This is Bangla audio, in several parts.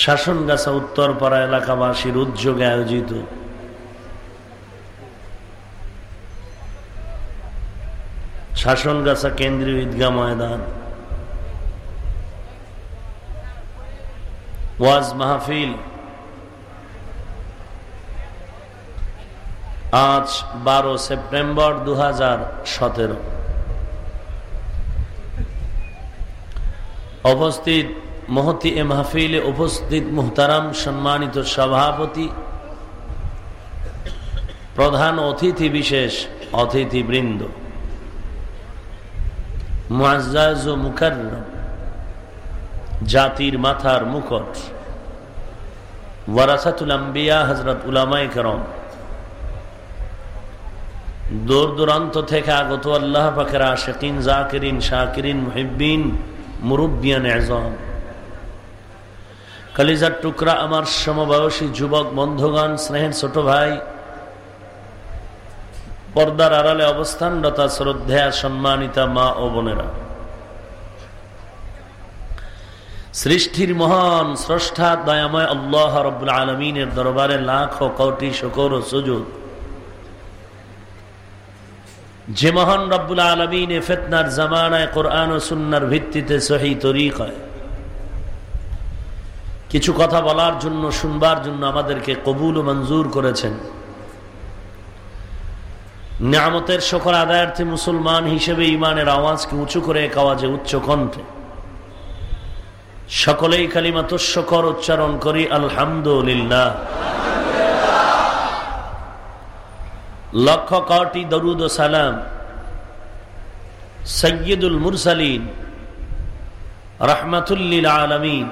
শাসনগাছা উত্তরপাড়া এলাকাবাসীর উদ্যোগে আয়োজিত। শাসনগাছা কেন্দ্রীয় ঈদগাহ ময়দান। ওয়াজ মাহফিল। আজ বারো সেপ্টেম্বর দু উপস্থিত মহতি এ মাহফিলে উপস্থিত মুহতারাম সম্মানিত সভাপতি, প্রধান অতিথি বিশেষ অতিথিবৃন্দ মুকাররম, জাতির মাথার মুকট, ওয়ারাসাতুল আম্বিয়া হজরত উলামাই করম। দূর দূরান্ত থেকে আগত আল্লাহ পাখের আশেকিন, জাকিরিন, শাকিরিন মুহিবিন মুরব্বিয়ান, এজম। কালিজার টুকরা আমার সমবয়সী যুবক, বন্ধুগণ, স্নেহের ছোট ভাই, পর্দার আড়ালে অবস্থানরতা শ্রদ্ধা সম্মানিতা মা ও বোনেরা। সৃষ্টির মহান স্রষ্টা দয়াময় আল্লাহ রব আলমিনের দরবারে লাখ কৌটি শকর ও সুযোগ যে মহান রব্বুল আলমিন ফেতনার জামানায় কোরআন ও সুন্নার ভিত্তিতে সহি তরিকায় কিছু কথা বলার জন্য, শুনবার জন্য আমাদেরকে কবুল ও মঞ্জুর করেছেন। নিয়ামতের শকর আদায়ার্থে মুসলমান হিসেবে ইমানের আওয়াজকে উঁচু করে এক আওয়াজে উচ্চ কণ্ঠে। সকলেই কালিমা তোষকর উচ্চারণ করি, আলহামদুলিল্লাহ। লক্ষ কটি দরুদ ও সালাম সৈয়দুল মুরসালিন, রহমাতুল্লিল আলমিন।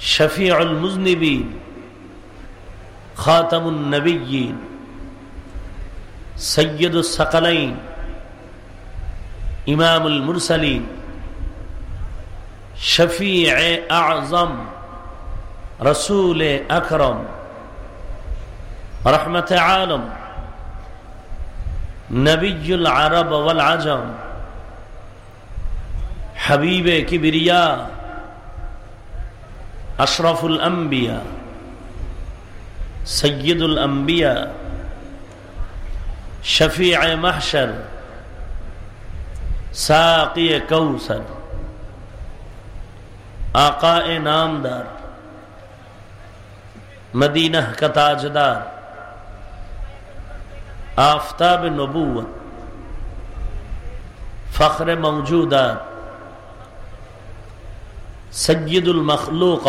শফিউল মুজনিবিন খাতামুন নবীন সৈয়দুল সকলাইন ইমামুল মুরসালিন শফি আজম রসুল আকরম রহমত আলম নবীল আরব ওয়াল আজম হাবিবে أشرف الأنبياء سيد الأنبياء شفيع محشر ساقی کوثر آقا نامدار مدینہ کا تاجدار آفتاب نبوت فخر موجودات সৈয়দুল মখলুক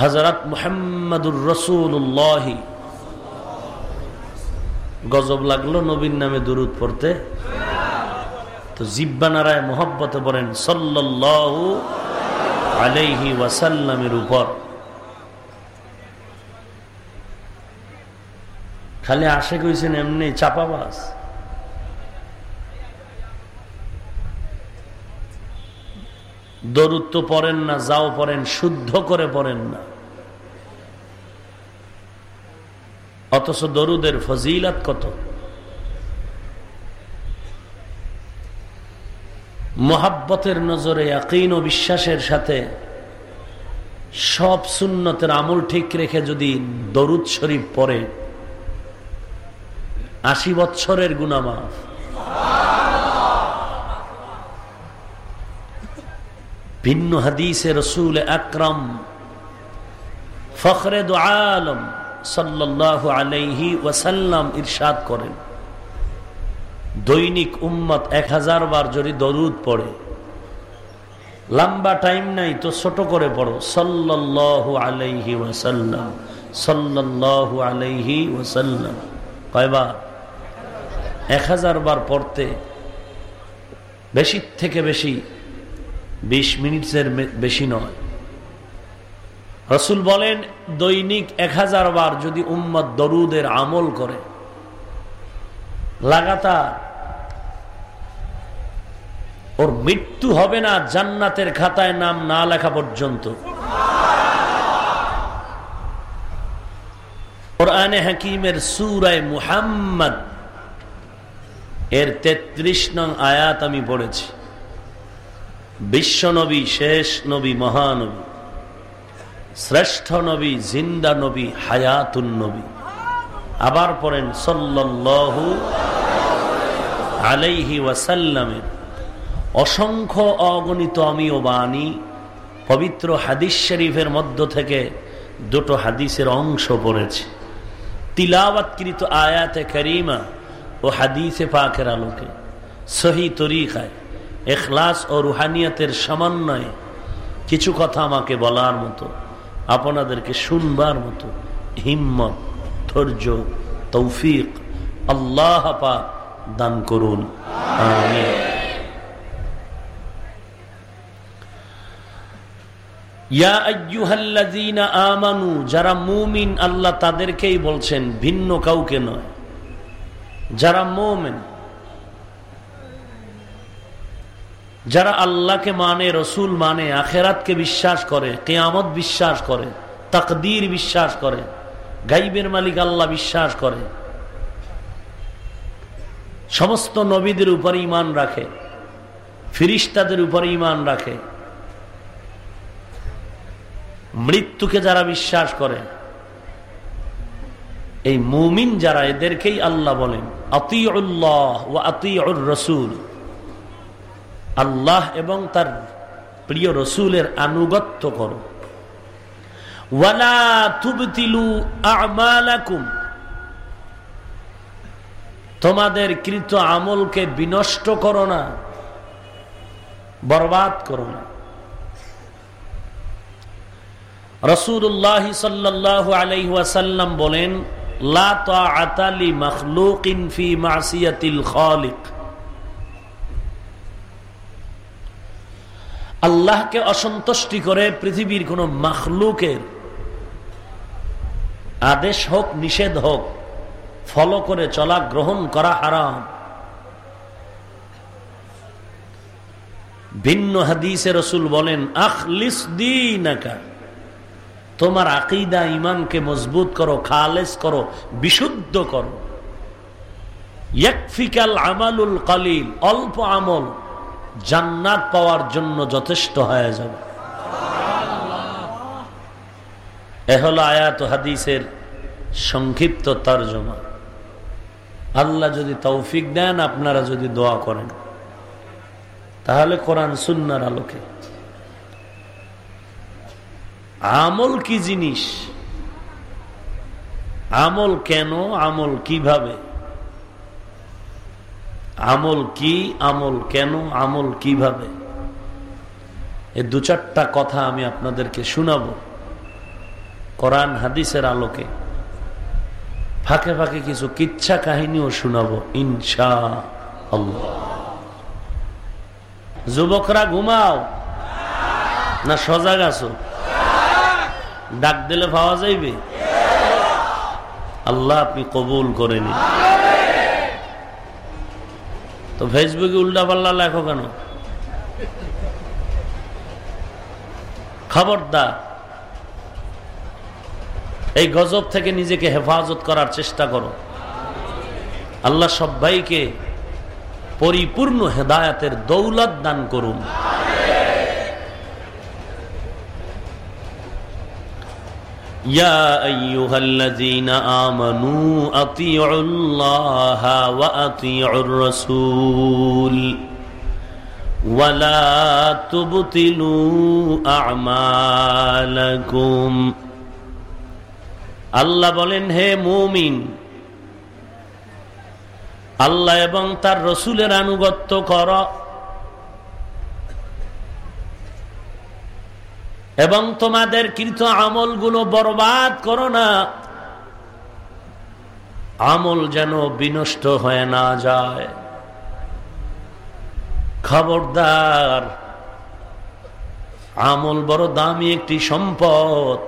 হজরত মোহাম্মদুর রসুল্লাহ গজব লাগল নবীন নামে দুরুদ পড়তে। তো জিব্বানারায় মোহব্বত বলেন সাল্লাহ আলহি ওয়াসাল্লামের উপর। খালি আশে কইছেন এমনি চাপাবাস দরুদ তো পড়েন না, যাও পড়েন, শুদ্ধ করে পড়েন না। অথচ দরুদের ফজিলাত কত? মোহাব্বতের নজরে ও বিশ্বাসের সাথে সব সুন্নতের আমল ঠিক রেখে যদি দরুদ শরীফ পড়ে, আশি বৎসরের গুনামাফ ভিন্ন হাদিসে রসুল আকরম ফখরে আলম সাল্লাহ আলাইহি ওয়াসাল্লাম ইরশাদ করেন। দৈনিক উম্মত এক হাজার বার যদি দরুদ পড়ে, লম্বা টাইম নাই তো ছোট করে পড়ো। সাল্লাহ আলাইহি ওয়াসাল্লাম সাল্লাহ আলাইহি ওয়াসাল্লাম। কয়বার? এক হাজার বার পড়তে বেশি থেকে বেশি বিশ মিনিটের বেশি নয়। রসুল বলেন, দৈনিক এক হাজার বার যদি উম্মত দরুদের আমল করে, লাগাতার ওর মৃত্যু হবে না জান্নাতের খাতায় নাম না লেখা পর্যন্ত। কোরআনে হাকিমের সুরায় মুহাম্মদ, এর তেত্রিশ নং আয়াত আমি পড়েছি। বিশ্ব নবী, শেষ নবী, মহানবী। শ্রেষ্ঠ নবী, জিন্দা নবী, হায়াতুন নবী। আবার পড়েন সল্লাহু আলাইহি ওয়াসাল্লামের। অসংখ্য অগণিত আমিও বাণী, পবিত্র হাদিস শরীফের মধ্য থেকে দুটো হাদিসের অংশ পড়েছে। তিলাবাতকৃত আয়াতে করিমা ও হাদিসে পাকের আলোকে। সহি তরিকায়। এখলাস ও রুহানিয়াতের সমন্বয়ে কিছু কথা আমাকে বলার মতো, আপনাদেরকে শুনবার মতো হিম্মত, ধৈর্য, তৌফিক আল্লাহ পাক দান করুন। আমানু, যারা মুমিন, আল্লাহ তাদেরকেই বলছেন, ভিন্ন কাউকে নয়। যারা মোমেন যারা আল্লাহকে মানে রসুল মানে আখেরাতকে বিশ্বাস করে, কেয়ামত বিশ্বাস করে, তাকদির বিশ্বাস করে, গাইবের মালিক আল্লাহ বিশ্বাস করে, সমস্ত নবীদের উপর ইমান রাখে, ফিরিস্তাদের উপর ইমান রাখে, মৃত্যুকে যারা বিশ্বাস করে, এই মুমিন যারা, এদেরকেই আল্লাহ বলেন, আতিউল্লাহ ও আতিউর রসুল। আল্লাহ এবং তার প্রিয় রসুলের আনুগত্য করো। ওয়ালা তোমাদের কৃত আমলকে বিনষ্ট করো না, বরবাদ করো না। রসুল্লাহ সাল্লাহ আলাইসাল্লাম বলেন, লা আতালি মখলুকিন ফি মাসিয়াতিল খালিক। আল্লাহকে অসন্তুষ্টি করে পৃথিবীর কোন মাখলুকের আদেশ হোক, নিষেধ হোক, ফলো করে চলা, গ্রহণ করা হারাম। ভিন্ন হাদিসে রসুল বলেন, আখলিস তোমার আকিদা ইমানকে মজবুত করো, খালেস করো, বিশুদ্ধ করো। আমালুল কালিল, অল্প আমল। জান্নাত পাওয়ার জন্য যথেষ্ট হয়ে যাবে। এ হল আয়াত হাদিসের সংক্ষিপ্ত তর্জমা। আল্লাহ যদি তৌফিক দেন, আপনারা যদি দোয়া করেন। তাহলে কোরআন সুন্নার আলোকে। আমল কি জিনিস? আমল কেন? আমল কীভাবে? আমল কি, আমল কেন, আমল কীভাবে? এই দু চারটা কথা আমি আপনাদেরকে শুনাব কোরআন, হাদিসের আলোকে। ফাঁকে ফাঁকে কিছু কিচ্ছা কাহিনীও শুনাবো ইনশা যুবকরা ঘুমাও। না সজাগ আছো? ডাক দিলে পাওয়া যাইবে? আল্লাহ আপনি কবুল করে নিন। তো ফেসবুকে উল্টা পাল্লা লেখো কেন? খবরদার। এই গজব থেকে নিজেকে হেফাজত করার চেষ্টা করো। আল্লাহ সবাইকে পরিপূর্ণ হেদায়াতের দৌলত দান করুন। يا أيها الذين آمنوا أطيعوا الله وأطيعوا الرسول ولا تبطلوا أعمالكم আল্লাহ বলেন হে মুমিন আল্লাহ এবং তার রসুলের আনুগত্য কর এবং তোমাদের কৃত আমলগুলো বরবাদ করো না। আমল যেন বিনষ্ট হয়ে না যায়। খবরদার, আমল বড় দামি একটি সম্পদ।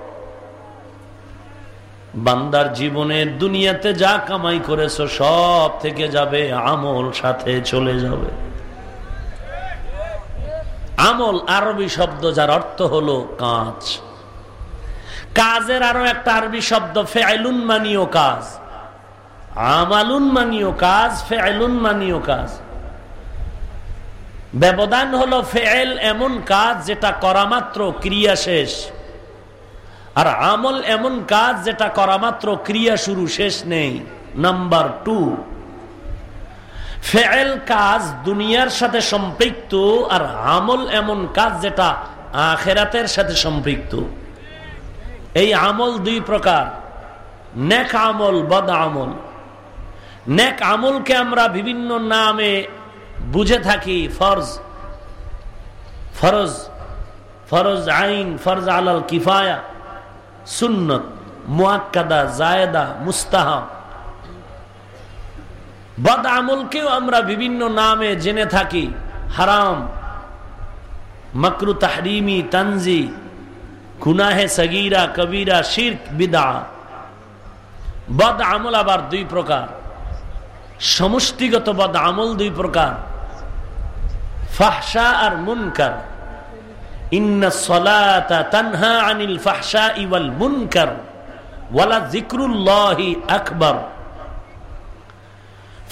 বান্দার জীবনে দুনিয়াতে যা কামাই করেছ, সব থেকে যাবে আমল সাথে চলে যাবে। আমল আরবি শব্দ যার অর্থ হলো কাজ। কাজের আরও একটা আরবি শব্দ ফেআলুন মানীয় কাজ। আমালুন মানীয় কাজ ফেআলুন মানীয় কাজ। ব্যবধান হলো ফেল এমন কাজ যেটা করা মাত্র ক্রিয়া শেষ। আর আমল এমন কাজ যেটা করা মাত্র ক্রিয়া শুরু শেষ নেই। Number two. ফেল কাজ দুনিয়ার সাথে সম্পৃক্ত আর আমল এমন কাজ যেটা আখেরাতের সাথে সম্পৃক্ত। এই আমল দুই প্রকার। নেক আমল, বদ আমল। নেক আমলকে আমরা বিভিন্ন নামে বুঝে থাকি। ফরজ ফরজ ফরজ আইন, ফরজ আলাল কিফায়া, সুন্নত মুয়াক্কাদা জায়দা, মুস্তাহাব। বদ আমলকেও আমরা বিভিন্ন নামে জেনে থাকি। হারাম, মকরু তাহরিমি, তানজি, গুনাহে সগিরা, কবিরা, শির্ক বিদা বদ আমল আবার দুই প্রকার। সমষ্টিগত বদ আমল দুই প্রকার। ফাহসা আর মুনকার। ইন্না সলাতা তানহা আনিল ফাহসা ইওয়াল মুনকার। ওয়ালা জিক্রুল্লাহি আকবর।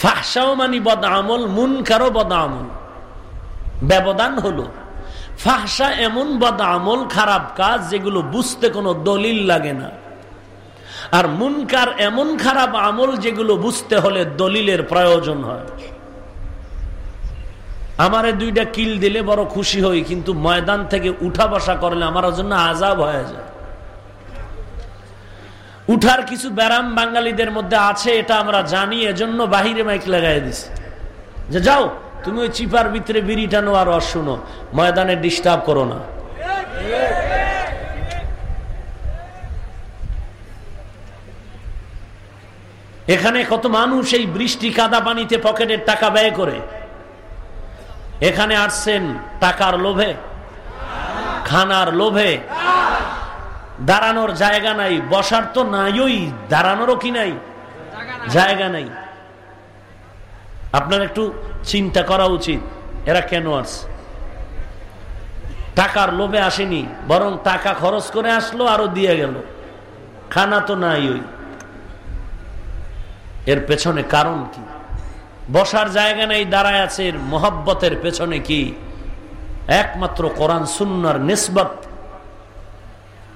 ফাহসাও মানি বদ আমল মুনকারও বদ আমল ব্যবধান হলো, ফাহসা এমন বদ আমল খারাপ কাজ যেগুলো বুঝতে কোনো দলিল লাগে না। আর মুনকার এমন খারাপ আমল যেগুলো বুঝতে হলে দলিলের প্রয়োজন হয়। আমারে দুইটা কিল দিলে বড় খুশি হই, কিন্তু ময়দান থেকে উঠা বসা করলে আমার জন্য আজাব হয়ে যায়। উঠার কিছু ব্যারাম বাঙালিদের মধ্যে আছে, এটা আমরা জানি, এজন্য বাহিরে মাইক লাগাই দিছি। যে যাও, তুমি ওই চিপার ভিতরে বিড়ি টানো আর শুনো, ময়দানে ডিস্টার্ব করো না। এখানে কত মানুষ এই বৃষ্টি কাদা পানিতে পকেটের টাকা ব্যয় করে। এখানে আসছেন টাকার লোভে, খানার লোভে। দাঁড়ানোর জায়গা নাই বসার তো নাই ওই দাঁড়ানোরও কি নাই? জায়গা নাই। আপনার একটু চিন্তা করা উচিত এরা কেন আসছে টাকার লোভে আসেনি বরং টাকা খরচ করে আসলো আরও দিয়ে গেল। খানা তো নাই ওই এর পেছনে কারণ কি? বসার জায়গা নেই দাঁড়ায় আছে এর মোহাব্বতের পেছনে কি? একমাত্র কোরআন সুন্নার নিসবত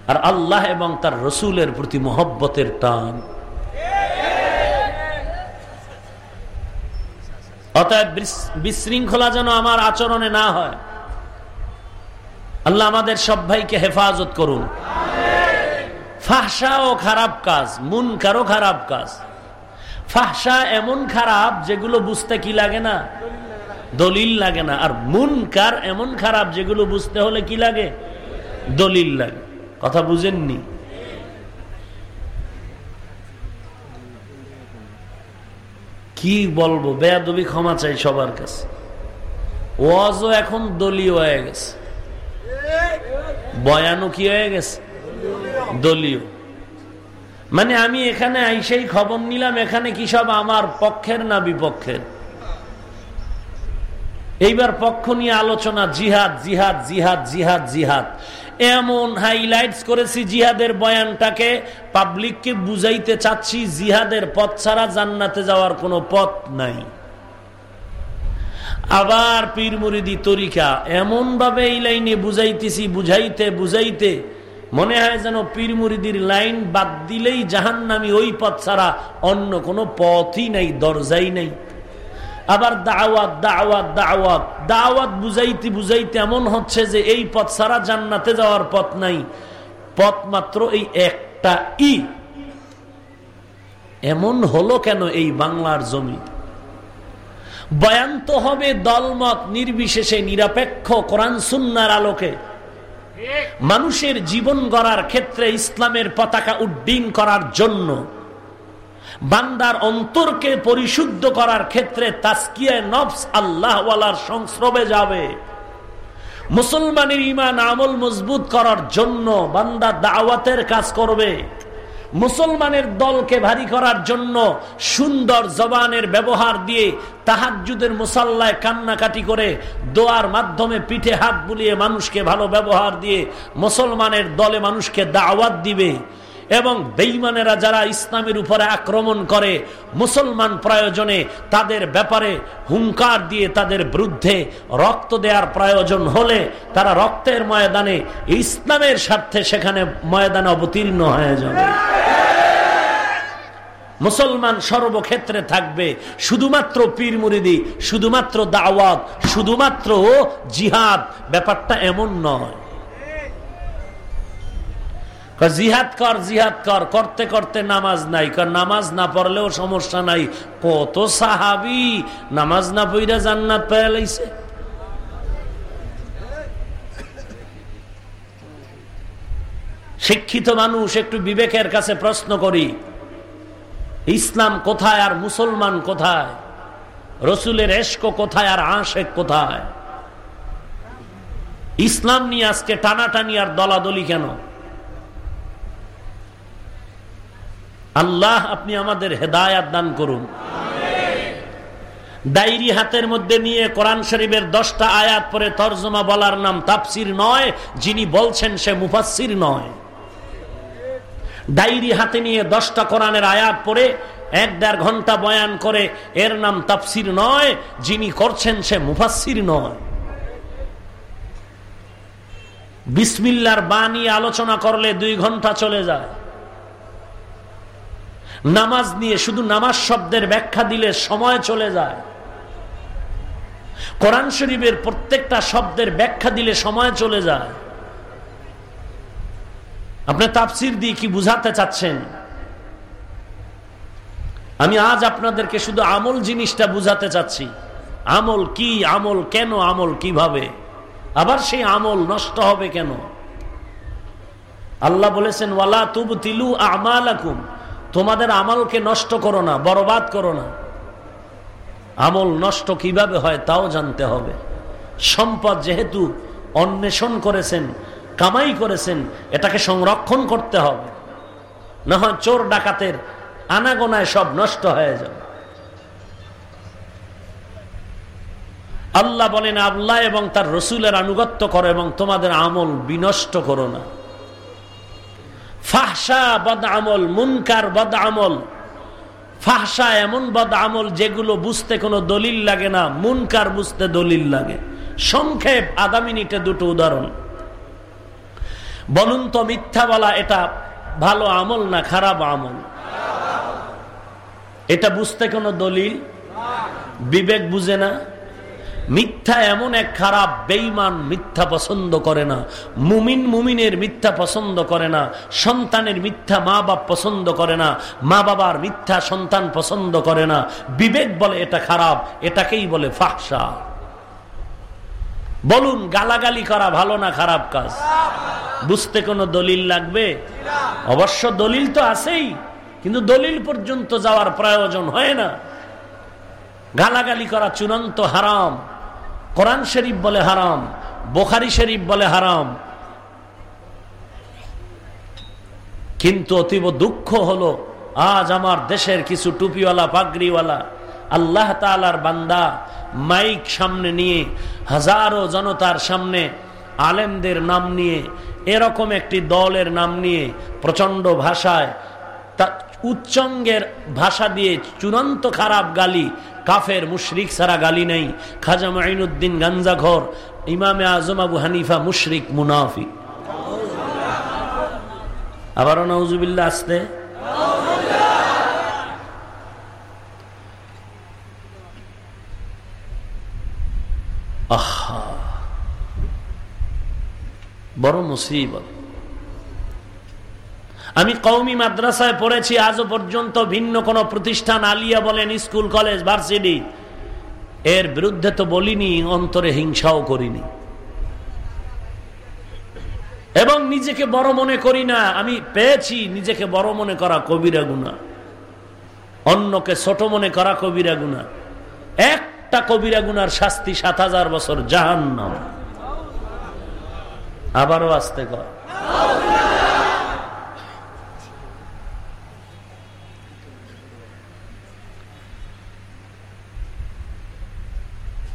আর আল্লাহ এবং তার রসুলের প্রতি মোহব্বতের টান। অতএব বিশৃঙ্খলা যেন আমার আচরণে না হয়। আল্লাহ আমাদের সব ভাইকে হেফাজত করুন। ফাহসা ও খারাপ কাজ মুন কারও খারাপ কাজ। ফাহসা এমন খারাপ যেগুলো বুঝতে কি লাগে না? দলিল লাগে না। আর মুন কার এমন খারাপ যেগুলো বুঝতে হলে কি লাগে? দলিল লাগে। কথা বুঝেননি? কি বলব? বেয়াদবি ক্ষমা চাই সবার কাছে। ওয়াজও এখন দলীয় হয়ে গেছে। বয়ানও কি হয়ে গেছে? দলীয়। মানে আমি এখানে আইসেই খবর নিলাম, এখানে কি সব আমার পক্ষের না বিপক্ষের? এইবার পক্ষ নিয়ে আলোচনা, জিহাদ জিহাদ জিহাদ জিহাদ জিহাদ। এমন হাইলাইটস করেছি জিহাদের বয়ানটাকে। পাবলিককে বুঝাইতে চাচ্ছি জিহাদের পথ ছাড়া জান্নাতে যাওয়ার কোনো পথ নাই। আবার পীর মুরিদি তরিকা এমন ভাবে এই লাইনে বুঝাইতেছি, বুঝাইতে বুঝাইতে মনে হয় যেন পীর মুরিদির লাইন বাদ দিলেই জাহান নামি ওই পথ ছাড়া অন্য কোনো পথই নাই, দরজাই নাই। আবার দাওয়াত দাওয়াত দাওয়াত দাওয়াত বুঝাইতে বুঝাইতে এমন হচ্ছে যে এই পথ ছাড়া জান্নাতে যাওয়ার পথ নাই। পথ মাত্র এই একটা ই। এমন হলো কেন এই বাংলার জমি? বয়ান তো হবে দলমত, নির্বিশেষে নিরপেক্ষ কোরআন সুন্নার আলোকে। মানুষের জীবন গড়ার ক্ষেত্রে ইসলামের পতাকা উড্ডীন করার জন্য। বান্দার অন্তরকে পরিশুদ্ধ করার ক্ষেত্রে তাস্কিয়ায় নফস আল্লাহওয়ালার সংস্রবে যাবে। মুসলমানের ইমান আমল মজবুত করার জন্য বান্দা দাওয়াতের কাজ করবে। মুসলমানের দলকে ভারী করার জন্য সুন্দর জবানের ব্যবহার দিয়ে তাহাজুদের মুসাল্লায় কান্নাকাটি করে দোয়ার মাধ্যমে পিঠে হাত বুলিয়ে মানুষকে ভালো ব্যবহার দিয়ে মুসলমানের দলে মানুষকে দাওয়াত দিবে। এবং বেইমানেরা যারা ইসলামের উপরে আক্রমণ করে মুসলমান প্রয়োজনে তাদের ব্যাপারে হুঙ্কার দিয়ে তাদের বিরুদ্ধে রক্ত দেওয়ার প্রয়োজন হলে তারা রক্তের ময়দানে ইসলামের স্বার্থে সেখানে ময়দানে অবতীর্ণ হয়ে যাবে। মুসলমান সর্বক্ষেত্রে থাকবে শুধুমাত্র পীর মুরিদি, শুধুমাত্র দাওয়াত, শুধুমাত্র জিহাদ। ব্যাপারটা এমন নয়। জিহাদ কর জিহাদ কর, করতে করতে নামাজ নাই। কর নামাজ না পড়লেও সমস্যা নাই। কত সাহাবি নামাজ না পইরা জান্নাত পেয়ে লাইছে? শিক্ষিত মানুষ, একটু বিবেকের কাছে প্রশ্ন করি, ইসলাম কোথায় আর মুসলমান কোথায়? রসুলের এশক কোথায় আর আশেক কোথায়? ইসলাম নিয়ে আজকে টানাটানি আর দলাদলি কেন? আল্লাহ, আপনি আমাদের হেদায়াত দান করুন। ডায়েরি হাতের মধ্যে নিয়ে কোরআন শরীফের দশটা আয়াত পরে তর্জমা বলার নাম তাপসির নয়, যিনি বলছেন সে মুফাসির নয়। ডায়েরি হাতে নিয়ে দশটা কোরআনের আয়াত পরে এক দেড় ঘণ্টা বয়ান করে, এর নাম তাপসির নয়, যিনি করছেন সে মুফাসির নয়। বিসমিল্লার বাণী আলোচনা করলে দুই ঘণ্টা চলে যায়। নামাজ নিয়ে শুধু নামাজ শব্দের ব্যাখ্যা দিলে সময় চলে যায়। কোরআন শরীফের প্রত্যেকটা শব্দের ব্যাখ্যা দিলে সময় চলে যায়। আপনি তাফসির দিয়ে কি বুঝাতে চাচ্ছেন? আমি আজ আপনাদেরকে শুধু আমল জিনিসটা বুঝাতে চাচ্ছি। আমল কি, আমল কেন, আমল কীভাবে? আবার সেই আমল নষ্ট হবে কেন? আল্লাহ বলেছেন, ওয়ালা তুব তিলু আমালাকুম। তোমাদের আমলকে নষ্ট করো না, বরবাদ করো না। আমল নষ্ট কীভাবে হয় তাও জানতে হবে। সম্পদ যেহেতু অন্বেষণ করেছেন, কামাই করেছেন, এটাকে সংরক্ষণ করতে হবে। না হয় চোর ডাকাতের আনাগোনায় সব নষ্ট হয়ে যাবে। আল্লাহ বলেন, আল্লাহ এবং তার রসুলের আনুগত্য করো এবং তোমাদের আমল বিনষ্ট করো না। ফাহসা বদ আমল মুনকার বদ আমল ফাহসা এমন বদ আমল যেগুলো বুঝতে কোনো দলিল লাগে না, মুনকার বুঝতে দলিল লাগে। সংক্ষেপ আধা মিনিটে দুটো উদাহরণ। বলুন তো মিথ্যা বলা এটা ভালো আমল না খারাপ আমল? এটা বুঝতে কোনো দলিল? বিবেক বুঝে না? মিথ্যা এমন এক খারাপ বেইমান মিথ্যা পছন্দ করে না। মুমিন মুমিনের মিথ্যা পছন্দ করে না। সন্তানের মিথ্যা মা বাপ পছন্দ করে না। মা বাবার মিথ্যা সন্তান পছন্দ করে না। বিবেক বলে এটা খারাপ, এটাকেই বলে ফাহসা। বলুন, গালাগালি করা ভালো না খারাপ কাজ? বুঝতে কোনো দলিল লাগবে? অবশ্য দলিল তো আছেই, কিন্তু দলিল পর্যন্ত যাওয়ার প্রয়োজন হয় না। গালাগালি করা চূড়ান্ত হারাম। কোরআন শরীফ বলে হারাম, বোখারি শরীফ বলে হারাম। কিন্তু অতীব দুঃখ হলো, আজ আমার দেশের কিছু টুপিওয়ালা, পাগড়িওয়ালা, আল্লাহ তালার বান্দা মাইক সামনে নিয়ে, হাজারো জনতার সামনে আলেমদের নাম নিয়ে, এরকম একটি দলের নাম নিয়ে প্রচণ্ড ভাষায় উচ্চঙ্গের ভাষা দিয়ে চূড়ান্ত খারাপ গালি, কাফের, মুশরিক সারা গালি নেই। খাজা মাইনুদ্দিন গাঞ্জাঘর, ইমামে আজম আবু হানিফা, মুশরিক, মুনাফি। আবারও নজুবিল্লা আসতে। বড় মুসিবত। আমি কৌমি মাদ্রাসায় পড়েছি, আজও পর্যন্ত ভিন্ন কোন প্রতিষ্ঠান আলিয়া বলেন স্কুল, কলেজ, ভার্সিটি। এর বিরুদ্ধে তো বলিনি, অন্তরে হিংসাও করিনি। এবং নিজেকে বড় মনে করি না, আমি পেয়েছি নিজেকে বড় মনে করা কবিরা গুণা। অন্যকে ছোট মনে করা কবিরা গুণা। একটা কবিরা গুনার শাস্তি সাত হাজার বছর জাহান নাম আবারও আসতে কর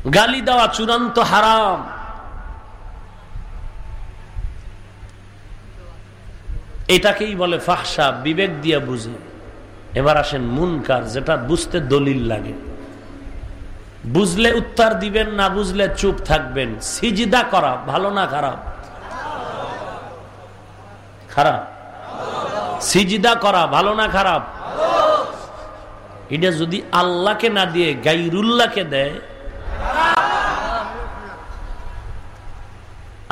গালি দেওয়া চূড়ান্ত হারাম। এটাকেই বলে ফাহসা, বিবেক দিয়ে বুঝে। এবার আসেন মুনকার, যেটা বুঝতে দলিল লাগে। বুঝলে উত্তর দিবেন, না বুঝলে চুপ থাকবেন। সিজিদা করা, ভালো না খারাপ? খারাপ। সিজিদা করা, ভালো না খারাপ? এটা যদি আল্লাহকে না দিয়ে গাইরুল্লাহকে দেয়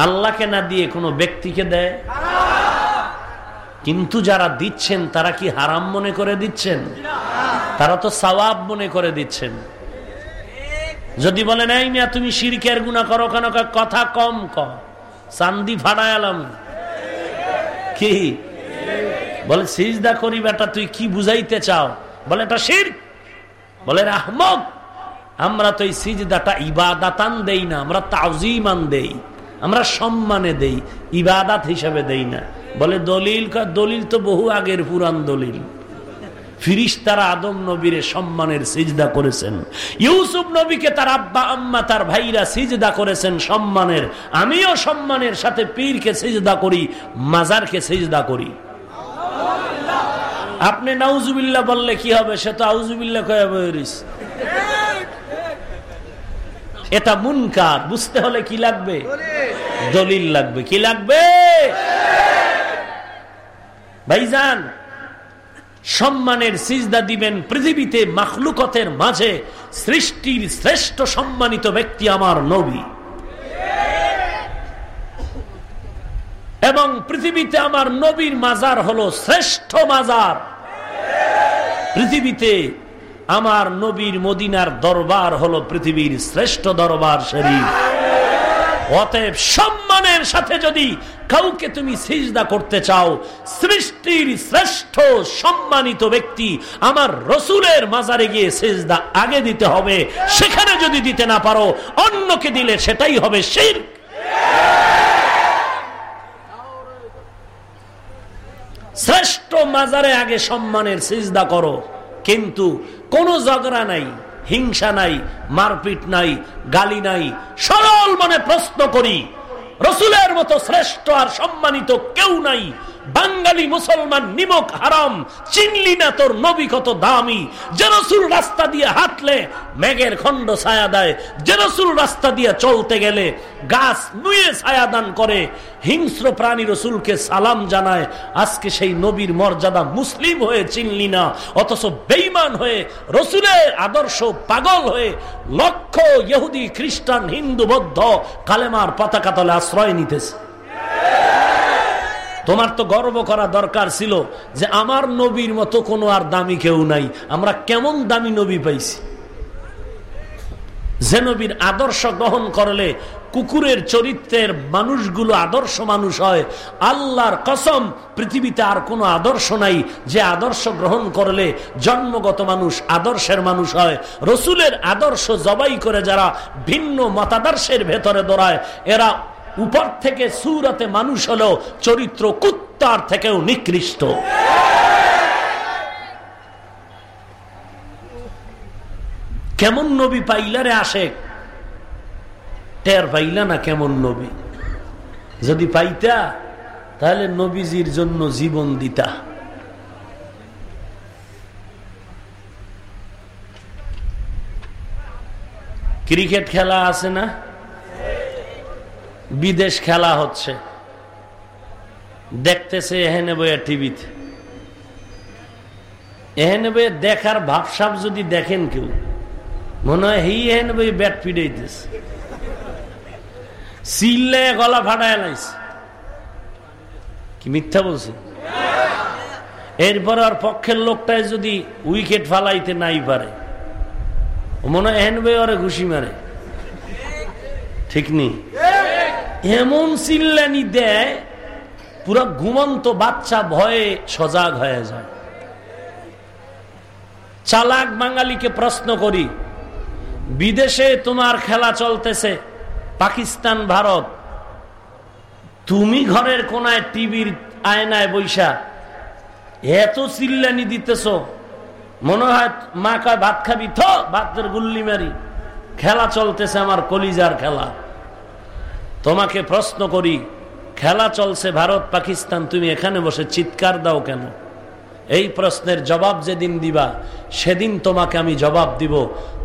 আল্লাহকে না দিয়ে কোনো ব্যক্তিকে দেয়? কিন্তু যারা দিচ্ছেন, তারা কি হারাম মনে করে দিচ্ছেন? তারা তো সওয়াব মনে করে দিচ্ছেন। যদি বলে নাই মিয়া, তুমি শিরকের গুণা করো কেন? কথা কম কম চান্দি ফাড়ায়ালাম কি? বলে, সিজদা করি বেটা, তুই কি বুঝাইতে চাও? বলে, এটা শির বলে, আহমদ, আমরা তো এই সিজদাটা ইবাদাতান দেই না, আমরা তাজিমান দেই। আমরা সম্মানে দেই, ইবাদাত হিসাবে দেই না। বলে দলিল দলিল তো বহু আগের পুরান দলিল। ফিরিস তারা আদম নবীরে সম্মানের সিজদা করেছেন। ইউসুফ নবীকে তার আব্বা, আম্মা, তার ভাইরা সিজদা করেছেন সম্মানের। আমিও সম্মানের সাথে পীরকে সিজদা করি, মাজারকে সিজদা করি। আপনি নাউজুবিল্লা বললে কি হবে? সে তো আউজুবিল্লা কয়ে এটা মুনকার, বুঝতে হলে কি লাগবে? দলিল লাগবে। কি লাগবে? ভাইজান, সম্মানের সিজদা দিবেন পৃথিবীতে মাখলুকতের মাঝে সৃষ্টির শ্রেষ্ঠ সম্মানিত ব্যক্তি আমার নবী। এবং পৃথিবীতে আমার নবীর মাজার হলো শ্রেষ্ঠ মাজার। পৃথিবীতে আমার নবীর মদিনার দরবার হলো পৃথিবীর শ্রেষ্ঠ দরবার শরীর অতএব সম্মানের সাথে যদি কাউকে তুমি সিজদা করতে চাও, সৃষ্টির শ্রেষ্ঠ সম্মানিত ব্যক্তি আমার রসুলের মাজারে গিয়ে সিজদা আগে দিতে হবে, সেখানে যদি দিতে না পারো, অন্যকে দিলে সেটাই হবে শির শ্রেষ্ঠ মাজারে আগে সম্মানের সিজদা করো, কিন্তু কোনো ঝগড়া নাই। হিংসা নাই, মারপিট নাই, গালি নাই, সরল মনে প্রশ্ন করি, রসুলের মতো শ্রেষ্ঠ আর সম্মানিত কেউ নাই বাঙালি মুসলমান নিমক হারাম চিনলি না তোর নবী কত দামি। যে রসুল রাস্তা দিয়ে হাঁটলে মেঘের খণ্ড ছায়া দেয়, যে রসুল রাস্তা দিয়ে চলতে গেলে গাছ নুয়ে ছায়া দান করে, হিংস্র প্রাণী রসুলকে সালাম জানায়, আজকে সেই নবীর মর্যাদা মুসলিম হয়ে চিনলি না, অথচ বেইমান হয়ে, রসুলের আদর্শ পাগল হয়ে লক্ষ ইহুদি, খ্রিস্টান, হিন্দু, বৌদ্ধ কালেমার পতাকা তলে আশ্রয় নিতেছে। তোমার তো গর্ব করা দরকার ছিল যে আমার নবীর মতো কোনো আর দামি কেউ নাই। আমরা কেমন দামি নবী পাইছি? যে নবীর আদর্শ গ্রহণ করলে কুকুরের চরিত্রের মানুষগুলো আদর্শ মানুষ হয়। আল্লাহর কসম, পৃথিবীতে আর কোনো আদর্শ নাই যে আদর্শ গ্রহণ করলে জন্মগত মানুষ আদর্শের মানুষ হয়। রসুলের আদর্শ জবাই করে যারা ভিন্ন মতাদর্শের ভেতরে দৌড়ায়, এরা উপর থেকে সুরতে মানুষ হলো চরিত্র কুত্তার থেকেও নিকৃষ্ট। কেমন নবী পাইলারে আসে? টের পাইলা না কেমন নবী? যদি পাইতা, তাহলে নবীজির জন্য জীবন দিতা। ক্রিকেট খেলা আছে না? বিদেশ খেলা হচ্ছে। দেখতেছে এহেনে বইয়া টিভিতে। এহেনে বইয়ে দেখার ভাবসাব যদি দেখেন কেউ, মনে হয় হি এহেনে বই ব্যাট পিড়াইতেছে সিল্লে গলা ফাটায় লাইছে। কি মিথ্যা বলছে এরপর আর পক্ষের লোকটাই যদি উইকেট ফালাইতে নাই পারে মনে হয় এহেন বই ওরে ঘুষি মারে। ঠিক নেই? এমন চিল্লানি দেয়, পুরো ঘুমন্ত বাচ্চা ভয়ে সজাগ হয়ে যায়। চালাক বাঙালিকে প্রশ্ন করি, বিদেশে তোমার খেলা চলতেছে, পাকিস্তান, ভারত, তুমি ঘরের কোনায় টিভির আয়নায় বৈশা, এত চিল্লানি দিতেছ, মনে হয় মা কয়, ভাত খাবি, থ গুল্লি মারি, খেলা চলতেছে আমার কলিজার খেলা। তোমাকে প্রশ্ন করি, খেলা চলছে ভারত, পাকিস্তান, তুমি এখানে বসে চিৎকার দাও কেন? এই প্রশ্নের জবাব যেদিন দিবা, সেদিন তোমাকে আমি জবাব দিব।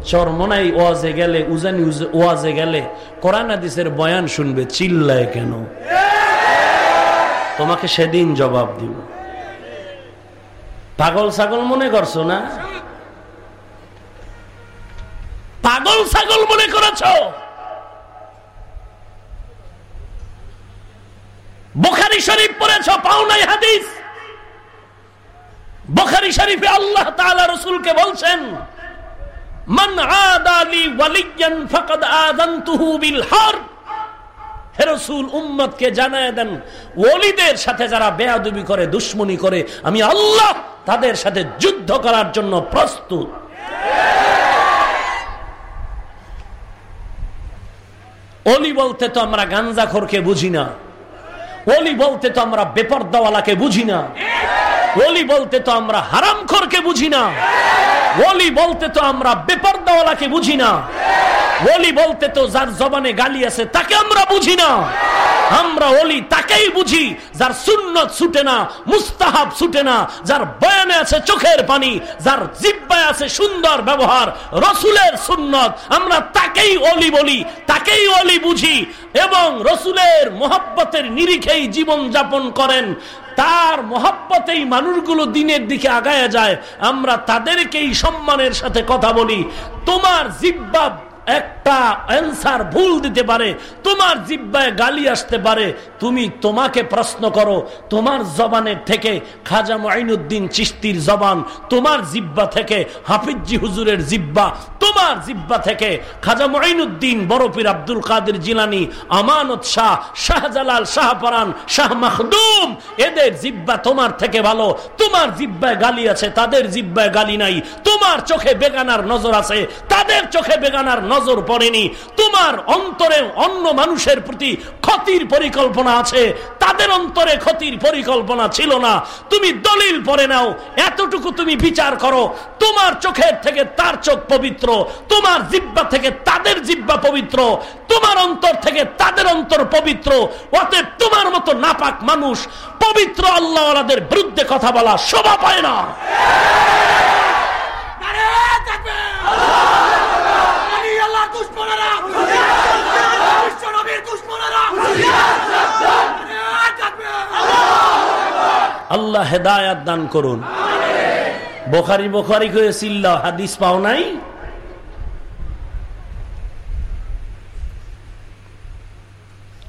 চরমনাই ওয়াজে গেলে, উজানি ওয়াজে গেলে, কোরআন হাদিসের বয়ান শুনবে, চিল্লায় কেন? তোমাকে সেদিন জবাব দিব। পাগল ছাগল মনে করছ না? পাগল ছাগল মনে করেছ? বোখারি শরীফ পড়েছ, পাও নাই হাদিস? বোখারি শরীফে আল্লাহ তাআলা রসুলকে বলছেন রসুল যারা করে করে, আমি আল্লাহ তাদের সাথে যুদ্ধ করার জন্য প্রস্তুত। অলি বলতে তো আমরা গাঞ্জাখোরকে বুঝি না। অলি বলতে তো আমরা বেপর্দাওয়ালাকে বুঝি না। অলি বলতে তো আমরা হারামখোরকে বুঝি না। অলি বলতে তো আমরা বেপর্দাওয়ালাকে বুঝি না। অলি বলতে তো যার জবানে গালি আছে তাকে আমরা বুঝি না। আমরা অলি তাকেই বুঝি যার সুন্নত ছুটে না, মুস্তাহাব ছুটে না, যার বয়ানে আছে চোখের পানি, যার জিব্বায় আছে সুন্দর ব্যবহার, রসুলের সুন্নত। আমরা তাকেই অলি বলি, তাকেই অলি বুঝি এবং রসুলের মোহাব্বতের নিরিখেই জীবন যাপন করেন। তার মহাব্বতেই মানুষগুলো দিনের দিকে আগায় যায়। আমরা তাদেরকেই সম্মানের সাথে কথা বলি। তোমার জিব্বা একটা অ্যান্সার ভুল দিতে পারে, তোমার জিব্বায় গালি আসতে পারে, তুমি তোমাকে প্রশ্ন করো, তোমার জবানের থেকে খাজা মাইনুদ্দিন চিস্তির জবান, তোমার জিব্বা থেকে হাফিজি হুজুরের জিব্বা, তোমার জিব্বা থেকে খাজা মাইনুদ্দিন বরফির আব্দুল কাদের জিলানি, আমানত শাহ, শাহজালাল শাহপরান, শাহ মাহদুম এদের জিব্বা তোমার থেকে ভালো, তোমার জিব্বায় গালি আছে, তাদের জিব্বায় গালি নাই, তোমার চোখে বেগানার নজর আছে, তাদের চোখে বেগানার নজর পড়েনি। তোমার অন্তরে অন্য মানুষের প্রতি ক্ষতির পরিকল্পনা আছে। তাদের অন্তরে ক্ষতির পরিকল্পনা ছিল না। তুমি দলিল পরে নাও। এতটুকু তুমি বিচার করো। তোমার চোখের থেকে তার চোখ পবিত্র। তোমার জিব্বা থেকে তাদের জিব্বা পবিত্র। তোমার অন্তর থেকে তাদের অন্তর পবিত্র। অতএব তোমার মতো নাপাক মানুষ, পবিত্র আল্লাহ বিরুদ্ধে কথা বলা শোভা পায় না। আল্লাহ হেদায়াত দান করুন। বোখারি বোখারি করে চিল্লা হাদিস পাও নাই?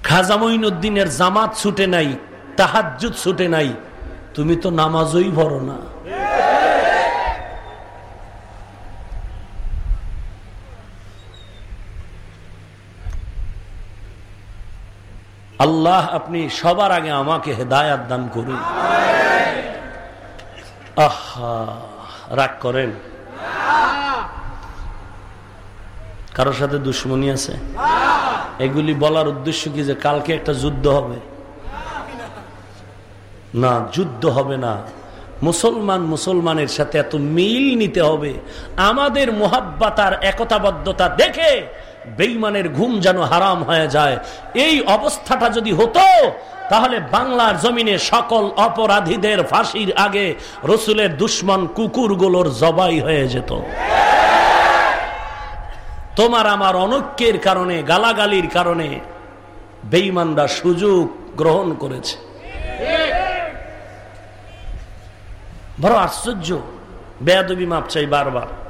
খাজা মঈনুদ্দিনের জামাত ছুটে নাই তাহাজুদ ছুটে নাই। তুমি তো নামাজই ভরো না। আল্লাহ আপনি সবার আগে আমাকে হেদায়াত দান করুন। রাগ করেন? কারোর সাথে দুশ্মনী আছে? এগুলি বলার উদ্দেশ্য কি যে কালকে একটা যুদ্ধ হবে? না, যুদ্ধ হবে না। মুসলমান মুসলমানের সাথে এত মিল নিতে হবে। আমাদের মোহাব্বাতার একতাবদ্ধতা দেখে বেইমানের ঘুম যেন হারাম হয়ে যায়। এই অবস্থাটা যদি হতো, তাহলে বাংলার জমিনে সকল অপরাধীদের ফাঁসির আগে রসুলের দুশ্মন কুকুরগুলোর জবাই হয়ে যেত। তোমার আমার অনৈক্যের কারণে, গালাগালির কারণে বেইমানরা সুযোগ গ্রহণ করেছে। বড় আশ্চর্য, বেয়াদবি মাপ চাই বারবার।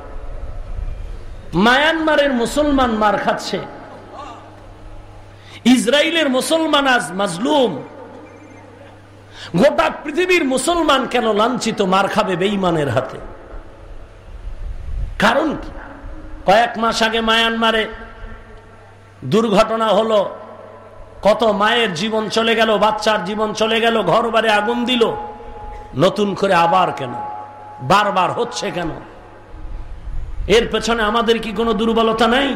মায়ানমারের মুসলমান মার খাচ্ছে। ইসরায়েলের মুসলমান আজ মাজলুম। গোটা পৃথিবীর মুসলমান কেন লাঞ্ছিত মার খাবে বেইমানের হাতে? কারণ কয়েক মাস আগে মায়ানমারে দুর্ঘটনা হলো। কত মায়ের জীবন চলে গেল, বাচ্চার জীবন চলে গেল ঘর আগুন দিল। নতুন করে আবার কেন? বারবার হচ্ছে কেন? এর পেছনে আমাদের কি কোনো দুর্বলতা নাই?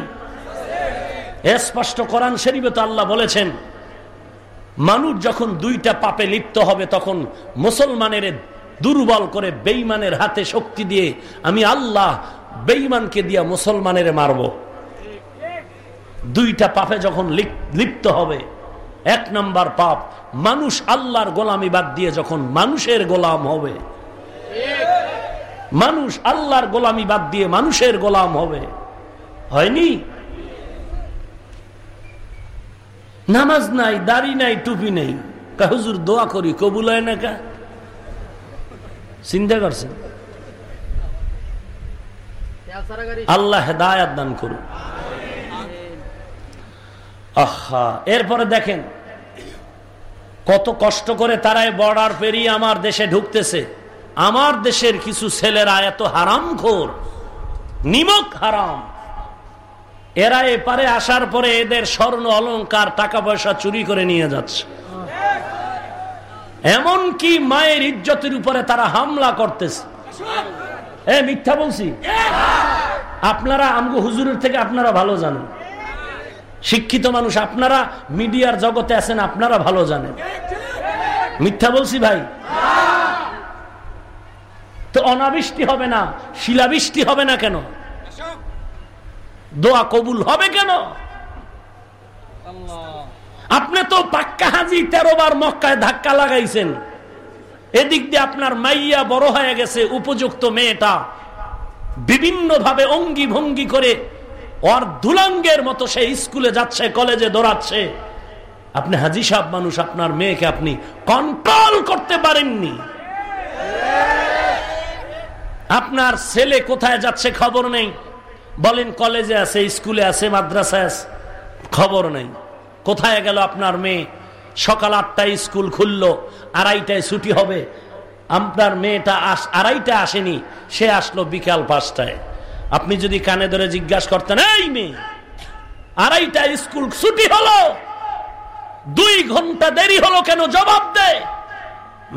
স্পষ্ট কোরআন শরীফে তো আল্লাহ বলেছেন, মানুষ যখন দুইটা পাপে লিপ্ত হবে, তখন মুসলমানের দুর্বল করে বেইমানের হাতে শক্তি দিয়ে আমি আল্লাহ বেইমানকে দিয়া মুসলমানের মারব। দুইটা পাপে যখন লিপ্ত হবে, এক নাম্বার পাপ, মানুষ আল্লাহর গোলামি বাদ দিয়ে যখন মানুষের গোলাম হবে। মানুষ আল্লাহর গোলামি বাদ দিয়ে মানুষের গোলাম হবে। হয়নি? নামাজ নাই, দাড়ি নাই, টুপি নেই। হুজুর দোয়া করি, কবুল হয় না কা? চিন্তা করছেন? আল্লাহ হেদায়াত দান করুন আহা, এরপরে দেখেন, কত কষ্ট করে তারাই বর্ডার পেরিয়ে আমার দেশে ঢুকতেছে। আমার দেশের কিছু ছেলেরা এত হারাম খোর নিমক হারাম। এরা এপারে আসার পরে এদের স্বর্ণ, অলঙ্কার টাকা পয়সা চুরি করে নিয়ে যাচ্ছে। এমন কি মায়ের ইজ্জতের উপরে তারা হামলা করতেছে। এ, মিথ্যা বলছি? আপনারা আমগো হুজুরের থেকে আপনারা ভালো জানেন। শিক্ষিত মানুষ, আপনারা মিডিয়ার জগতে আছেন, আপনারা ভালো জানেন। মিথ্যা বলছি ভাই? তো অনাবৃষ্টি হবে না শিলাবৃষ্টি হবে না কেন? দোয়া কবুল হবে কেন? আপনি তো পাক্কা হাজি তেরো বার মক্কায় ধাক্কা লাগাইছেন। এদিক দিয়ে আপনার মাইয়া বড় হয়ে গেছে উপযুক্ত মেয়েটা। বিভিন্ন ভাবে অঙ্গি ভঙ্গি করে ওর দুলাঙ্গের মতো সে স্কুলে যাচ্ছে কলেজে দৌড়াচ্ছে। আপনি হাজি সাহেব মানুষ আপনার মেয়েকে আপনি কন্ট্রোল করতে পারেননি। আপনার ছেলে কোথায় যাচ্ছে খবর নেই। বলেন কলেজে আছে, স্কুলে আছে, মাদ্রাসায় আছে, খবর নেই। কোথায় গেল আপনার মেয়ে? সকাল আটটায় স্কুল খুললো, আড়াইটায় ছুটি হবে। আপনার মেয়েটা আস আড়াইটা আসেনি, সে আসলো বিকাল পাঁচটায়। আপনি যদি কানে ধরে জিজ্ঞাসা করতেন, এই মেয়ে আড়াইটা স্কুল ছুটি হলো? দুই ঘণ্টা দেরি হলো কেন? জবাব দেয়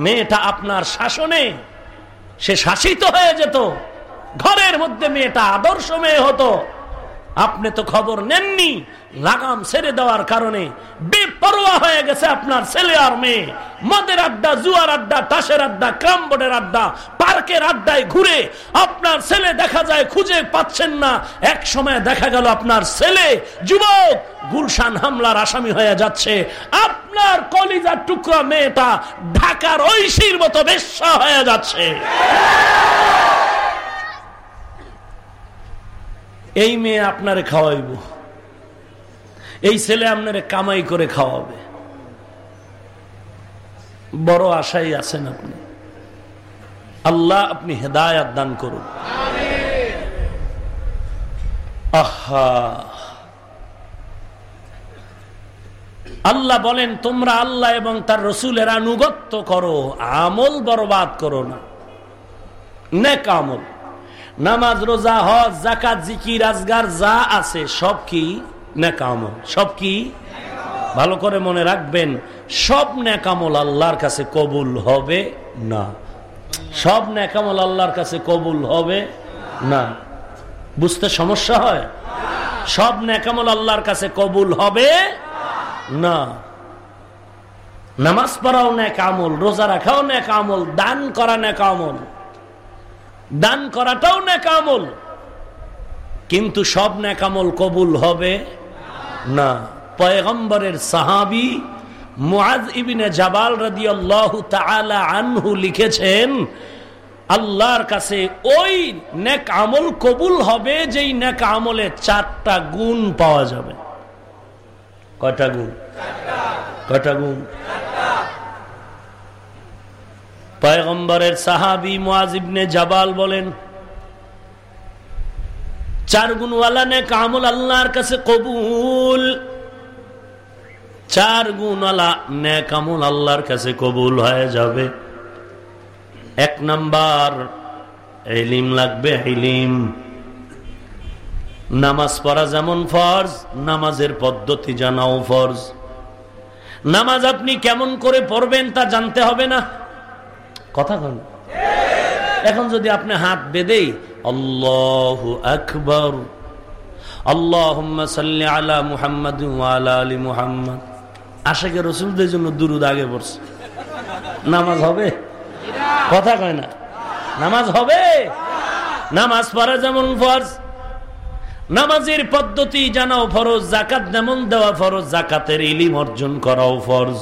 মেয়েটা আপনার শাসনে সে শাসিত হয়ে যেত। ঘরের মধ্যে মেয়েটা আদর্শ মেয়ে হতো। আপনি তো খবর নেননি। লাগাম ছেড়ে দেওয়ার কারণে বেপরোয়া হয়ে গেছে আপনার ছেলে আর মেয়ে। মদের আড্ডা, জুয়ার আড্ডা, তাসের আড্ডা, ক্রামবোর্ডের আড্ডা, পার্কের আড্ডায় ঘুরে আপনার ছেলে দেখা যায় খুঁজে পাচ্ছেন না। এক সময় দেখা গেল আপনার ছেলে, যুবক, গুলশান হামলার আসামি হয়ে যাচ্ছে। আপনার কলিজার টুকরা মেয়েটা ঢাকার ঐশীর মতো বেশ্যা হয়ে যাচ্ছে। এই মেয়ে আপনারে খাওয়াইব। এই ছেলে আপনারে কামাই করে খাওয়াবে। বড় আশাই আছেন আপনি। আল্লাহ আপনি হেদায়াত দান করুন। আহা। আল্লাহ বলেন, তোমরা আল্লাহ এবং তার রসুলের আনুগত্য করো, আমল বরবাদ করো না। নেক আমল। নামাজ, রোজা, হজ জাকাত জিকি রাজগার যা আছে, সব কি নেকামল? সব কি? ভালো করে মনে রাখবেন, সব নেকামল আল্লাহর কাছে কবুল হবে না। সব নেকামল আল্লাহর কাছে কবুল হবে না। বুঝতে সমস্যা হয়? সব নেকামল আল্লাহর কাছে কবুল হবে না। নামাজ পড়াও নেক আমল রোজা রাখাও নেক আমল দান করা নেক আমল দান করাটাও নেকামল কিন্তু সব নেকামল কবুল হবে না। পয়গম্বরের সাহাবি মুআজ ইবিনে জাবাল রাদিয়াল্লাহু তাআলা আনহু লিখেছেন, আল্লাহর কাছে ওই নেক আমল কবুল হবে যেই নেক আমলে চারটা গুণ পাওয়া যাবে। কয়টা গুণ? কয়টা গুণ? পয়গম্বরের সাহাবি মুআজিবনে জাবাল বলেন, চার গুণওয়ালা নে কামল আল্লাহর কাছে কবুল, চার গুণওয়ালা নে কামল আল্লাহর কাছে কবুল হয়ে যাবে। এক নাম্বার এলিম লাগবে এলিম নামাজ পড়া যেমন ফরজ, নামাজের পদ্ধতি জানাও ফরজ। নামাজ আপনি কেমন করে পড়বেন তা জানতে হবে না। কথা কন। এখন যদি আপনি হাত বেঁধেই, আল্লাহ আকবর আল্লাহ আলা মুহাম্মদ আলী মুহাম্মদ। আশাকে রসুলদের জন্য দুরুদ আগে পড়ছে। নামাজ হবে? কথা কয় না। নামাজ হবে? নামাজ পড়া যেমন ফরজ। নামাজের পদ্ধতি জানাও ফরজ, জাকাত যেমন দেওয়া ফরজ, জাকাতের ইলিম অর্জন করাও ফরজ।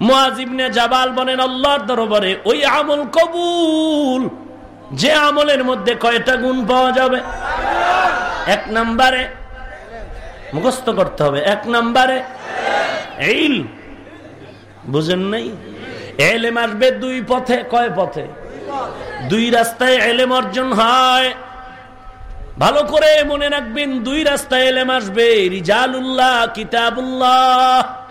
মুআজিবনে জাবাল বলেন, আল্লাহর দরবারে ওই আমল কবুল। যে আমলের মধ্যে কয়টা গুণ পাওয়া যাবে? এক নম্বরে মুখস্থ করতে হবে। এক নম্বরে এই বুঝেন নাই? এলেম আসবে দুই পথে। কয় পথে? দুই রাস্তায় এলেম অর্জন হয়। ভালো করে মনে রাখবেন, দুই রাস্তায় এলেম আসবে। রিজালুল্লাহ, কিতাবুল্লাহ।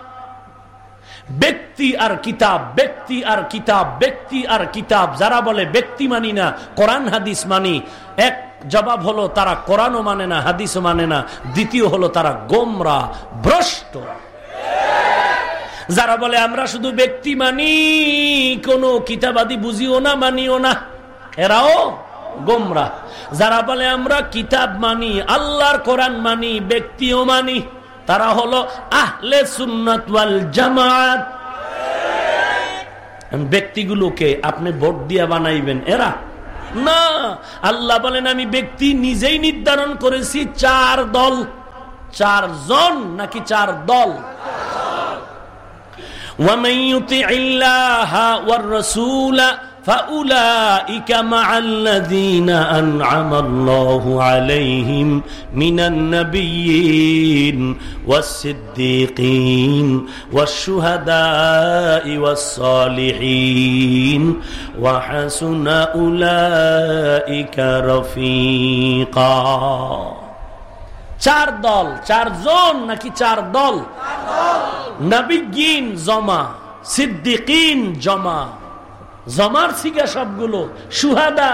ব্যক্তি আর কিতাব, ব্যক্তি আর কিতাব, ব্যক্তি আর কিতাব। যারা বলে ব্যক্তি মানি না, কোরআন, হাদিস মানি, এক জবাব হলো তারা কোরআনও মানে না, হাদিসও মানে না। দ্বিতীয় হলো তারা গোমরা, ভ্রষ্ট। যারা বলে আমরা শুধু ব্যক্তি মানি, কোন কিতাবাদি বুঝিও না, মানিও না, এরাও গোমরা। যারা বলে আমরা কিতাব মানি, আল্লাহর কোরআন মানি, ব্যক্তিও মানি তারা হলো আহলে সুন্নতাল ওয়াল জামাত ব্যক্তিগুলোকে আপনি ভোট দিয়া বানাইবেন। এরা? না। আল্লাহ বলেন, আমি ব্যক্তি নিজেই নির্ধারণ করেছি, চার দল। চার জন নাকি চার দল? ওয়ামাইয়ুতি ইল্লাহা ওয়ার রাসূলা فأولئك مع الذين أنعم الله عليهم من النبيين والصديقين والشهداء والصالحين وحسن أولئك رفيقا চার দল চার জন নাকি চার দল নবিগিন জমা সিদ্দিকিন জমা জমার শিকা সবগুলো সুহাদা,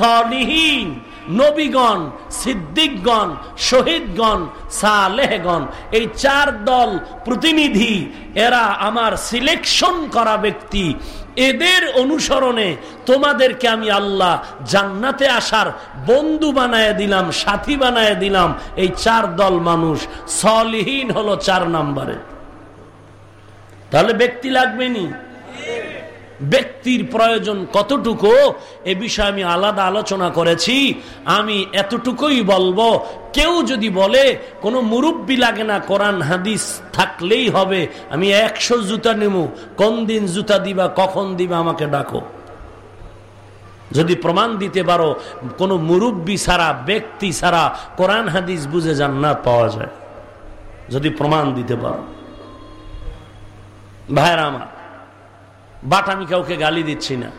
সলিহীন, নবীগণ, সিদ্দিকগণ, শহীদগণ, সালেহগণ, এই চার দল প্রতিনিধি, এরা আমার সিলেকশন করা ব্যক্তি। এদের অনুসরণে তোমাদেরকে আমি আল্লাহ জান্নাতে আসার বন্ধু বানায় দিলাম, সাথী বানায় দিলাম। এই চার দল মানুষ, সলিহীন হলো চার নম্বরে। তাহলে ব্যক্তি লাগবেনি ব্যক্তির প্রয়োজন কতটুকু, এ বিষয়ে আমি আলাদা আলোচনা করেছি। আমি এতটুকুই বলব, কেউ যদি বলে, কোনো মুরব্বী লাগে না, কোরআন, হাদিস থাকলেই হবে, আমি একশো জুতা নেব কোন দিন জুতা দিবা, কখন দিবা, আমাকে ডাকো। যদি প্রমাণ দিতে পারো, কোনো মুরব্বী ছাড়া, ব্যক্তি ছাড়া কোরআন, হাদিস বুঝে জান্নাত পাওয়া যায়। যদি প্রমাণ দিতে পারো। ভাইরা আমার বাট আমি কাউকে গালি দিচ্ছি না।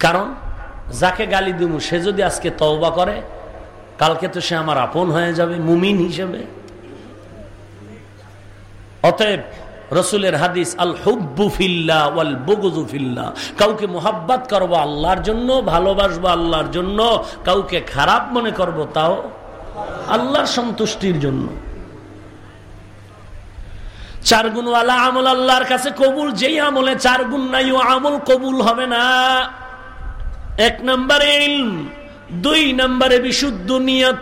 কারণ, যাকে গালি দিব সে যদি আজকে তওবা করে, কালকে তো সে আমার আপন হয়ে যাবে, মুমিন হিসেবে। অতএব রসুলের হাদিস আল হুব্বুফিল্লা ওয়াল বগুজুফিল্লা কাউকে মোহাব্বাত করব আল্লাহর জন্য, ভালোবাসবো আল্লাহর জন্য, কাউকে খারাপ মনে করব তাও আল্লাহর সন্তুষ্টির জন্য। চার গুণওয়ালা আমল আল্লাহর কাছে কবুল, যেই আমলে চার গুণ নাই, ও আমল কবুল হবে না। এক নম্বরে দুই নম্বরে বিশুদ্ধ নিয়ত।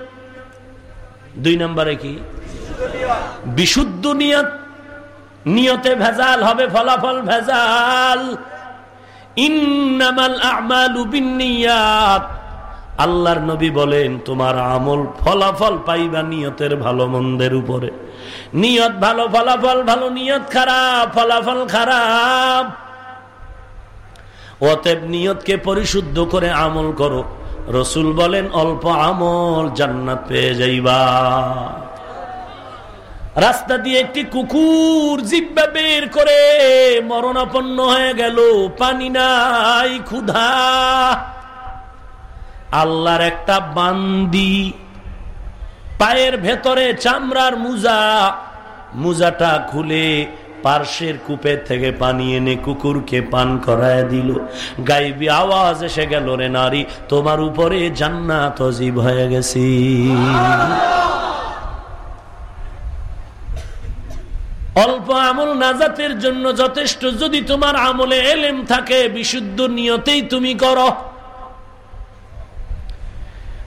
দুই নম্বরে কি? বিশুদ্ধ নিয়ত। নিয়তে ভেজাল হবে, ফলাফল ভেজাল। ইন্নামাল আমালু বিন্নিয়াত। আল্লাহর নবী বলেন, তোমার আমল ফলাফল পাইবা নিয়তের ভালো মন্দের উপরে। নিয়ত ভালো, ফলাফল ভালো, নিয়ত খারাপ, ফলাফল খারাপ। অতএব নিয়তকে পরিশুদ্ধ করে আমল করো। রসুল বলেন, অল্প আমল জান্নাত পেয়ে যাইবা। রাস্তা দিয়ে একটি কুকুর জিব্বা বের করে মরণাপন্ন হয়ে গেল, পানি নাই, ক্ষুধা। আল্লাহর একটা বান্দি পায়ের ভেতরে চামড়ার মুজা। মুজাটা খুলে পার্শ্বের কূপের থেকে পানি এনে কুকুরকে পান করায় দিল। গাইবি আওয়াজ এসে গেল, রে নারী, তোমার উপরে জান্নাত অজীব হয়ে গেছি। অল্প আমল নাজাতের জন্য যথেষ্ট। যদি তোমার আমলে এলেম থাকে, বিশুদ্ধ নিয়তেই তুমি করো।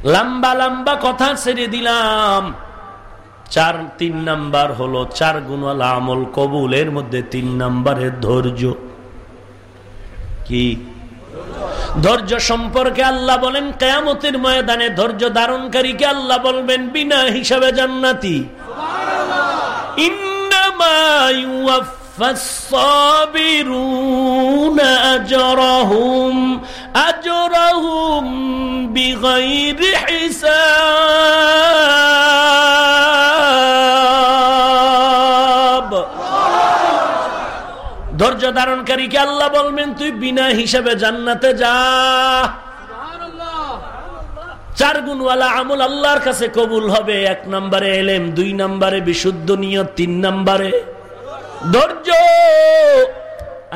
লম্বা লম্বা কথা ছেড়ে দিলাম। চার, তিন নাম্বার হলো চার গুণাল আমল কবুলের মধ্যে তিন নাম্বারের ধৈর্য। কি? ধৈর্য সম্পর্কে আল্লাহ বলেন, কেয়ামতের ময়দানে ধৈর্য ধারণকারীকে আল্লাহ বলবেন, বিনা হিসাবে জান্নাতি। ইন্নামা أجرهم أجرهم بغير حساب ধৈর্য ধারণকারীকে আল্লাহ বলবেন তুই বিনা হিসাবে জান্নাতে যা চার গুণওয়ালা আমল আল্লাহর কাছে কবুল হবে এক নম্বরে এলেম দুই নম্বরে বিশুদ্ধ নিয়ত তিন নম্বরে ধৈর্য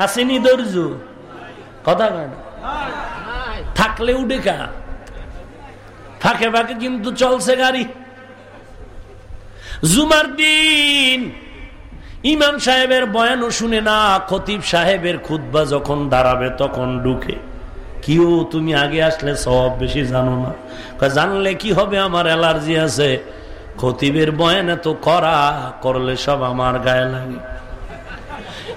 আসেনি ধৈর্য কথা কেন থাকলে উঠে কা। ফাঁকে ফাঁকে কিন্তু চলছে গাড়ি। জুমার দিন, ইমাম সাহেবের বয়ানও শুনে না, খতিব সাহেবের খুদ্া যখন দাঁড়াবে তখন ঢুকে। কিও, তুমি আগে আসলে সব বেশি জানো না। জানলে কি হবে, আমার অ্যালার্জি আছে। খতিবের বয়ান এত করা করলে সব আমার গায়ে লাগে।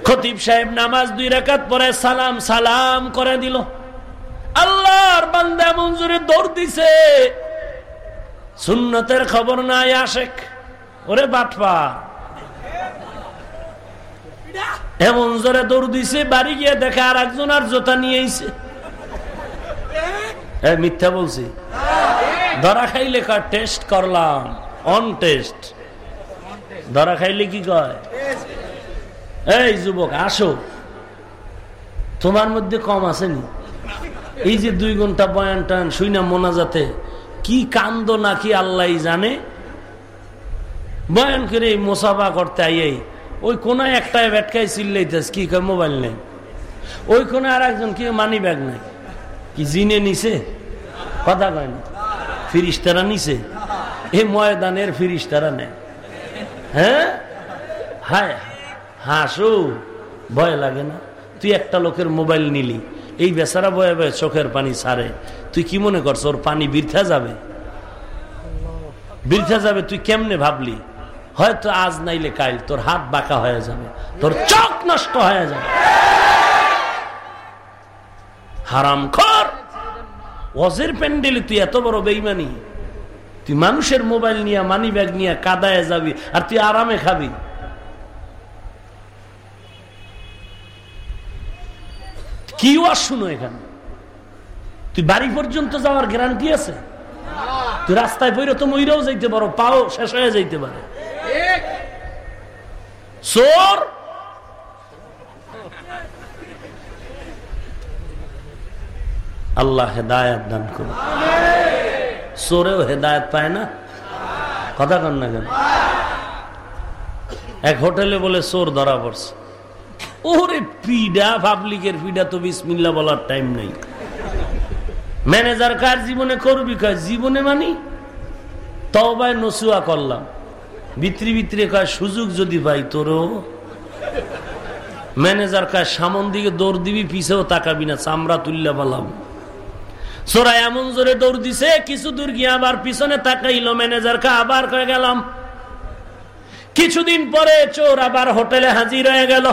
খতিব সাহেব নামাজ দুই রেখাত পরে সালাম সালাম করে দিল। আল্লাহর বান্দা মঞ্জুরে দৌড় দিছে। সুন্নতের খবর নাই আশেক। ওরে বাটপা। এমন জোরে দৌড় দিছে, বাড়ি গিয়ে দেখে আর একজন আর জোতা নিয়ে আইছে। মিথ্যা বলছি। ধরা খাইলে টেস্ট করলাম অন টেস্ট ধরা খাইলে কি কয়? এই যুবক, আসো। তোমার মধ্যে কম আসেনি এই যে দুই ঘণ্টা বয়ান টান, শুই না মোনা যাতে। কি কান্দ নাকি আল্লাহ জানে? বয়ান করে মোসাফা করতে আইয়াই ওই কোনায় একটাই ব্যাটকাই চিল্লাইতেস কি কয়, মোবাইল নেই। ওই কোনায় আর একজন কি মানি ব্যাগ নাই। কি জিনে নিছে? কথা কয় না। ফিরিস্তারা নিছে। এই ময়দানের ফিরিস্তারা নেয়। হ্যাঁ? হায় হাসু, ভয় লাগে না। তুই একটা লোকের মোবাইল নিলি, এই বেচারা বয়ে বয়ে চোখের পানি সারে তুই কি মনে করছ, ওর পানি বৃথা যাবে? বৃথা যাবে, তুই কেমনে ভাবলি? হয়তো আজ নাইলে কাইল তোর হাত বাঁকা হয়ে যাবে, তোর চোখ নষ্ট হয়ে যাবে। হারাম খর! ওজের প্যান্ডেলে তুই এত বড় বেইমানি। তুই মানুষের মোবাইল নিয়ে মানি ব্যাগ নিয়ে কাদায় যাবি, আর তুই আরামে খাবি। কি আর শুনো এখানে? তুই বাড়ি পর্যন্ত যাওয়ার গ্যারান্টি আছে? তুই রাস্তায় পড়ে তো মইরাও যাইতে পারো, পাও শেষ হয়ে যাইতে পারে। চোর! আল্লাহ হেদায়ত দান করুন চোরেও হেদায়ত পায় না? কথা কন না কেন? এক হোটেলে বলে চোর ধরা পড়ছে। ওরে পিডা পাবলিকের পিডা তো বিসমিল্লা বলার টাইম নেই। ম্যানেজার কার জীবনে করবি কয়? জীবনে মানি? তবায় নসুয়া করলাম। ভিতরি ভিতরে কয়, সুযোগ যদি পাই তোরও। ম্যানেজার কায়, সামন দিকে দৌড় দিবি, পিছেও তাকাবি না, চামড়া তুললে পালাম সোরা এমন জোরে দৌড় দিছে, কিছু দূর গিয়ে আবার পিছনে তাকাইল ম্যানেজার কা, আবার কয়ে গেলাম। কিছুদিন পরে চোর আবার হোটেলে হাজির হয়ে গেল।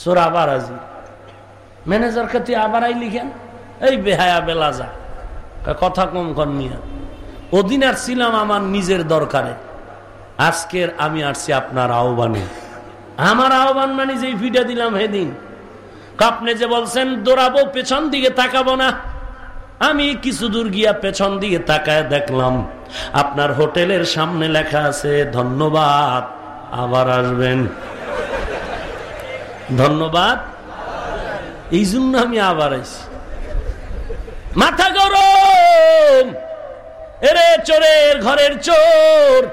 চোর আবার হাজির ম্যানেজার তুই আবার আইলি কেন? এই বেহায়া বেলা যা কথা কম কর নিয়া ওদিন আর ছিলাম আমার নিজের দরকারে। আজকের আমি আসছি আপনার আহ্বানে। আমার আহ্বান মানে যে ভিডিও দিলাম হেদিন আপনি যে বলছেন, দৌড়াবো, পেছন দিকে তাকাবো না। আমি কিছু দূর গিয়া পেছন দিকে তাকায় দেখলাম, আপনার হোটেলের সামনে লেখা আছে, ধন্যবাদ, আবার আসবেন। ধন্যবাদ। এই জন্য আমি আবার আইছি। মাথা গরম, এরে চোরের ঘরের চোর।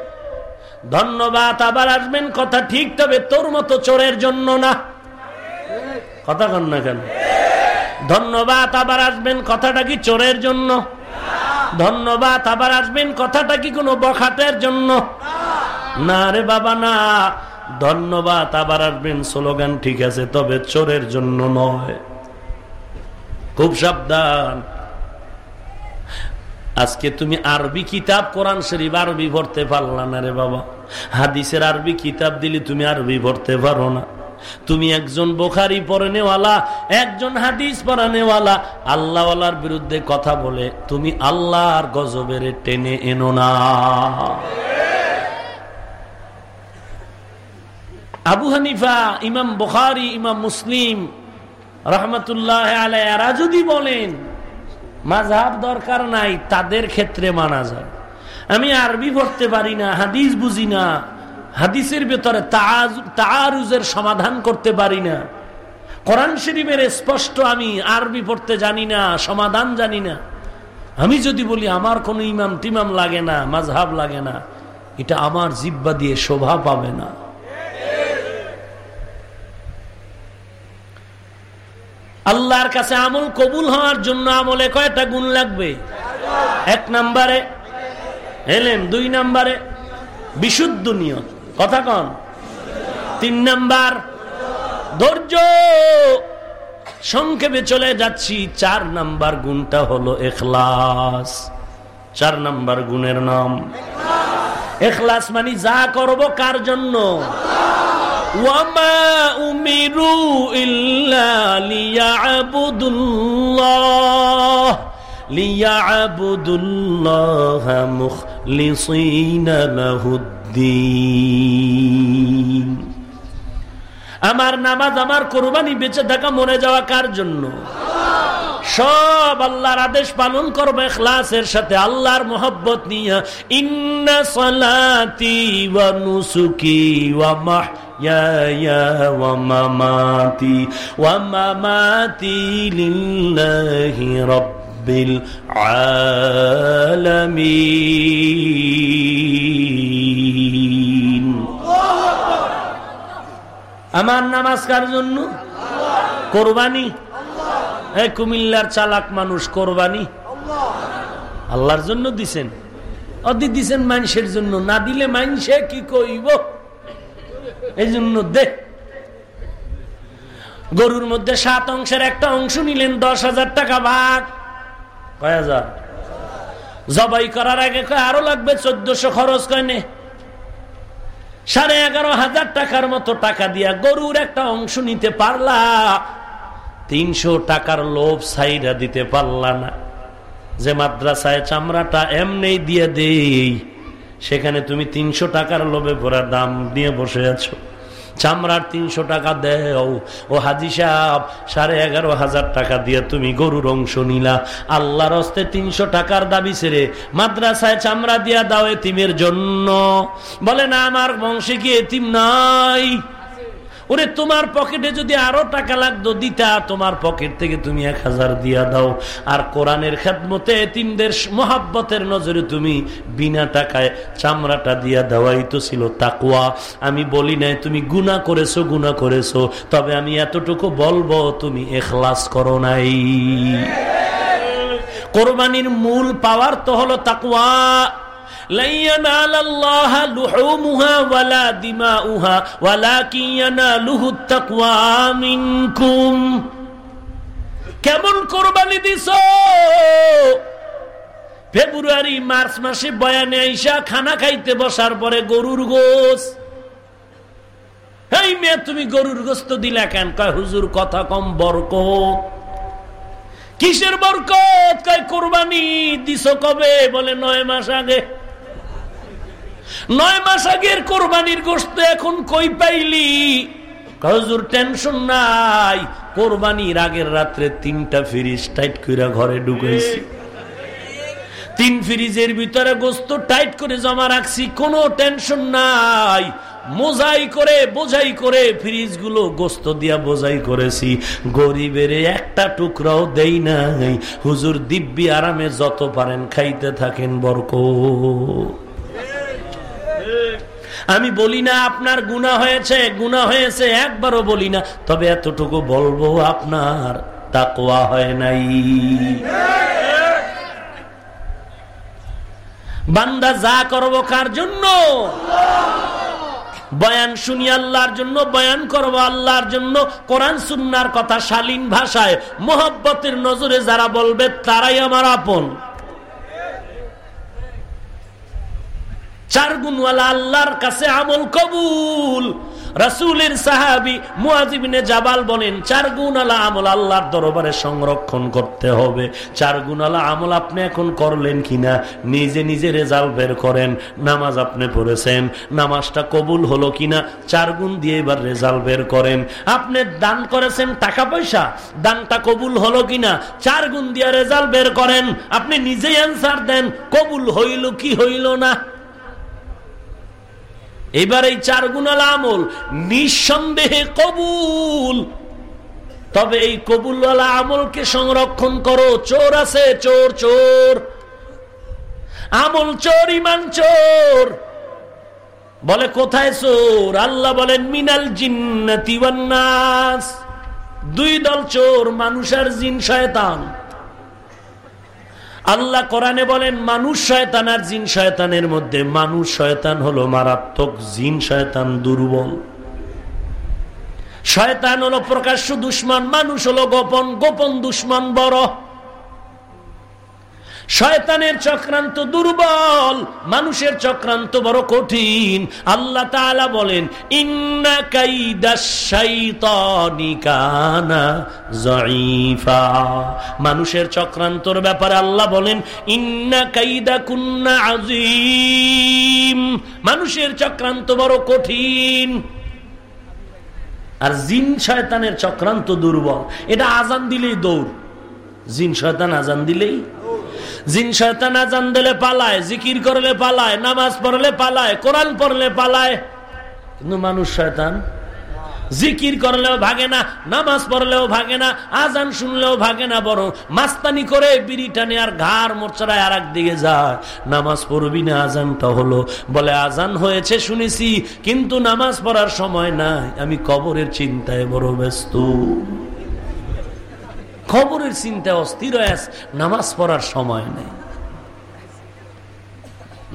ধন্যবাদ, আবার আসবেন কথা ঠিক, তবে তোর মতো চোরের জন্য না। কথা কন না কেন? ধন্যবাদ, আবার আসবেন কথাটা কি চোরের জন্য? ধন্যবাদ, আবার আসবেন কথাটা কি কোনো বখাটের জন্য? না রে বাবা, না। ধন্যবাদ, আবার আসবেন, স্লোগান ঠিক আছে, তবে চোরের জন্য নয়। খুব সাবধান। আজকে তুমি আরবি কিতাব, কোরআন শরীফ আরবি ভরতে পারলা না রে বাবা। হাদিসের আরবি কিতাব দিলে তুমি আরবি ভরতে পারো না। তুমি একজন বোখারি পড়ানেওয়ালা, একজন হাদিস পড়ানেওয়ালা। আল্লাহওয়ালার বিরুদ্ধে কথা বলে তুমি আল্লাহর গজবের টেনে এনো না। আবু হানিফা, ইমাম বুখারি, ইমাম মুসলিম রহমতুল্লাহ আলাইরা যদি বলেন মাঝহাব দরকার নাই, তাদের ক্ষেত্রে মানা যায়। আমি আরবি পড়তে পারি না, হাদিস বুঝি না, হাদিসের ভেতরে তারুজের সমাধান করতে পারি না। কোরআন শরীফের স্পষ্ট আমি আরবি পড়তে জানি না, সমাধান জানি না। আমি যদি বলি, আমার কোনো ইমাম টিমাম লাগে না মাঝহাব লাগে না, এটা আমার জিব্বা দিয়ে শোভা পাবে না। আল্লাহর কাছে আমল কবুল হওয়ার জন্য আমলে কয়টা গুণ লাগবে? এক নাম্বারে এলেন দুই নাম্বারে বিশুদ্ধ নিয়ত। কথা কন। তিন নাম্বার, ধৈর্য। সংক্ষেপে চলে যাচ্ছি। চার নাম্বার গুণটা হলো এখলাস। চার নাম্বার গুণের নাম। এখলাস মানে যা করব কার জন্য? وما أمروا إلا ليعبدوا الله ليعبدوا الله مخلصين له الدين আমার নামাজ আমার কোরবানি বেঁচে থাকা মরে যাওয়া কার জন্য সব আল্লাহর আদেশ পালন করবে খ্লাসের সাথে আল্লাহর মোহব্বত নিয়ে ইন্না সালাতি ওয়া নুসুকি ওয়া মাহইয়ায়া ওয়া মামাতি লিল্লাহি রাব্বিল আলামিন আমার নামাজ কার জন্য? কোরবানি? কুমিল্লার চালাক মানুষ কোরবানি? আল্লাহর জন্য দিছেন। অদি দিছেন মানুষের জন্য, না দিলে মানুষে কি কইব? এই জন্য দে। গরুর মধ্যে সাত অংশের একটা অংশ নিলেন, দশ হাজার টাকা ভাগ। হাজার? জবাই করার আগে আরও লাগবে চোদ্দশো খরচ কয়নে সাড়ে এগারো হাজার টাকার মতো টাকা দিয়া গরুর একটা অংশ নিতে পারলা, তিনশো টাকার লোভ সাইরা দিতে পারলা না। যে মাদ্রাসায় চামড়াটা এমনি দিয়ে দেই সেখানে তুমি তিনশো টাকার লোভে ভরা দাম নিয়ে বসে আছো। চামড়ার তিনশো টাকা দেও। ও হাজি সাহেব, সাড়ে এগারো হাজার টাকা দিয়ে তুমি গরুর অংশ নিলা। আল্লাহর হস্তে তিনশো টাকার দাবি ছেড়ে মাদ্রাসায় চামড়া দিয়া দাও এতিমের জন্য। বলে, না, আমার বংশে কি এতিম নাই? ওরে, তোমার পকেটে যদি আরও টাকা লাগতো, দিতা, তোমার পকেট থেকে তুমি এক হাজার দিয়া দাও। আর কোরআনের খেদমতে এতিমদের মোহাব্বতের নজরে তুমি বিনা টাকায় চামড়াটা দিয়া দেওয়াই তো ছিল তাকুয়া আমি বলি নাই, তুমি গুণা করেছ গুণা করেছ, তবে আমি এতটুকু বলব, তুমি এখলাস করো নাই। কোরবানির মূল পাওয়ার তো হলো তাকুয়া لن ينال الله لحومها ولا دماؤها ولكن يناله التقوى منكم কেমন কোরবানি দিছ ফেব্রুয়ারি মার্চ মাসে বয়ানে আইসা খানা খাইতে বসার পরে গরুর গোস এই মেয়ে তুমি গরুর গোস্ত দিলা কেন কয় হুজুর কথা কম বরক কিসের বরকত কয় কোরবানি দিছ কবে বলে নয় মাস আগে নয় মাস আগের কোরবানির গোস্ত এখন কই পাইলি? হজুর টেনশন নাই। কোরবানির আগের রাত্রে তিনটা ফ্রিজ টাইট করে ঘরে ঢুকেছি তিন ফ্রিজের ভিতরে গোস্ত টাইট করে জমা রাখছি, কোনো টেনশন নাই। মোজাই করে, বোঝাই করে ফ্রিজগুলো গোস্ত দিয়া বোঝাই করেছি। গরিবের একটা টুকরাও দেই নাই। হুজুর, দিব্যি আরামে যত পারেন খাইতে থাকেন বরক আমি বলি না আপনার গুণা হয়েছে গুণা হয়েছে, একবারও বলি না। তবে এতটুকু বলব, আপনার তাকোয়া হয় নাই। বান্দা যা করব কার জন্য? বয়ান শুনি আল্লাহর জন্য, বয়ান করব আল্লাহর জন্য। কোরআন সুন্নার কথা শালীন ভাষায়, মোহব্বতের নজরে যারা বলবে, তারাই আমার আপন। চার গুণওয়ালা আল্লাহর কাছে আমল কবুল। রাসুলের সাহাবি মুআজিবিনে জাবাল বলেন, চার গুণ আলা আমল আল্লাহর দরবারে সংরক্ষণ করতে হবে। চার গুণ আলা আমল আপনি এখন করলেন কিনা, নিজে নিজে রেজাল্ট বের করেন, নামাজ আপনি পড়েছেন, নামাজটা কবুল হলো কিনা, চার গুণ দিয়ে এবার রেজাল্ট বের করেন। আপনি দান করেছেন টাকা পয়সা, দানটা কবুল হলো কিনা, চার গুণ দিয়ে রেজাল্ট বের করেন। আপনি নিজেই অ্যান্সার দেন, কবুল হইল কি হইল না। এবার এই চার গুণাল আমল নিঃসন্দেহে কবুল। তবে এই কবুলওয়ালা আমলকে সংরক্ষণ করো। চোর আছে, চোর চোর। আমল চোর, ইমান চোর। বলে, কোথায় চোর? আল্লাহ বলেন, মিনাল জিন্নাতি দুই দল চোর মানুষের জিন, শয়তান। আল্লাহ কোরআনে বলেন, মানুষ শয়তান আর জিন শয়তানের মধ্যে। মানুষ শয়তান হলো মারাত্মক, জিন শয়তান দুর্বল। শয়তান হলো প্রকাশ্য দুশ্মন, মানুষ হলো গোপন গোপন দুশ্মন বড়। শয়তানের চক্রান্ত দুর্বল, মানুষের চক্রান্ত বড় কঠিন। আল্লাহ তাআলা বলেন, ইন্না কাইদা মানুষের চক্রান্তর ব্যাপারে আল্লাহ বলেন, ইন্না কাইদা কুন্না আজিম মানুষের চক্রান্ত বড় কঠিন। আর জিন শয়তানের চক্রান্ত দুর্বল। এটা আজান দিলেই দৌড়। জিন শয়তান আজান দিলেই জিন শয়তান আজান দিলে পালায়, জিকির করলে পালায়, নামাজ পড়লে পালায়, কোরআন পড়লে পালায়। কিন্তু মানুষ শয়তান, জিকির করলেও ভাগে না, নামাজ পড়লেও ভাগে না, আজান শুনলেও ভাগে না, বরং মাস্তানি করে বিড়ি আর ঘাড় মোর্চারায় আর দিকে যায়। নামাজ পড়বি না, আজানটা হলো। বলে, আজান হয়েছে শুনেছি, কিন্তু নামাজ পড়ার সময় নাই, আমি কবরের চিন্তায় বড় ব্যস্ত। খবরের চিন্তা অস্থির হয়ে নামাজ পড়ার সময় নেই।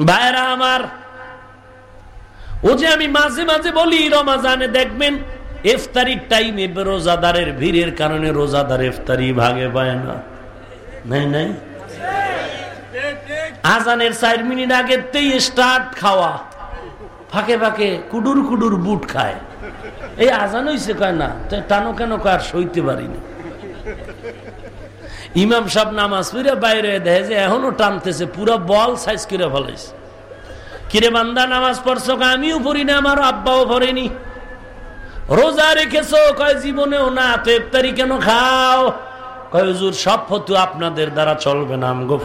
ভাইরা আমার, ও যে আমি মাঝে মাঝে বলি, রমাজানে দেখবেন ইফতারির টাইমে রোজাদারের ভিড়ের কারণে রোজাদার ইফতারি ভাগে পায় না। নাই নাই? আজানের চার মিনিট আগে তেই স্টার্ট খাওয়া, ফাঁকে ফাঁকে কুডুর কুডুর বুট খায়। এই আজান হইছে কয় না? টানো কেন কার সইতে পারি না। ইমাম সাহেব নামাজ পড়ে বাইরে দেখে যে এখনও টানতেছে, পুরো বল সাইজ করে ফলাইছে। কিরে বান্দা, নামাজ পড়ছো আমিও পড়ি না, আমার আব্বাও পড়েনি। রোজা রেখেছ? কয়, জীবনেও না, তো ইফতারি কেন খাও? কয়জুর সব ফতু আপনাদের দ্বারা চলবে না, আমগো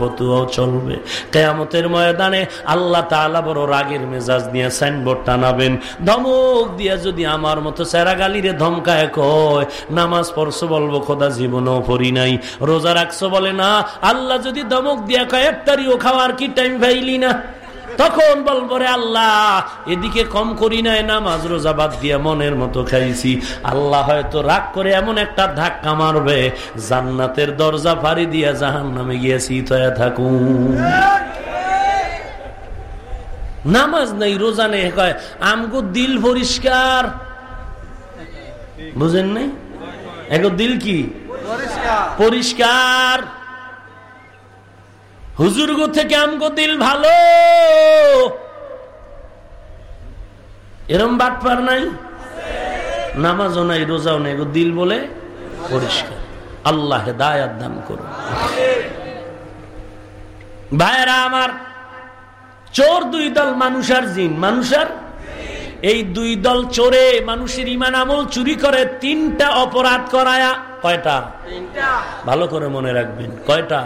চলবে। কেয়ামতের ময়দানে আল্লাহ বড় রাগের মেজাজ নিয়ে সাইনবোর্ড টানাবেন। ধমক দিয়ে যদি আমার মতো সেরা গালিরে ধমকায়, কয়, নামাজ পড়ছো বলব, খোদা জীবনও পড়ি নাই। রোজা রাখছো বলে না, আল্লাহ যদি ধমক দিয়া কয় ইফতারিও খাওয়ার কি টাইম পাইলি না? তখন বলব রে আল্লাহ এদিকে কম করি নাই নামাজ রোজা বাদ দিয়া মনের মতো খাইছি। আল্লাহ হয়তো রাগ করে এমন একটা ধাক্কা মারবে জান্নাতের দরজা ফাড়ি দিয়া জাহান নামে গিয়েছি তয়া থাকুন। নামাজ নেই রোজা নেই কয় আমগো দিল পরিষ্কার। বুঝেন নাই? এগো দিল কি? পরিষ্কার। হুজুরগো থেকে আমগো দিল ভালো। এরম বাটপার নাই? নামাজও নাই রোজাও নাই গো দিল বলে পরিষ্কার। আল্লাহ দায়াত দান করুন। ভাইরা আমার চোর দুই দল মানুষ আর জিন মানুষ আর এই দুই দল চোরে মানুষের ইমান আমল চুরি করে তিনটা অপরাধ করায়া কয়টা? ভালো করে মনে রাখবেন কয়টা?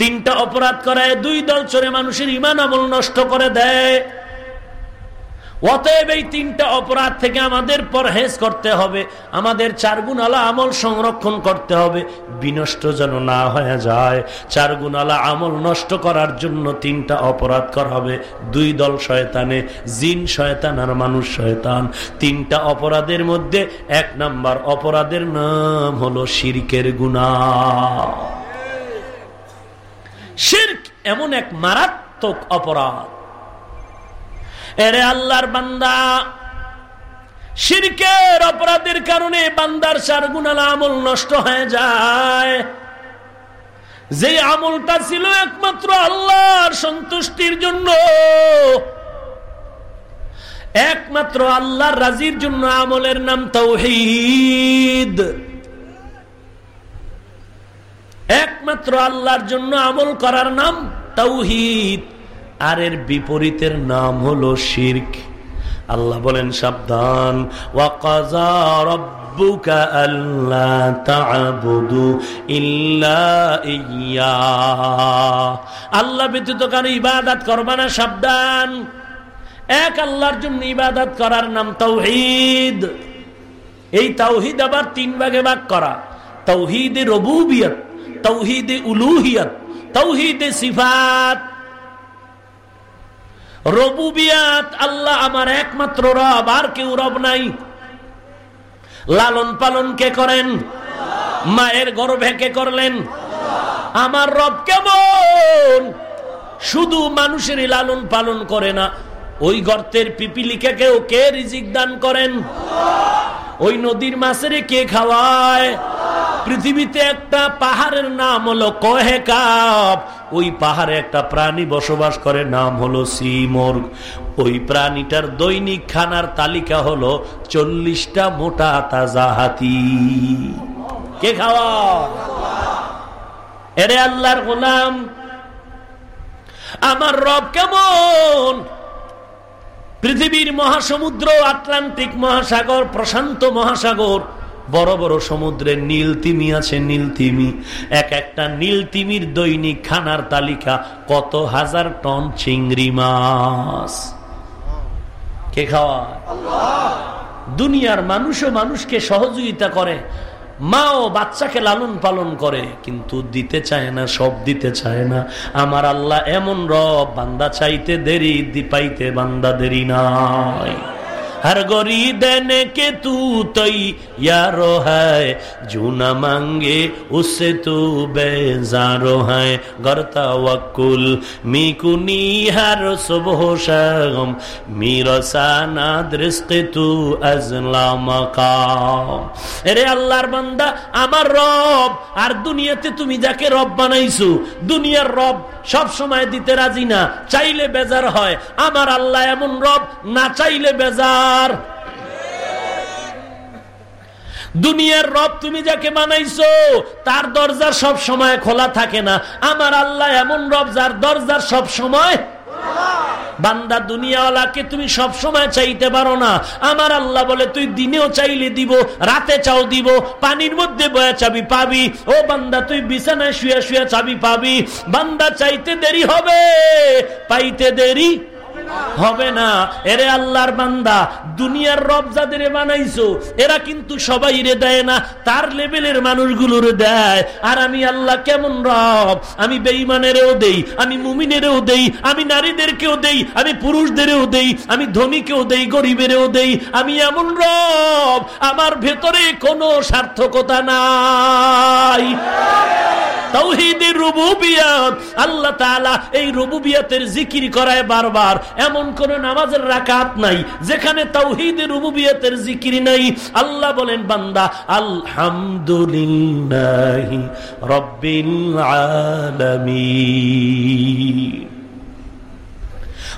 তিনটা অপরাধ করায় দুই দল চড়ে মানুষের ইমান আমল নষ্ট করে দেয়। অতএব এই তিনটা অপরাধ থেকে আমাদের পরহেজ করতে হবে, আমাদের চার গুণ আলা আমল সংরক্ষণ করতে হবে, বিনষ্ট যেন না হয়ে যায়। চার গুণ আলা আমল নষ্ট করার জন্য তিনটা অপরাধ করা হবে, দুই দল শয়তানে, জিন শয়তান আর মানুষ শয়তান। তিনটা অপরাধের মধ্যে এক নাম্বার অপরাধের নাম হলো শিরকের গুণা শির্ক এমন এক মারাত্মক অপরাধ। এরে আল্লাহর বান্দা, শিরকের অপরাধের কারণে বান্দার চার গুণাল আমল নষ্ট হয়ে যায়। যে আমলটা ছিল একমাত্র আল্লাহর সন্তুষ্টির জন্য, একমাত্র আল্লাহর রাজির জন্য আমলের নাম তৌহিদ। একমাত্র আল্লাহর জন্য আমল করার নাম তৌহিদ আর এর বিপরীতের নাম হলো শির্ক। আল্লাহ বলেন, সাবধান। আল্লাহ ব্যতীত কারও ইবাদত করবা না, সাবধান। এক আল্লাহর জন্য ইবাদত করার নাম তৌহিদ এই তৌহিদ আবার তিন ভাগে ভাগ করা। তৌহিদে রবুবিয়ত। তৌহিদে উলুহিয়ত, তৌহিদে সিফাত। রবুবিয়াত আল্লাহ আমার একমাত্র রব, আর কেউ রব নাই। লালন পালন কে করেন? মায়ের গর্ভে কে করলেন? আমার রব কেমন? শুধু মানুষেরই লালন পালন করে না, ওই গর্তের পিপিলিকে কেউ কে রিজিক দান করেন? ওই নদীর মাছের কে খাওয়ায়? পৃথিবীতে একটা পাহাড়ের নাম হলো কহে কাপ। ওই পাহাড়ে একটা প্রাণী বসবাস করে, নাম হলো সিমর্গ ওই প্রাণীটার দৈনিক খানার তালিকা হলো চল্লিশটা মোটা তাজা হাতি কে খাওয়া? এরে আল্লাহর গোলাম, আমার রব কেমন? পৃথিবীর মহাসমুদ্র, আটলান্টিক মহাসাগর, প্রশান্ত মহাসাগর বড় বড় সমুদ্রের নীল তিমি আছে, নীল তিমি। এক একটা নীল তিমির দৈনিক খানার তালিকা, কত হাজার টন চিংড়ি মাছ। কে খাওয়া দুনিয়ার মানুষও মানুষকে সহযোগিতা করে, মাও বাচ্চাকে লালন পালন করে, কিন্তু দিতে চায় না, সব দিতে চায় না। আমার আল্লাহ এমন রব, বান্দা চাইতে দেরি, দিপাইতে বান্দা দেরি নাই। हर गोरी देने के तू तैयारो है जो न मांगे उससे तू बेजारो है गरता वकुल मिकुनी हर सुबह शाम मिरसाना दृष्टि तू अजला मकाम এরে আল্লাহর বান্দা আমার রব আর দুনিয়াতে তুমি যাকে রব বানাইছো দুনিয়ার রব সব সময় দিতে রাজি না চাইলে বেজার হয় আমার আল্লাহ এমন রব না চাইলে বেজার দুনিয়ার রব তুমি যাকে বানাইছো, তার দরজা সব সময় খোলা থাকে না। আমার আল্লাহ এমন রব যার দরজার সব সময় বান্দা দুনিয়াওয়ালাকে তুমি সব সময় চাইতে পারো না। আমার আল্লাহ বলে, তুই দিনেও চাইলে দিব, রাতে চাও দিব, পানির মধ্যে বয়া চাবি পাবি। ও বান্দা, তুই বিছানায় শুয়ে শুয়ে চাবি পাবি। বান্দা, চাইতে দেরি হবে, পাইতে দেরি হবে না। এরে আল্লাহর বান্দা, দুনিয়ার রব যাদের বানাইছো, এরা কিন্তু সবাই রে দেয় না, তার লেভেলের মানুষগুলোর দেয়। আর আমি আল্লাহ কেমন রব? আমি বেইমানেরও দেই, আমি মুমিনেরও দেই, আমি নারীদেরকেও দেই, আমি পুরুষদেরও দেই, আমি ধনীকেও দেই, গরিবেরও দেই, আমি এমন রব, আমার ভেতরে কোনো সার্থকতা নাই। তৌহিদের রুবুবিয়াত, আল্লাহ তাআলা এই রুবুবিয়াতের জিকির করায় বারবার। এমন কোন নামাজের রাকাত নাই, যেখানে তৌহিদের রুবুবিয়াতের জিকির নাই। আল্লাহ বলেন, বান্দা, আলহামদুলিল্লাহ রব্বিল আলামিন।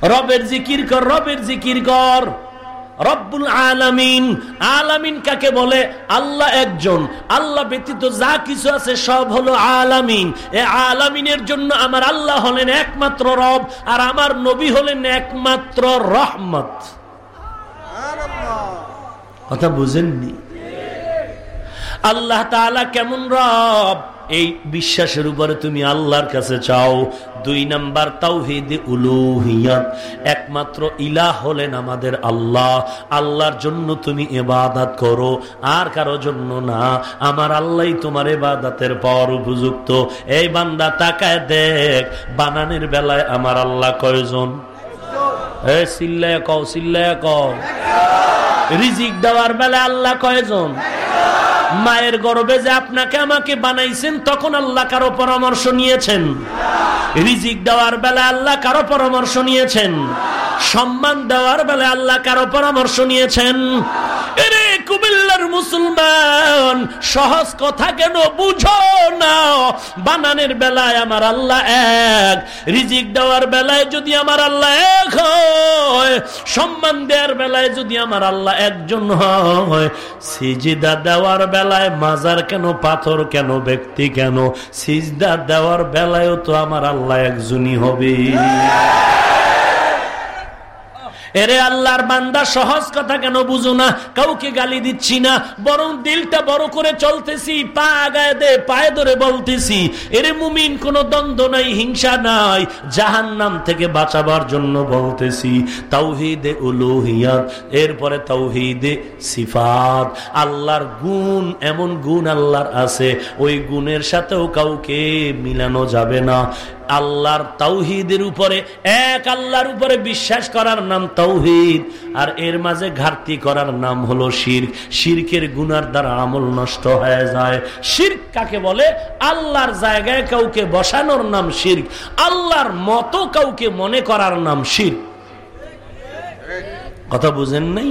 রবের জিকির কর, রবের জিকির কর। রব্বুল আলামিন। আলামিন কাকে বলে? আল্লাহ একজন। আল্লাহ ব্যতীত যা কিছু আছে সব হলো আলামিন। এ আলামিনের জন্য আমার আল্লাহ হলেন একমাত্র রব, আর আমার নবী হলেন একমাত্র রহমত। কথা বুঝেননি? আল্লাহ তাআলা কেমন রব? এই বিশ্বাসের উপরে তুমি আল্লাহর কাছে চাও। দুই নাম্বার তাওহিদ উলুহিয়াত। একমাত্র ইলা হলেন আমাদের আল্লাহ। আল্লাহর জন্য তুমি এবাদাত করো। আর কারও জন্য না। আমার আল্লাহ তোমার এবাদাতের পর উপযুক্ত। এই বান্দা তাকায় দেখ, বানানের বেলায় আমার আল্লাহ কয়জন? এ সিল্লায় কও সিল্লায় কও। রিজিক দেওয়ার বেলায় আল্লাহ কয়জন? মায়ের গর্বে যে আপনাকে আমাকে বানাইছেন, তখন আল্লাহ কারও পরামর্শ নিয়েছেন। রিজিক দেওয়ার বেলা আল্লাহ কারও পরামর্শ নিয়েছেন। সম্মান দেওয়ার বেলা আল্লাহ কারও পরামর্শ নিয়েছেন। কুমিল্লার মুসলমান, সহজ কথা কেন বুঝো না? বানানের বেলায় আমার আল্লাহ এক, রিজিক দেওয়ার বেলায় যদি আমার আল্লাহ এক হয়, সম্মান দেওয়ার বেলায় যদি আমার আল্লাহ একজন হয়, সিজিদা দেওয়ার বেলায় মাজার কেন, পাথর কেন, ব্যক্তি কেন? সিজদা দেওয়ার বেলায়ও তো আমার আল্লাহ একজনই হবে। এরে আল্লাহর বান্দা, সহজ কথা কেন বুঝো না? কাউকে গালি দিচ্ছি না, বরং দিলটা বড় করে চলতেছি, পা আগায় দে, পায়ে ধরে বলতেছি। এরে মুমিন, কোনো দ্বন্দ্ব নাই, হিংসা নাই জাহান নাম থেকে বাঁচাবার জন্য বলতেছি। তাওহিদে উলুহিয়াত, এরপরে তাওহিদে সিফাত। আল্লাহর গুণ, এমন গুণ আল্লাহর আছে, ওই গুণের সাথেও কাউকে মিলানো যাবে না। আল্লাহর তাওহিদের উপরে, এক আল্লাহর উপরে বিশ্বাস করার নাম তাওহিদ আর এর মাঝে ঘাটতি করার নাম হলো শির্ক। শির্কের গুনার দ্বারা আমল নষ্ট হয়ে যায়। শির্ক কাকে বলে? আল্লাহর জায়গায় কাউকে বসানোর নাম শির্ক। আল্লাহর মতো কাউকে মনে করার নাম শির্ক। কথা বুঝেন নাই?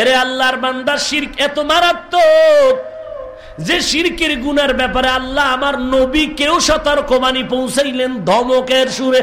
এরে আল্লাহর বান্দার শির্ক এত মারাত্মক যে শিরকের গুনার ব্যাপারে আল্লাহ আমার নবী কেউ সতর্কবাণী পৌঁছাইলেন ধমকের সুরে।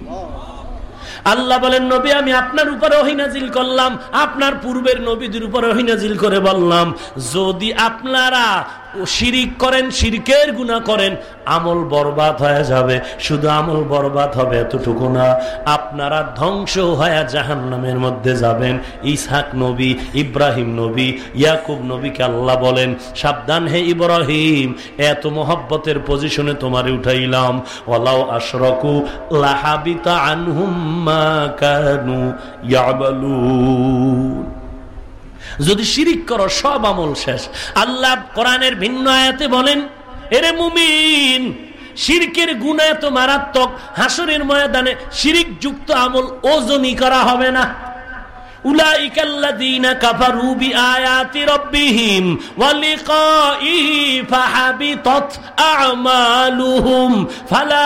আল্লাহ বলেন, নবী, আমি আপনার উপরে অহিনাজিল করলাম। আপনার পূর্বের নবীদের উপরে অহিনাজিল করে বললাম, যদি আপনারা শিরিক করেন, শিরকের গুণা করেন, আমল বরবাদ হয়ে যাবে। শুধু আমল বরবাদ হবে এতটুকু না, আপনারা ধ্বংস হয়ে জাহান নামের মধ্যে যাবেন। ইসহাক নবী, ইব্রাহিম নবী, ইয়াকুব নবীকে আল্লাহ বলেন, সাবধান হে ইব্রাহিম, এত মোহব্বতের পজিশনে তোমার উঠাইলাম। ওলাও আশরকু লাহাবিতা আনহুম মা কানু ইয়াবালুন। যদি শিরিক করো, সব আমল শেষ। আল্লাহ কোরআনের ভিন্ন আয়াতে বলেন, এরে মুমিন, শিরকের গুণা এত মারাত্মক, হাসরের ময়দানে শিরিক যুক্ত আমল ওজনই করা হবে না। ফালা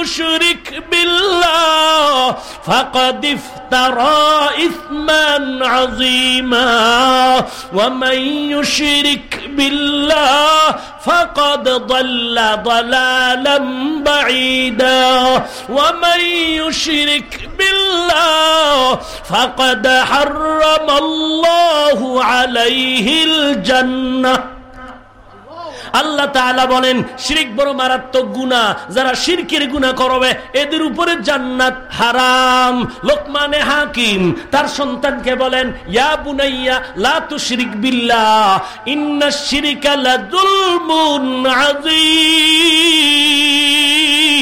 يشرك بالله فقد افترى إثما عظيما. ومن يشرك بالله فقد ضل ضلالا بعيدا. ومن يشرك بالله فقد حرم الله عليه الجنة. আল্লাহ তাআলা বলেন, শিরিক বড় মারাত্মক গুনাহ, যারা শিরকের গুনাহ করবে, এদের উপরে জান্নাত হারাম। লোকমানে হাকিম, তার সন্তানকে বলেন, ইয়া বুনাইয়া, লা তুশরিক বিল্লাহ ইন্নাশ শিরকা লাযুলমুন আযীম।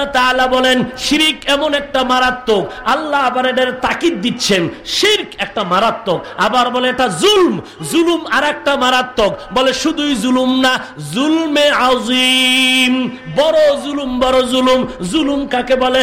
আল্লাহ তাআলা বলেন, শিরিক এমন একটা মারাত্মক, আল্লাহ আবার এটার তাকিদ দিচ্ছেন, শির্ক একটা মারাত্মক, আবার বলে এটা জুলম, জুলুম আর একটা মারাত্মক, বলে শুধুই জুলুম না, জুলমে আজিম বড় জুলুম বড় জুলুম জুলুম কাকে বলে?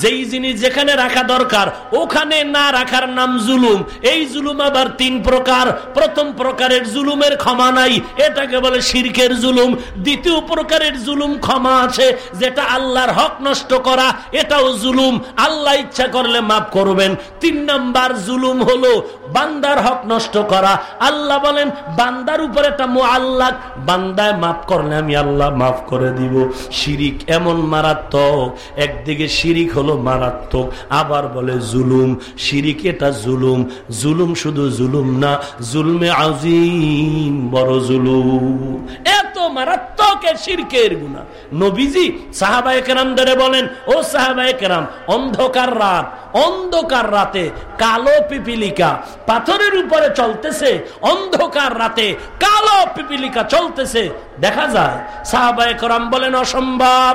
যেই জিনিস যেখানে রাখা দরকার, ওখানে না রাখার নাম জুলুম, এই জুলুম আবার তিন প্রকার, প্রথম প্রকারের জুলুমের ক্ষমা নাই, এটাকে বলে শিরকের জুলুম দ্বিতীয় প্রকারের জুলুম ক্ষমা আছে, যেটা আল্লাহর হক নষ্ট করা, এটাও জুলুম। আল্লাহ ইচ্ছা করলে মাফ করবেন। তিন নাম্বার জুলুম হলো বান্দার হক নষ্ট করা। আল্লাহ বলেন, বান্দার উপর একটা মোয়াল্লাক বান্দায় মাফ করলে আমি আল্লাহ মাফ করে দিব। শিরিক এমন মারাত্মক, একদিকে শিরিক হলো মারাত্মক, আবার বলে জুলুম। শিরিক এটা জুলুম। জুলুম শুধু জুলুম না, জুলমে আজিম বড় জুলুম। এত মারাত্মক শিরকের গুণা নবীজি সাহাবায়ে কেরামদারে বলেন, ও সাহাবায়ে কেরাম, অন্ধকার রাত, অন্ধকার রাতে কালো পিপিলিকা পাথরের উপরে চলতেছে, অন্ধকার রাতে কালো পিপিলিকা চলতেছে। দেখা যায়, সাহাবায়ে কেরাম বলেন, অসম্ভব।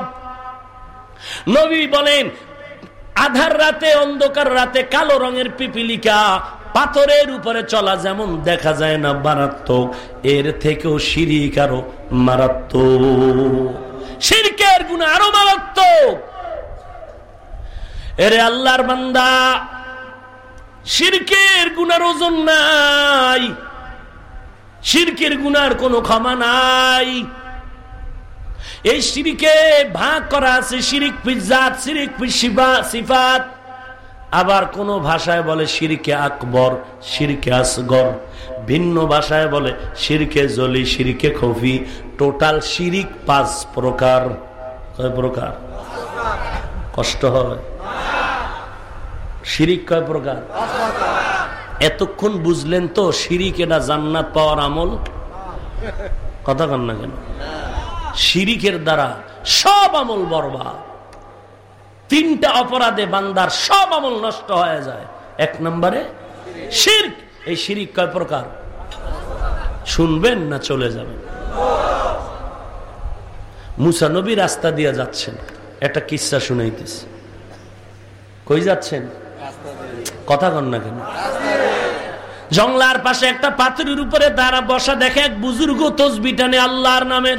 নবী বলেন, আধার রাতে, অন্ধকার রাতে কালো রঙের পিপিলিকা পাথরের উপরে চলা যেমন দেখা যায় না মারাত্মক, এর থেকেও শিরিক আরও মারাত্মক। শিরকের গুণ আরও মারাত্মক। এরে আল্লাহর বান্দা, শিরকের গুণার ওজন নাই। শিরকের গুনার কোনো ক্ষমা নাই। এই সিরিকে ভাগ করা আছে শিরিক পিজাত শিরিক সিফাত। আবার কোন ভাষায় বলে শিরকে আকবর, শিরকে আসগর। ভিন্ন ভাষায় বলে শিরকে জলি, শিরকে খফি। টোটাল শিরিক পাঁচ প্রকার। কয় প্রকার? কষ্ট হয়। শিরিক কয় প্রকার? এতক্ষণ বুঝলেন তো শিরিক এটা জান্নাত পাওয়ার আমল? কথা কন না কেন? শিরিকের দ্বারা সব আমল বরবাদ। তিনটা অপরাধে বান্দার সব আমল নষ্ট হয়ে যায়। এক নম্বরে শির্ক। এই শিরিক কয় প্রকার? শুনবেন না চলে যাবেন। মুসা নবী রাস্তা দিয়ে যাচ্ছেন। একটা কিসা শুনাইতেছে। কই যাচ্ছেন? কথা কন না কেন? জংলার পাশে একটা পাথরের উপরে দাঁড়া বসা দেখে এক বুজুর্গ তসবিটানে আল্লাহর নামের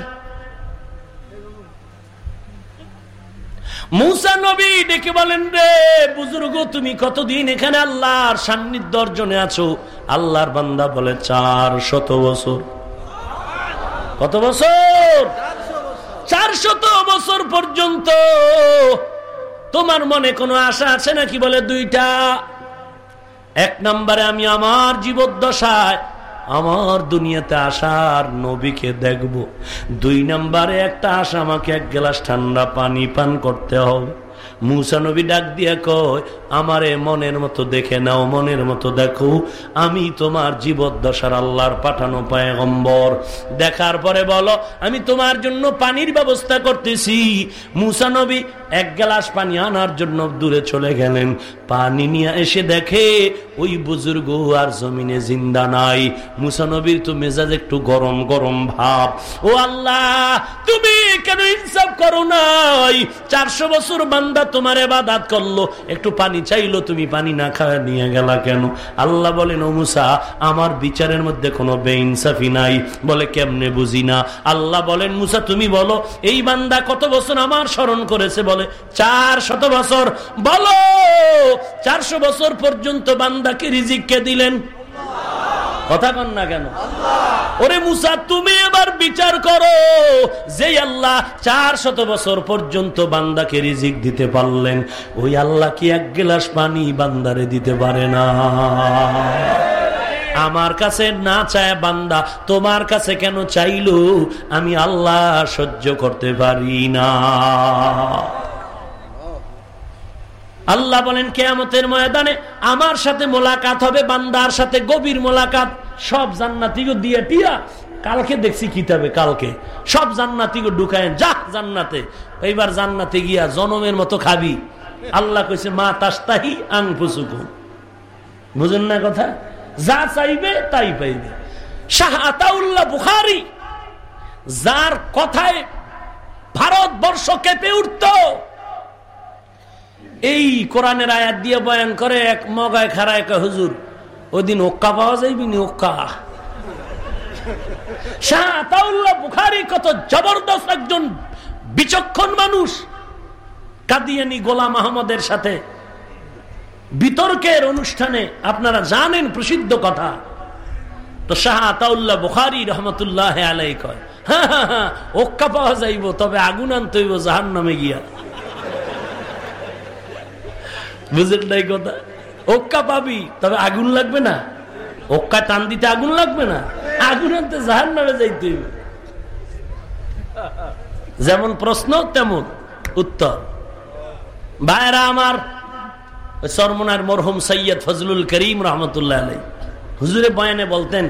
মুসা নবী ডেকে বলেন, রে বুজুর্গ, তুমি কতদিন এখানে আল্লাহর সান্নিধ্য অর্জনে আছো? আল্লাহর বান্দা বলে, চার শত বছর। কত বছর? চার শত বছর পর্যন্ত তোমার মনে কোনো আশা আছে নাকি বলে, দুইটা? এক নম্বরে, আমি আমার জীবদ্দশায় আমার দুনিয়াতে আসার নবীকে দেখব। দুই নম্বরে একটা আশা আমাকে এক গ্লাস ঠান্ডা পানি পান করতে হবে। মুসা নবী ডাক দিয়া কয় আমারে মনের মতো দেখে নাও, মনের মতো দেখো। আমি তোমার জীবদ্দশার আল্লাহর পাঠানো পায়গম্বর। দেখার পরে বলো, আমি তোমার জন্য পানির ব্যবস্থা করতেছি। মুসা নবী এক গ্লাস পানি আনার জন্য দূরে চলে গেলেন। পানি নিয়ে এসে দেখে, ওই বুজুর্গ আর জমিনে জিন্দা নাই। মুসানবীর তো মেজাজ একটু গরম গরম ভাব। ও আল্লাহ, তুমি কেন ইনসাফ করো নাই? চারশো বছর বান্দা তোমার এবাদাত করল। একটু পানি চাইলো, তুমি পানি না খাওয়া নিয়ে গেলা কেন? আল্লাহ বলেন, ও আমার বিচারের মধ্যে কোনো বেইনসাফি নাই। বলে, কেমনে বুঝি না? আল্লাহ বলেন, মুসা, তুমি বলো, এই বান্দা কত বছর আমার স্মরণ করেছে? বলে, চার শত বছর। বলো, চারশো বছর পর্যন্ত বান্দাকে রিজিককে দিলেন? কথা কন না কেন? ওরে মুসা, তুমি এবার বিচার করো যে আল্লাহ চার শত বছর পর্যন্ত বান্দাকে রিজিক দিতে পারলেন, ওই আল্লাহ কি এক গিলাস পানি বান্দারে দিতে পারে না? আমার কাছে না চায় বান্দা, তোমার কাছে কেন চাইল? আমি আল্লাহ সহ্য করতে পারি না। আল্লাহ বলেন, কেয়ামতের ময়দানে আমার সাথে মোলাকাত হবে, বান্দার সাথে গভীর মোলাকাত, সব জান্নাতিগো দিয়ে টিয়া কালকে দেখছি কিতাবে, কালকে। সব জান্নাতিগো ঢুকায় যা জান্নাতে। এইবার জান্নাতে গিয়া জনমের মতো খাবি। আল্লাহ কইছে, মা তাস্তাহি আং ফুসুকুম বুঝেন না কথা? যা চাইবে তাই পাইবে। শাহ আতাউল্লাহ বুখারি যার কথায় ভারতবর্ষ কেঁপে উঠত, এই কোরআনের আয়াত দিয়ে বয়ান করে, এক মগায় খারায় হুজুর, ওই দিন ওক্কা পাওয়া যাইবি নি ওক্কা? বুখারি কত জবরদস্ত একজন বিচক্ষণ মানুষ। কাদিয়ানি গোলাম আহমদের সাথে বিতর্কের অনুষ্ঠানে আপনারা জানেন প্রসিদ্ধ কথা। তো শাহ আতাউল্লাহ বুখারি রহমতুল্লাহ আলাই কয় হ্যাঁ হ্যাঁ ওক্কা পাওয়া যাইব, তবে আগুন আনতে হইব জাহান নামে গিয়া। বুঝেন নাই কথা? ওক্কা পাবি, তবে আগুন লাগবে না। ওক্কা টান দিতে আগুন লাগবে না? আগুন আনতে জাহান নামে যাইতে হইব। যেমন প্রশ্ন, তেমন উত্তর। ভাইরা আমার সরমনার মরহুম সৈয়দ ফজলুল করিম রহমতুল্লাহ আলাই হুজুরে বয়ানে বলতেন,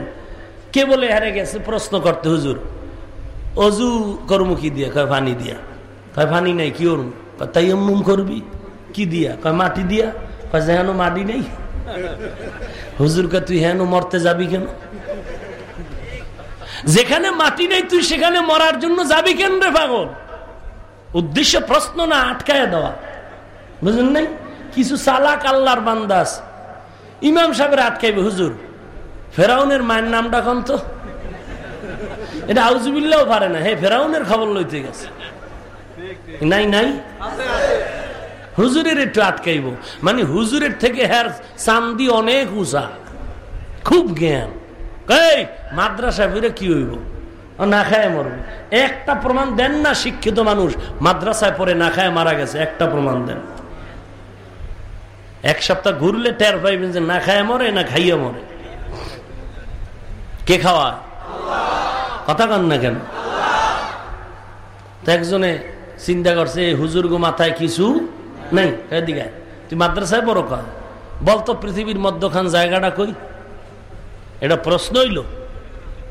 কে বলে হারে গেছে প্রশ্ন করতে হুজুর? অজু করমু কি দিয়া? কয়, পানি দিয়া। কয়, পানি নাই, কি ওরম তাই করবি? কি দিয়া? কয়, মাটি দিয়া? কয়, যেন মাটি নেই। হুজুর কে তুই হেন মরতে যাবি কেন? যেখানে মাটি নেই তুই সেখানে মরার জন্য যাবি কেন রে পাগল? উদ্দেশ্য প্রশ্ন না আটকায় দেওয়া। বুঝলেন নাই? কিছু চালাক আল্লাহর বান্দাস ইমাম সাহেবের আটকাইবে, হুজুর। ফেরাউনের মায়ের নামটা কন তো? এটা আউজুবিল্লাও পারে না। হে, ফেরাউনের খবর লইতে গেছে। নাই নাই? হুজুরের একটু আটকাইব। মানে হুজুরের থেকে হ্যার চান্দি অনেক উঁচা। খুব জ্ঞান। এই মাদ্রাসা ফিরে কি হইব? না খায় মরবে। একটা প্রমাণ দেন না শিক্ষিত মানুষ। মাদ্রাসায় পরে না খায় মারা গেছে, একটা প্রমাণ দেন। এক সপ্তাহ ঘুরলে টের পাইবেন যে না খায় মরে, না খাইয়ে মরে। কে খাওয়া কথা কন না কেন? তো একজনে চিন্তা করছে হুজুর গো মাথায় কিছু নেই তুই মাদ্রাসায় বড় কর বলতো পৃথিবীর মধ্যখান জায়গাটা কই? এটা প্রশ্ন হইল।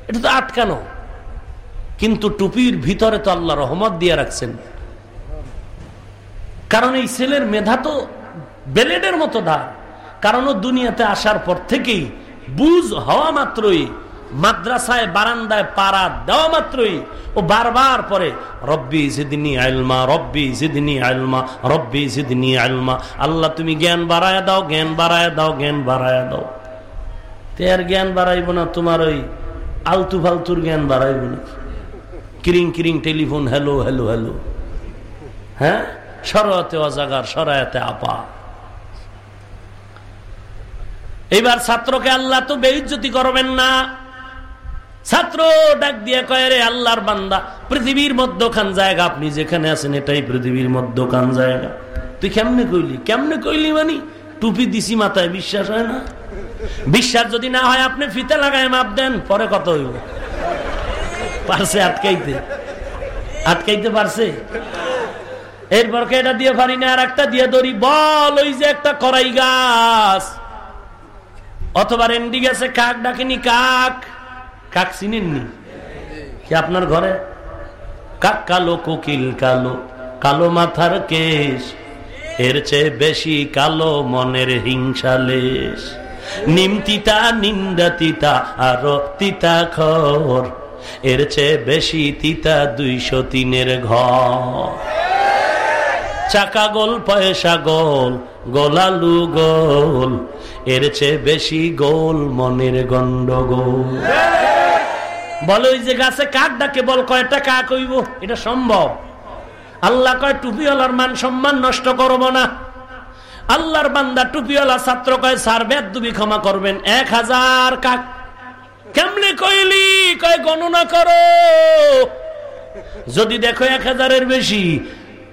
এটা তো আটকানো। কিন্তু টুপির ভিতরে তো আল্লাহ রহমত দিয়ে রাখছেন। কারণ এই ছেলের মেধা তো বেলেডের মতো ধার। কারণ দুনিয়াতে আসার পর থেকেই বুঝ হওয়া মাত্রই মাদ্রাসায় বারান্দায় পাড়া দেওয়া মাত্রই ও বারবার পরে, রব্বি সিদিনী আলমা রব্বি সিদিনী আলমা রব্বি সিদিনী আলমা আল্লাহ, তুমি জ্ঞান বাড়ায় দাও, জ্ঞান বাড়ায় দাও, জ্ঞান বাড়ায় দাও। তে আর জ্ঞান বাড়াইব না, তোমার ওই আলতু ফালতুর জ্ঞান বাড়াইব না। কিরিং কিরিং, টেলিফোন, হ্যালো হ্যালো হ্যালো। হ্যাঁ? সরাতে অজাগার, সরায়াতে আপা। এইবার ছাত্রকে আল্লাহ তো বেইজ্জতি করবেন না। ছাত্র ডাক দিয়ে কয়ে রে আল্লাহর বান্দা, পৃথিবীর মধ্যখান জায়গা, আপনি যেখানে আছেন, এটাই পৃথিবীর মধ্যখান জায়গা। তুই কেমনে কইলি? কেমনে কইলি মানে? টুপি দিছি, মাথায় বিশ্বাস হয় না? বিশ্বাস যদি না হয়, আপনি ফিতে লাগায় মাপ দেন, পরে কত হইব? পারছে আটকাইতে? আটকাইতে পারছে? এরপর এটা দিয়ে পারি না আর একটা দিয়ে ধরি বল, ওই যে একটা করাই গাছ। অথবা রেন্ডি গেছে, কাক ডাকেনি, কাক। কাক চিনেননি? কি আপনার ঘরে? কাক কালো কোকিল কালো কালো মাথার কেশ, এর চেয়ে বেশি কালো মনের হিংসালেশ নিম তিতা নিন্দা তিতা, আরও তিতা খর, এর চেয়ে বেশি তিতা দুইশো তিনের ঘর। চাকা গোল, পয়সা গোল, গোলালু গোল, এর চেয়ে বেশি গোল মনের গন্ডগোল। বলে ওই যে গাছে কাক ডাকে, বল কয়টা কাক হইব? এটা সম্ভব। আল্লাহ কয়, টুপিওয়ালার মান সম্মান নষ্ট করব না। আল্লাহর বান্দা টুপিওয়ালা ছাত্র কয় সার বেদ তুমি ক্ষমা করবেন। এক হাজার কাক। কেমনে কইলি? কয়, গণনা করো। যদি দেখো এক হাজারের বেশি,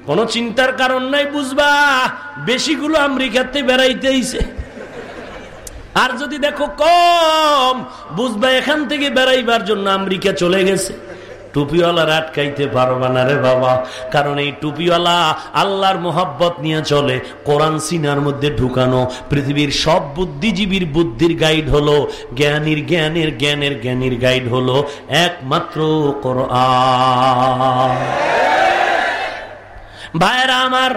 কোন চিন্তার কারণ নাই, বুঝবা। বেশিগুলো আমেরিকাতে বেড়াইতেইছে আর যদি দেখো কম, বুঝবা এখান থেকে বেড়াইবার জন্য আমেরিকা চলে গেছে। টুপিওয়ালার আটকাইতে পারবা না রে বাবা, কারণ এই টুপিওয়ালা আল্লাহর মোহাব্বত নিয়ে চলে, কোরআন সিনার মধ্যে ঢুকানো। পৃথিবীর সব বুদ্ধিজীবীর বুদ্ধির গাইড হলো, জ্ঞানীর জ্ঞানের জ্ঞানের জ্ঞানীর গাইড হলো, একমাত্র কোরআন। ভাইরা আমার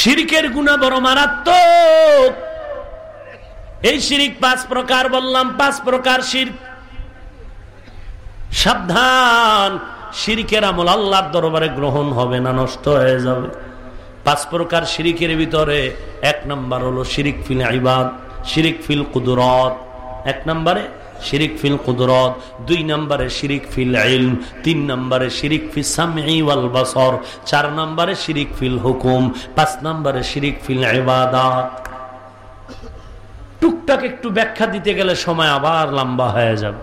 শিরিকের গুণা বড় মারাত্মক। এই শিরিক পাঁচ প্রকার বললাম, পাঁচ প্রকার শির সাবধান, শিরিকের আমল আল্লাহর দরবারে গ্রহণ হবে না, নষ্ট হয়ে যাবে। পাঁচ প্রকার শিরিকের ভিতরে এক নম্বর হলো শিরিক ফিল ইবাদ, শিরিক ফিল কুদরত। এক নম্বরে শিরিক ফিল কুদরত দুই নম্বরে শিরিক ফিল তিন নম্বরে শিরিক সামঈ ওয়াল চার নম্বরে শিরিক ফিল হুকুম পাঁচ নম্বরে শিরিক ফিল টুকটাক একটু ব্যাখ্যা দিতে গেলে সময় আবার লম্বা হয়ে যাবে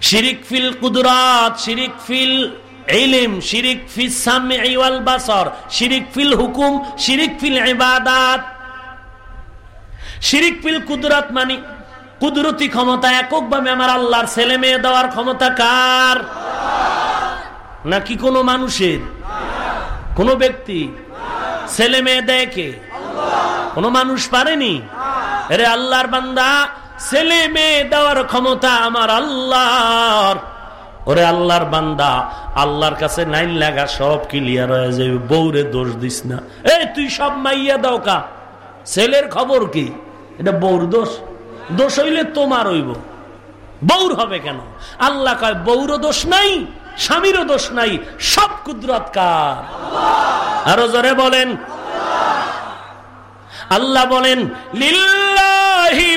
শিরিক ফিল কুদরাত শিরিক ফিল ইলম শিরিক ফিল সামঈ ওয়াল বাসর শিরিক ফিল হুকুম শিরিক ফিল ইবাদাত শিরিক পিল কুদরাত মানি। কুদরতি ক্ষমতা এককভাবে আমার আল্লাহর ছেলে মেয়ে দেওয়ার ক্ষমতা কার? নাকি কোনো মানুষের? কোন ব্যক্তি? ছেলে মেয়ে দেয় কে? কোন মানুষ পারেনি? আরে আল্লাহর বান্দা, ছেলে মেয়ে দেওয়ার ক্ষমতা আমার আল্লাহর। ওরে আল্লাহর বান্দা, আল্লাহর কাছে নাইন লাগা সব ক্লিয়ার হয়ে যাবে বউরে দোষ দিস না। এই তুই সব মাইয়া দাও কা। ছেলের খবর কি? এটা বউর দোষ। দোষ হইলে তোমার হইব। বৌর হবে কেন? আল্লাহ কয় বৌর দোষ নাই, স্বামীরও দোষ নাই, সব কুদরত কার? আরও জোরে বলেন। আল্লাহ বলেন, লিল্লাহি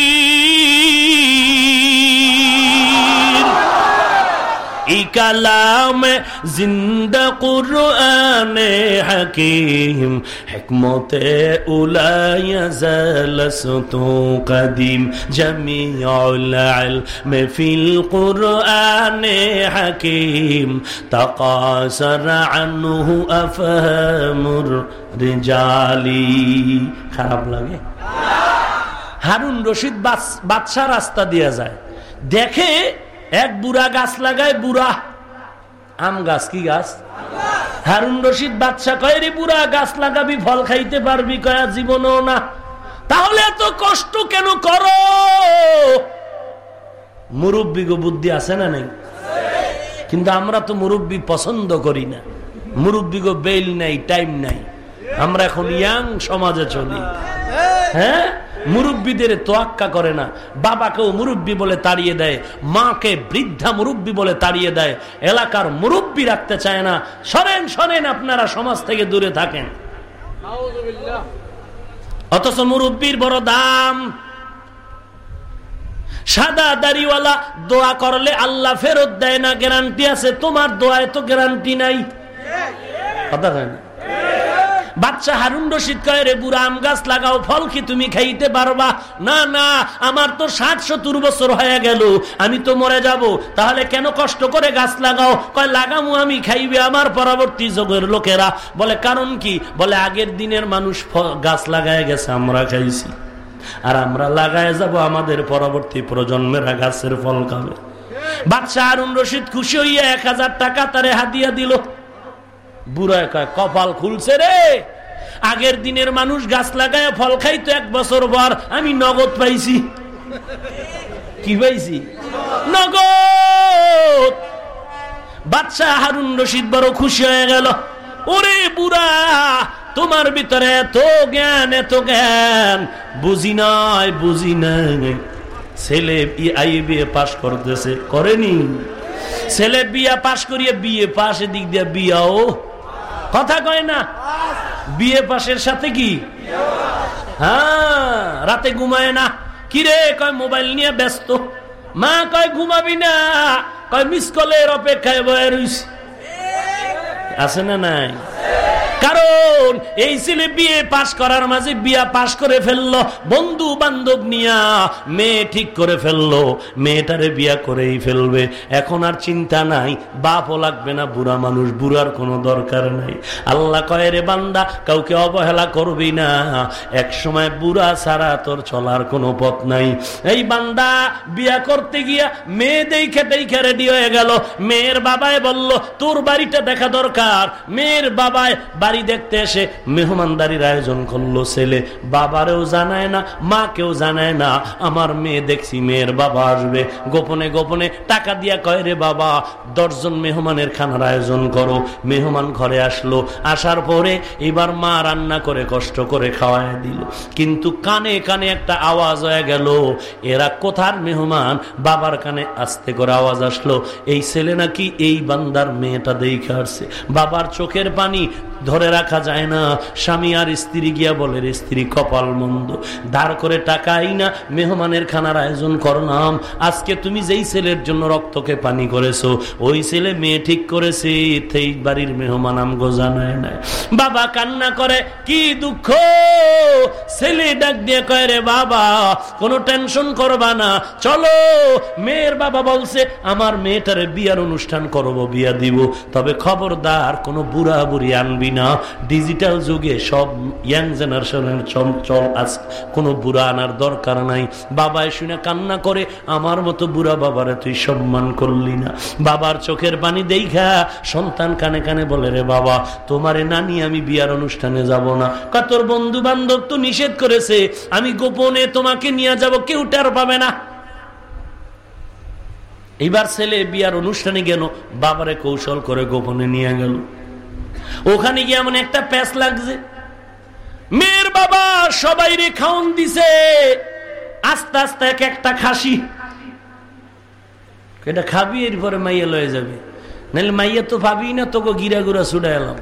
কালাম জিন্দা কুরআন হাকিম, হিকমতে উলায়া জালসতু কদিম, জামিউল ইলম ফিল কুরআন হাকিম, তাকাসার আনহু আফহামুর রিজালি। খারাপ লাগে? হারুন রশিদ বাদশাহ রাস্তা দিয়া যায়। দেখে এক বুড়া গাছ লাগায় বুড়া। আম গাছ কি গাছ? হারুন রশিদ বাদশা কয় রে বুড়া, গাছ লাগাবি, ফল খাইতে পারবি, কয়া জীবনও না। তাহলে এত কষ্ট কেন করো? মুরব্বী গো, বুদ্ধি আছে না নাই? কিন্তু আমরা তো মুরব্বী পছন্দ করি না। মুরব্বী গো বেল নাই, টাইম নাই। আমরা এখন ইয়াং সমাজে চলি। হ্যাঁ? মুরব্বীদের তোয়াক্কা করে না। বাবাকেও মুরব্বী বলে তাড়িয়ে দেয়, মাকে বৃদ্ধা মুরব্বী বলে তাড়িয়ে দেয়। এলাকার মুরব্বী রাখতে চায় না। সরেন সরেন আপনারা সমাজ থেকে দূরে থাকেন। অথচ মুরব্বীর বড় দাম। সাদা দাড়িওয়ালা দোয়া করলে আল্লাহ ফেরত দেয় না, গ্যারান্টি আছে। তোমার দোয়ায় তো গ্যারান্টি নাই। কথা হয় না। বাচ্চা হারুন রশিদ কয়, রে বুড়া, আম গাছ লাগাও, ফল কি তুমি খাইতে পারবা? না না, আমার তো ষাট সত্তর বছর হয়ে গেল, আমি তো মরে যাব, তাহলে কেন কষ্ট করে গাছ লাগাও? কয়, লাগামু আমি, খাইবে আমার পরবর্তী যুগের লোকেরা। বলে, কারণ কি? বলে, আগের দিনের মানুষ গাছ লাগায় গেছে, আমরা খাইছি। আর আমরা লাগায় যাব, আমাদের পরবর্তী প্রজন্মেরা গাছের ফল খাবে। বাচ্চা হারুন রশিদ খুশি হইয়া এক হাজার টাকা তারে হাতিয়া দিল। বুড়ায় কয়, কপাল খুলছে রে আগের দিনের মানুষ গাছ লাগায়, ফল খাইতো, এক বছর পর আমি নগদ পাইছি। কি পাইছি? নগদ! বাচ্চা হারুন রশিদ বড় খুশি হয়ে গেল। ওরে বুড়া, তোমার ভিতরে এত জ্ঞান এত জ্ঞান। বুঝি নয় বুঝি নাই। ছেলে আই বিয়ে পাশ করতেছে, করেনি? ছেলে বিয়া পাশ করিয়ে বিয়ে পাশ, এদিক দিয়ে বিয়াও। কথা কয় না? বিয়ে পাশের সাথে কি? হ্যাঁ রাতে ঘুমায় না। কিরে, কয় মোবাইল নিয়ে ব্যস্ত। মা কয়, ঘুমাবি না। কয়, মিস কলের অপেক্ষায় বয়ে রইছি আছে না নাই? কারণ এই ছেলে বিয়ে পাশ করার মাঝে বিয়া পাশ করে ফেলল, বন্ধু বান্ধব নিয়া মেয়ে ঠিক করে ফেলল, মেয়েটারে বিয়া করেই ফেলবে। এখন আর চিন্তা নাই, বাপও লাগবে না, বুড়া মানুষ, বুড়ার কোনো দরকার নাই। আল্লাহ কয়, রে বান্দা, কাউকে অবহেলা করবি না। এক সময় বুড়া ছাড়া তোর চলার কোনো পথ নাই। এই বান্দা বিয়া করতে গিয়া মেয়ে দেখে দেখে রেডি হয়ে গেল। মেয়ের বাবায় বলল, তোর বাড়িটা দেখা দরকার। মেয়ের বাবায় বাড়ি দেখতে এসে মেহমানদারির আয়োজন করল ছেলে। বাবারেও জানায় না, মাকেও জানায় না, আমার মেয়ে দেখছি, মেয়ের বাবা আসবে। গোপনে গোপনে টাকা দিয়া কয়, রে বাবা, দশজন মেহমানের খানার আয়োজন করো। মেহমান ঘরে আসলো, আসার পরে এবার মা রান্না করে, কষ্ট করে খাওয়ায় দিল। কিন্তু কানে কানে একটা আওয়াজ হয়ে গেল, এরা কোথার মেহমান? বাবার কানে আস্তে করে আওয়াজ আসলো, এই ছেলে নাকি এই বান্দার মেয়েটা দেখে আসছে। বাবার চোখের পানি ধরে রাখা যায় না। স্বামী আর স্ত্রী গিয়া বলে, রে স্ত্রী, কপাল মন্দ। দাঁড় করে টাকাই না, মেহমানের খানার আয়োজন করলাম আজকে তুমি যেই ছেলের জন্য রক্তকে পানি করেছ, ওই ছেলে মেয়ে ঠিক করেছে সেই বাড়ির মেহমান আমগো জানায় না বাবা কান্না করে, কি দুঃখ! ছেলে ডাক দিয়ে কয়, রে বাবা, কোনো টেনশন করবা না। চলো। মেয়ের বাবা বলছে, আমার মেয়েটারে বিয়ার অনুষ্ঠান করব, বিয়া দিব। তবে খবরদার কোনো বুড়া বুড়ি আনবি না। ডিজিটাল যুগে সব ইয়াং জেনারেশনের চল চল আজ কোনো বুড়া আনার দরকার নাই। বাবায় শুনে কান্না করে, আমার মতো বুড়া বাবারে তুই সম্মান করলি না। বাবার চোখের পানি দেখা সন্তান কানে কানে বলে, রে বাবা, তোমারে নানি আমি বিয়ার অনুষ্ঠানে যাব না। তোর বন্ধু বান্ধব তো নিষেধ করেছে, আমি গোপনে তোমাকে নিয়ে যাব, কেউ টের পাবে না। এইবার ছেলে বিয়ার অনুষ্ঠানে গেল, বাবারে কৌশল করে গোপনে নিয়ে গেল। ওখানে গিয়ে এমন একটা প্যাস লাগছে। মেয়ের বাবা সবাই রে খাওন দিছে। আস্তে আস্তে এক একটা খাসি। এটা খাবি, এরপরে মাইয়া লয়ে যাবে। নাহলে মাইয়া তো ভাবি না, তোকে গিরা গুড়া ছুটে এলাম।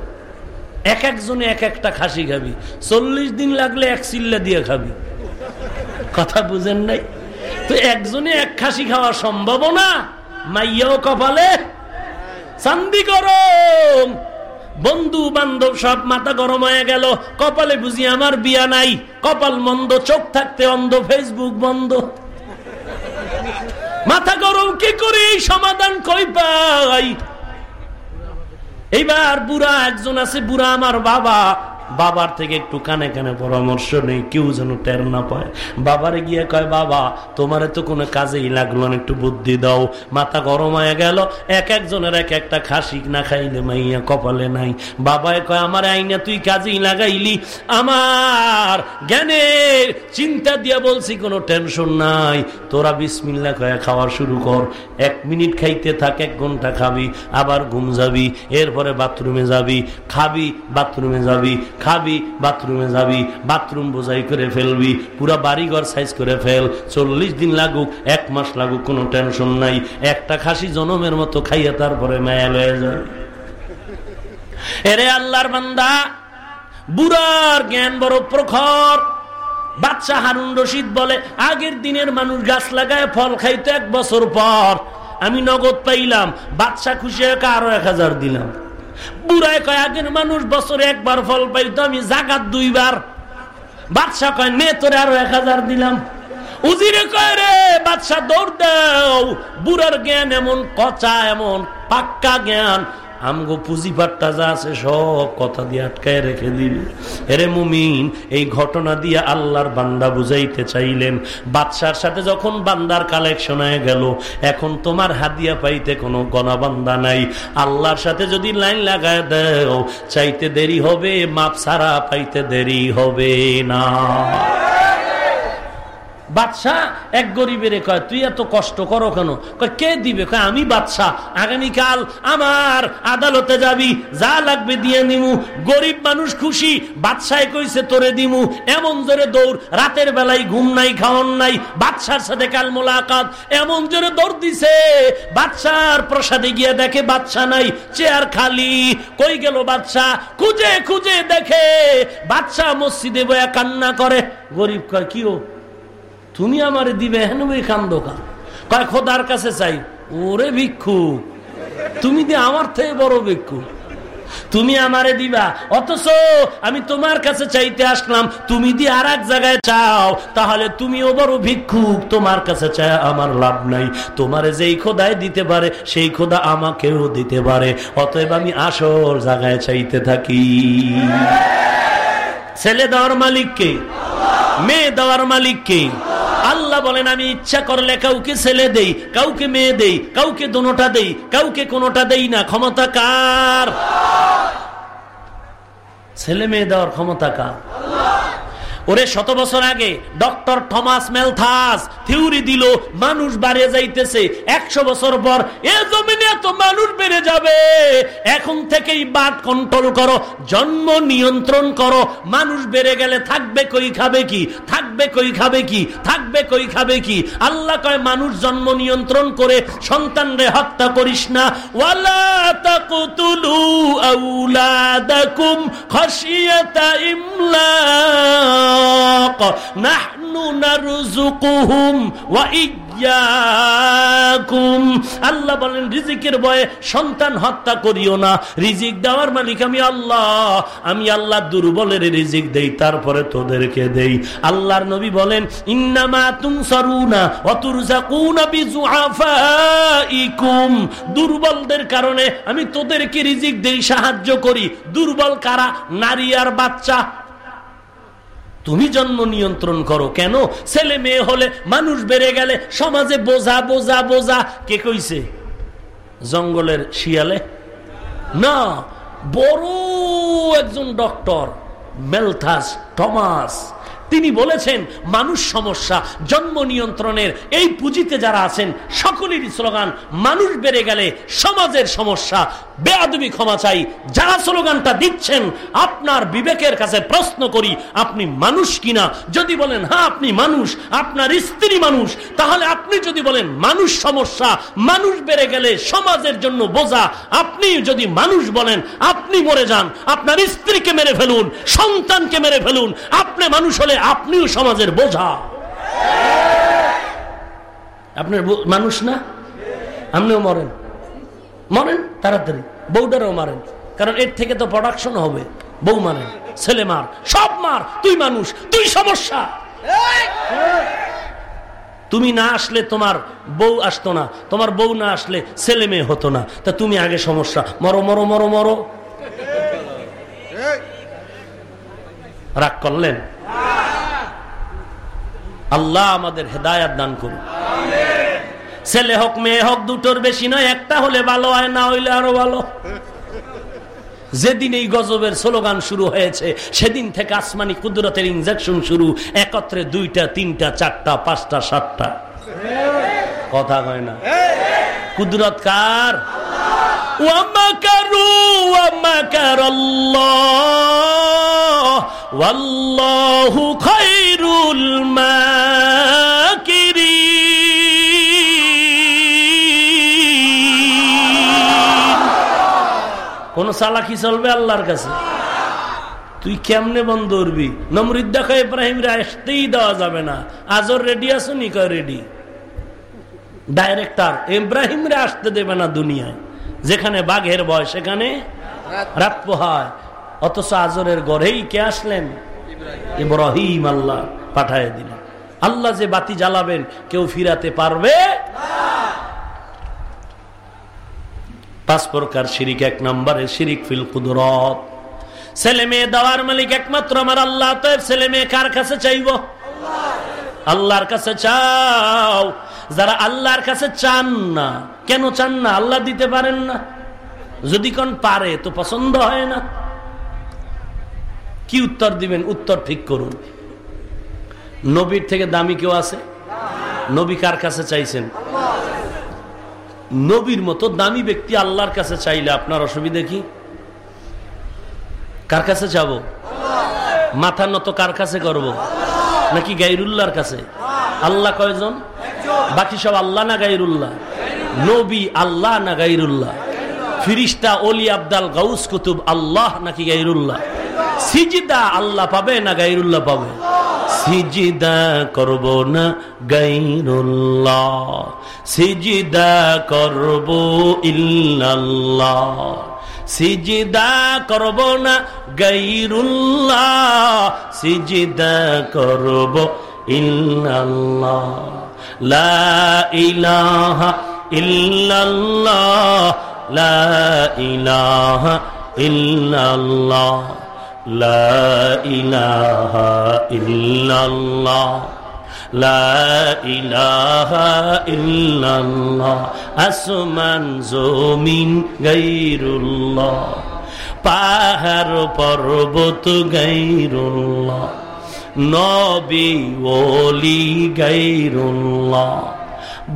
এক একজনে এক একটা খাসি খাবি। চল্লিশ দিন লাগলে এক চিল্লা দিয়ে খাবি। কথা বুঝেন নাই? তো একজনে এক খাসি খাওয়া সম্ভব না, মাইয়াও কপালে। চান্দি গরম! বন্ধু বান্ধব সব মাথা গরম হয়ে গেল। কপালে বুঝি আমার বিয়া নাই। কপাল মন্দ, চোখ থাকতে অন্ধ ফেসবুক বন্ধ। মাথা গরম, কি করে এই সমাধান কই পাই? এইবার বুড়া একজন আছে, বুড়া আমার বাবা। বাবার থেকে একটু কানে কানে পরামর্শ নেই, কেউ যেন টের না পায়। বাবারে গিয়ে কয়, বাবা, তোমার তো কোনো কাজেই লাগল না, একটু বুদ্ধি দাও। মাথা গরম হয়ে গেল, এক একজনের এক একটা খাসি না খাইলে মাইয়া কপালে নাই। বাবায় কয়, আমার আইনা তুই কাজেই লাগাইলি। আমার জ্ঞানের চিন্তা দিয়া বলছি, কোনো টেনশন নাই। তোরা বিসমিল্লা কয়ে খাওয়া শুরু কর। এক মিনিট খাইতে থাক, এক ঘণ্টা খাবি, আবার ঘুম যাবি, এরপরে বাথরুমে যাবি, খাবি, বাথরুমে যাবি। খাবি, বাথরুমে যাবি, বাথরুম বোঝাই করে ফেলবি, পুরা বাড়িঘর সাইজ করে ফেল, চল্লিশ দিন লাগুক, এক মাস লাগুক, কোনো টেনশন নাই। একটা খাসি জনমের মতো খাইয়া তারপরে মায়া লয়ে যাবে এরে আল্লাহর বান্দা, বুড়ার জ্ঞান বড় প্রখর। বাচ্চা হারুন রশিদ বলে, আগের দিনের মানুষ গাছ লাগায় ফল খাইতো এক বছর পর। আমি নগদ পাইলাম বাচ্চা খুশি আরও এক হাজার দিলাম। বুড়ায় কয় আগের মানুষ বছরে একবার ফল পাইতো, আমি জাগাত দুইবার। বাদশাহ কয়, নে, তোরে আরও এক হাজার দিলাম। উজিরে কয়, রে, বাদশাহ, দৌড় দাও। বুড়ার জ্ঞান এমন কচা এমন, পাক্কা জ্ঞান। আমগো পুঁজিপাটটা যা আছে সব কথা দিয়ে আটকায় রেখে দিবি। এরে মুমিন, এই ঘটনা দিয়ে আল্লাহর বান্দা বুঝাইতে চাইলেন। বাদশার সাথে যখন বান্দার কালেকশন হয়ে গেল, এখন তোমার হাদিয়া পাইতে কোনো গণবান্দা নাই। আল্লাহর সাথে যদি লাইন লাগায় দেও, চাইতে দেরি হবে, মাপ সারা পাইতে দেরি হবে না। বাদশাহ, এক গরিবের কয়, তুই এত কষ্ট করো কেন? কে দিবে? কয়, আমি বাদশাহ। আগামীকাল আমার আদালতে যাবি। যা লাগবে দিয়ে নিমু। গরিব মানুষ খুশি, বাদশাহ কইছে, তোরে দিমু। এমন জোরে দৌড়, রাতের বেলায় ঘুম নাই খাওয়ান নাই। বাদশার সাথে কাল মোলাকাত। এমন জোরে দৌড় দিছে। বাদশার প্রসাদে গিয়ে দেখে বাদশা নাই, চেয়ার খালি। কই গেল বাদশাহ? খুঁজে খুঁজে দেখে বাদশাহ মসজিদে বয়া কান্না করে। গরিব কয় কিও তুমি আমারে দিবে, হেন ওই কান্দোকা কয়, খোদার কাছে চাই। ওরে ভিক্ষু, তুমি দিয়ে আমার থেকে বড় ভিক্ষু। তুমি আমারে দিবা। অথচ আমি তোমার কাছে চাইতে আসলাম, তুমি দিয়ে আর এক জায়গায় চাও, তাহলে তুমিও বড় ভিক্ষুক তোমার কাছে চাই আমার লাভ নাই। তোমারে যেই খোদায় দিতে পারে, সেই খোদা আমাকেও দিতে পারে। অতএব আমি আসল জায়গায় চাইতে থাকি। ছেলে দেওয়ার মালিককে, মেয়ে দেওয়ার মালিককে আল্লাহ বলেন, আমি ইচ্ছা করলে কাউকে ছেলে দেই, কাউকে মেয়ে দেই, কাউকে দোনোটা দেই, কাউকে কোনোটা দেই না। ক্ষমতা কার? ছেলে মেয়ে দেওয়ার ক্ষমতা কা ওরে শত বছর আগে ডক্টর থমাস মেলথাস থিওরি দিল, মানুষ বাড়িয়ে যাইতেছে। একশো বছর পর এ জমিনে এত মানুষ বেড়ে যাবে। এখন থেকেই বাদ কন্ট্রোল করো, জন্ম নিয়ন্ত্রণ করো। মানুষ বেড়ে গেলে থাকবে কই খাবে কি? থাকবে কই খাবে কি? থাকবে কই খাবে কি? আল্লাহ কয়, মানুষ জন্ম নিয়ন্ত্রণ করে সন্তানরে হত্যা করিস না। ওয়ালা তাকুতুলু আউলাদাকুম ইমলা। نحن نرزقهم وإياكم আল্লাহ বলেন রিজিকের ভয়ে সন্তান হত্যা করিও না রিজিক দেওয়ার মালিক আমি আল্লাহ আমি আল্লাহ দুর্বলের রিজিক দেই তারপরে তোদেরকে দেই আল্লাহর নবী বলেন ইন্নামা তুনসারুনা অতুরজাকুনা বিজুআফাইকুম দুর্বলদের কারণে আমি তোদেরকে রিজিক দেই সাহায্য করি দুর্বল কারা নারী আর বাচ্চা তুমি জন্ম নিয়ন্ত্রণ করো। কেন? ছেলে মেয়ে হলে মানুষ বেড়ে গেলে সমাজে বোঝা বোঝা বোঝা। কে কইছে? জঙ্গলের শিয়ালে? না, বড় একজন ডক্টর, মেলথাস টমাস তিনি বলেছেন, মানুষ সমস্যা, জন্ম নিয়ন্ত্রণের এই পুঁজিতে যারা আছেন, সকলেরই স্লোগান, মানুষ বেড়ে গেলে সমাজের সমস্যা। বেআবি ক্ষমা চাই। যারা স্লোগানটা দিচ্ছেন, আপনার বিবেকের কাছে প্রশ্ন করি, আপনি মানুষ কিনা? যদি বলেন হ্যাঁ আপনি মানুষ, আপনার স্ত্রী মানুষ, তাহলে আপনি যদি বলেন, মানুষ সমস্যা, মানুষ বেড়ে গেলে সমাজের জন্য বোঝা, আপনি যদি মানুষ বলেন, আপনি মরে যান, আপনার স্ত্রীকে মেরে ফেলুন, সন্তানকে মেরে ফেলুন, আপনি মানুষ হলে আপনিও সমাজের বোঝা। আপনার মানুষ না? আপনিও মরেন। মরেন? তাড়াতাড়ি। বউটারও মারেন। কারণ এর থেকে তো প্রোডাকশন হবে। বউ মারেন ছেলে মার সব মার। তুই মানুষ তুই সমস্যা। তুমি না আসলে তোমার বউ আসতো না। তোমার বউ না আসলে ছেলে মেয়ে হতো না। তা তুমি আগে সমস্যা। মরো মরো মরো মরো। রাগ করলেন? আল্লাহ আমাদের হেদায়াত দান করুন। ছেলে হোক মেয়ে হোক দুটোর বেশি নয় একটা হলে ভালো হয় না হইলে আরও ভালো। যেদিন এই গজবের স্লোগান শুরু হয়েছে সেদিন থেকে আসমানি কুদরতের ইনজেকশন শুরু একত্রে দুইটা তিনটা চারটা পাঁচটা সাতটা। কথা হয় না। কুদরত কার আল্লাহ ওয়াল্লাহু খায়রুল কোন চালাকি চলবে আল্লাহর কাছে? তুই কেমনে বন্ধ করবি? নমরিদ দেখো ইব্রাহিম আসতেই দেওয়া যাবে না। আজর রেডি আছো নি? রেডি ডাইরেক্টর ইব্রাহিম আসতে দেবে না দুনিয়ায়। যেখানে বাঘের বয়, সেখানে রাত পোহায়। অথচ আজরের গড়েই কে আসলেন? ইব্রাহিম আল্লাহ পাঠায় দিলেন। আল্লাহ যে বাতি জ্বালাবেন, কেউ ফিরাতে পারবে? পাঁচ প্রকার এক নম্বরে ফিল কুদরত। ছেলে মেয়ে দেওয়ার মালিক একমাত্র আমার আল্লাহ তো ছেলে মেয়ে কার কাছে চাইব? আল্লাহর কাছে চাও। যারা আল্লাহর কাছে চান না, কেন চান না? আল্লাহ দিতে পারেন না। যদি কোন পারে, তো পছন্দ হয় না। কি উত্তর দিবেন? উত্তর ঠিক করুন। নবীর থেকে দামি কেউ আছে? নবী কার কাছে চাইছেন? নবীর মতো দামি ব্যক্তি আল্লাহর কাছে চাইলে আপনার অসুবিধা কি? কার কাছে যাব মাথা নত কার কাছে করব? নাকি গাইরুল্লাহর কাছে? আল্লাহ কয়জন? বাকি সব আল্লাহ না গাইরুল্লাহ? নবী আল্লাহ না গাইরুল্লাহ? ফিরিস্তা অলি আবদাল গাউস কুতুব আল্লাহ নাকি গাইরুল্লাহ? সিজিদা আল্লাহ পাবে না গাইরুল্লাহ পাবে? সিজিদা করব না গাইরুল্লাহ। সিজিদা করব ইল্লাল্লাহ। সিজিদা করব না গাইরুল্লাহ। সিজিদা করব ইল্লাল্লাহ। লা ইলাহা ইল্লাল্লাহ। লা ইলাহা ইল্লাল্লাহ, লা ইলাহা ইল্লাল্লাহ, লা ইলাহা ইল্লাল্লাহ, আসমান জমিন গাইরুল্লাহ, পাহাড় পর্বত গাইরুল্লাহ, নবী ওলি গাইরুল্লাহ।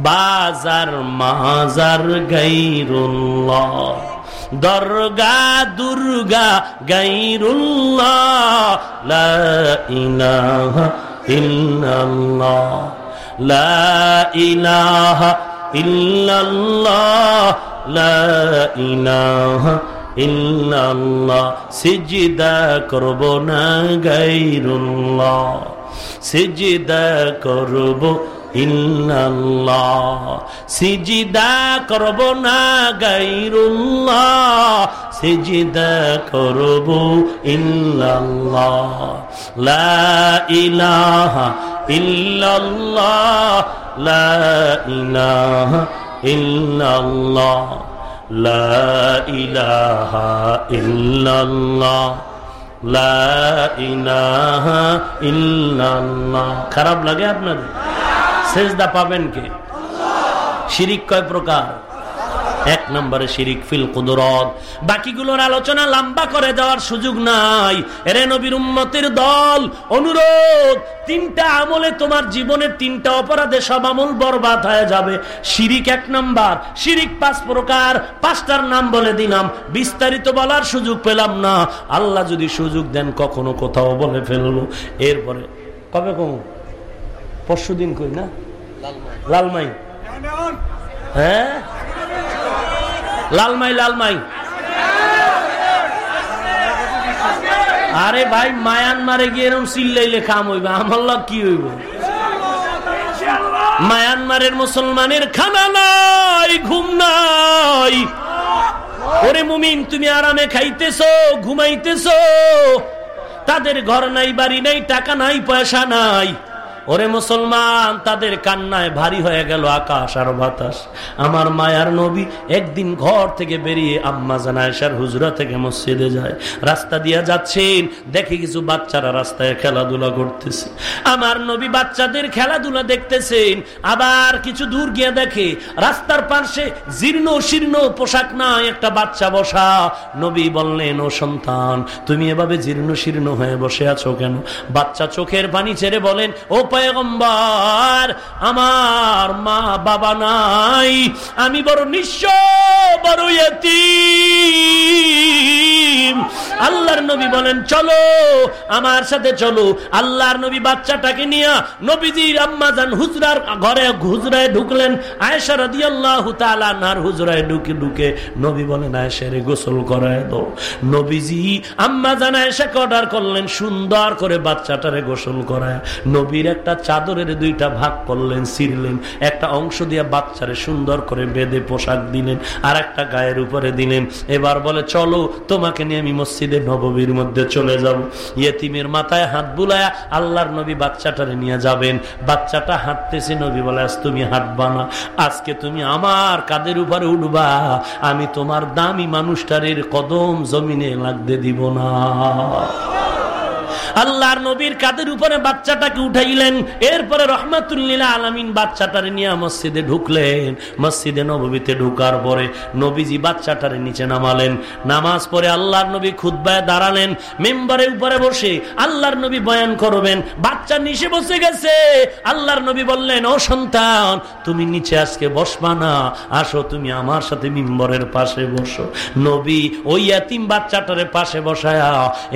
বাজার মাজার গাইরুল্লাহ, দরগা দুর্গা গাইরুল্লাহ, লা ইলাহা ইল্লাল্লাহ, লা করব না গাইরুল্লাহ, সিজদা করব ইল্লাল্লাহ। সিজিদা করব না গাইরুল্লাহ। সিজিদা করব ইল্লাল্লাহ। লা ইলাহা ইল্লাল্লাহ। লা ইলাহা ইল্লাল্লাহ। লা ইলাহা ইল্লাল্লাহ। লা ইলাহা ইল্লাল্লাহ। খারাপ লাগে আপনাদের? সেজদা পাবেন কে? শিরিক কয় প্রকার? এক নম্বরে শিরিক ফিল কুদরত। বাকিগুলোর আলোচনা লম্বা করে দেওয়ার সুযোগ নাই। এরে নবীর উম্মতের দল, অনুরোধ, তিনটা আমলে তোমার জীবনের তিনটা অপরাধে সব আমল বরবাদ হয়ে যাবে। শিরিক এক নম্বর, শিরিক পাঁচ প্রকার, পাঁচটার নাম বলে দিলাম। বিস্তারিত বলার সুযোগ পেলাম না। আল্লাহ যদি সুযোগ দেন কখনো কোথাও বলে ফেলব। এরপরে, কবে কম? পরশু দিন কই না? লালমাই। হ্যাঁ? লালমাই লালমাই। আরে ভাই, মায়ানমারে গিয়ে এরকম চিল্লাইলে কাম হইবে আমার কি হইব? মায়ানমারের মুসলমানের খানা নাই, ঘুম নাই। ওরে মুমিন, তুমি আরামে খাইতেছো, ঘুমাইতেছো। তাদের ঘর নাই, বাড়ি নাই, টাকা নাই, পয়সা নাই। ওরে মুসলমান, তাদের কান্নায় ভারী হয়ে গেল আকাশ আর বাতাস। আমার মায়ার নবী একদিন ঘর থেকে বেরিয়ে আম্মা জানায়সার হুজরা থেকে মসজিদে যায়। রাস্তা দিয়া যাচ্ছেন, দেখে কিছু বাচ্চারা রাস্তায় খেলাধুলা করতেছে। আমার নবী বাচ্চাদের খেলাধুলা দেখতেছেন, আবার কিছু দূর গিয়ে দেখে, রাস্তার পাশে জীর্ণ শীর্ণ পোশাক নাই একটা বাচ্চা বসা। নবী বললেন, ও সন্তান, তুমি এভাবে জীর্ণ শীর্ণ হয়ে বসে আছো কেন? বাচ্চা চোখের পানি ছেড়ে বলেন, ও পয়গম্বর, আমার মা বাবা নাই, আমি বড় নিঃস্ব, বড় এতি আল্লাহর নবী বলেন, চলো, আমার সাথে চলো। আল্লাহর নবী বাচ্চাটাকে নিয়ে নবীজির আম্মাজান হুজরার ঘরে, হুজরায় ঢুকলেন। আয়েশা রাদিয়াল্লাহু তাআলা নার হুজরায় ঢুকে ঢুকে নবী বলেন আয়েশারে গোসল করায় দাও। নবীজি আম্মাজান আয়েশাকে অর্ডার করলেন, সুন্দর করে বাচ্চাটারে গোসল করায়। নবীর এক একটা চাদরের দুইটা ভাগ করলেন, ছিঁড়লেন, একটা অংশ দিয়ে বাচ্চারে সুন্দর করে বেঁধে পোশাক দিলেন আর একটা গায়ের উপরে দিলেন। এবার বলে, চলো, তোমাকে নিয়ে আমি মসজিদে নববীর মধ্যে চলে যাব। ইয়েতিমের মাথায় হাত বুলায় আল্লাহর নবী বাচ্চাটারে নিয়ে যাবেন। বাচ্চাটা হাঁটতেছে, নবী বলে, আজ তুমি হাঁটবা না, আজকে তুমি আমার কাদের উপরে উঠবা, আমি তোমার দামি মানুষটারের কদম জমিনে লাগতে দিব না। আল্লাহর নবীর কাদের উপরে বাচ্চাটাকে উঠাইলেন, এরপরে রহমাতুল্লিলা আলমিন বাচ্চাটারে নিয়ে মসজিদে ঢুকলেন। মসজিদে নবীতে ঢুকার পরে নবীজি বাচ্চাটারে নিচে নামালেন। নামাজ পরে আল্লাহর নবী খুদ্বায় দাঁড়ালেন, মেম্বারের উপরে বসে আল্লাহর নবী বয়ান করবেন। বাচ্চা নিচে বসে গেছে। আল্লাহর নবী বললেন, ও সন্তান, তুমি নিচে আজকে বসবা না। আসো, তুমি আমার সাথে মিম্বরের পাশে বসো। নবী ওই এতিম বাচ্চাটারে পাশে বসায়া,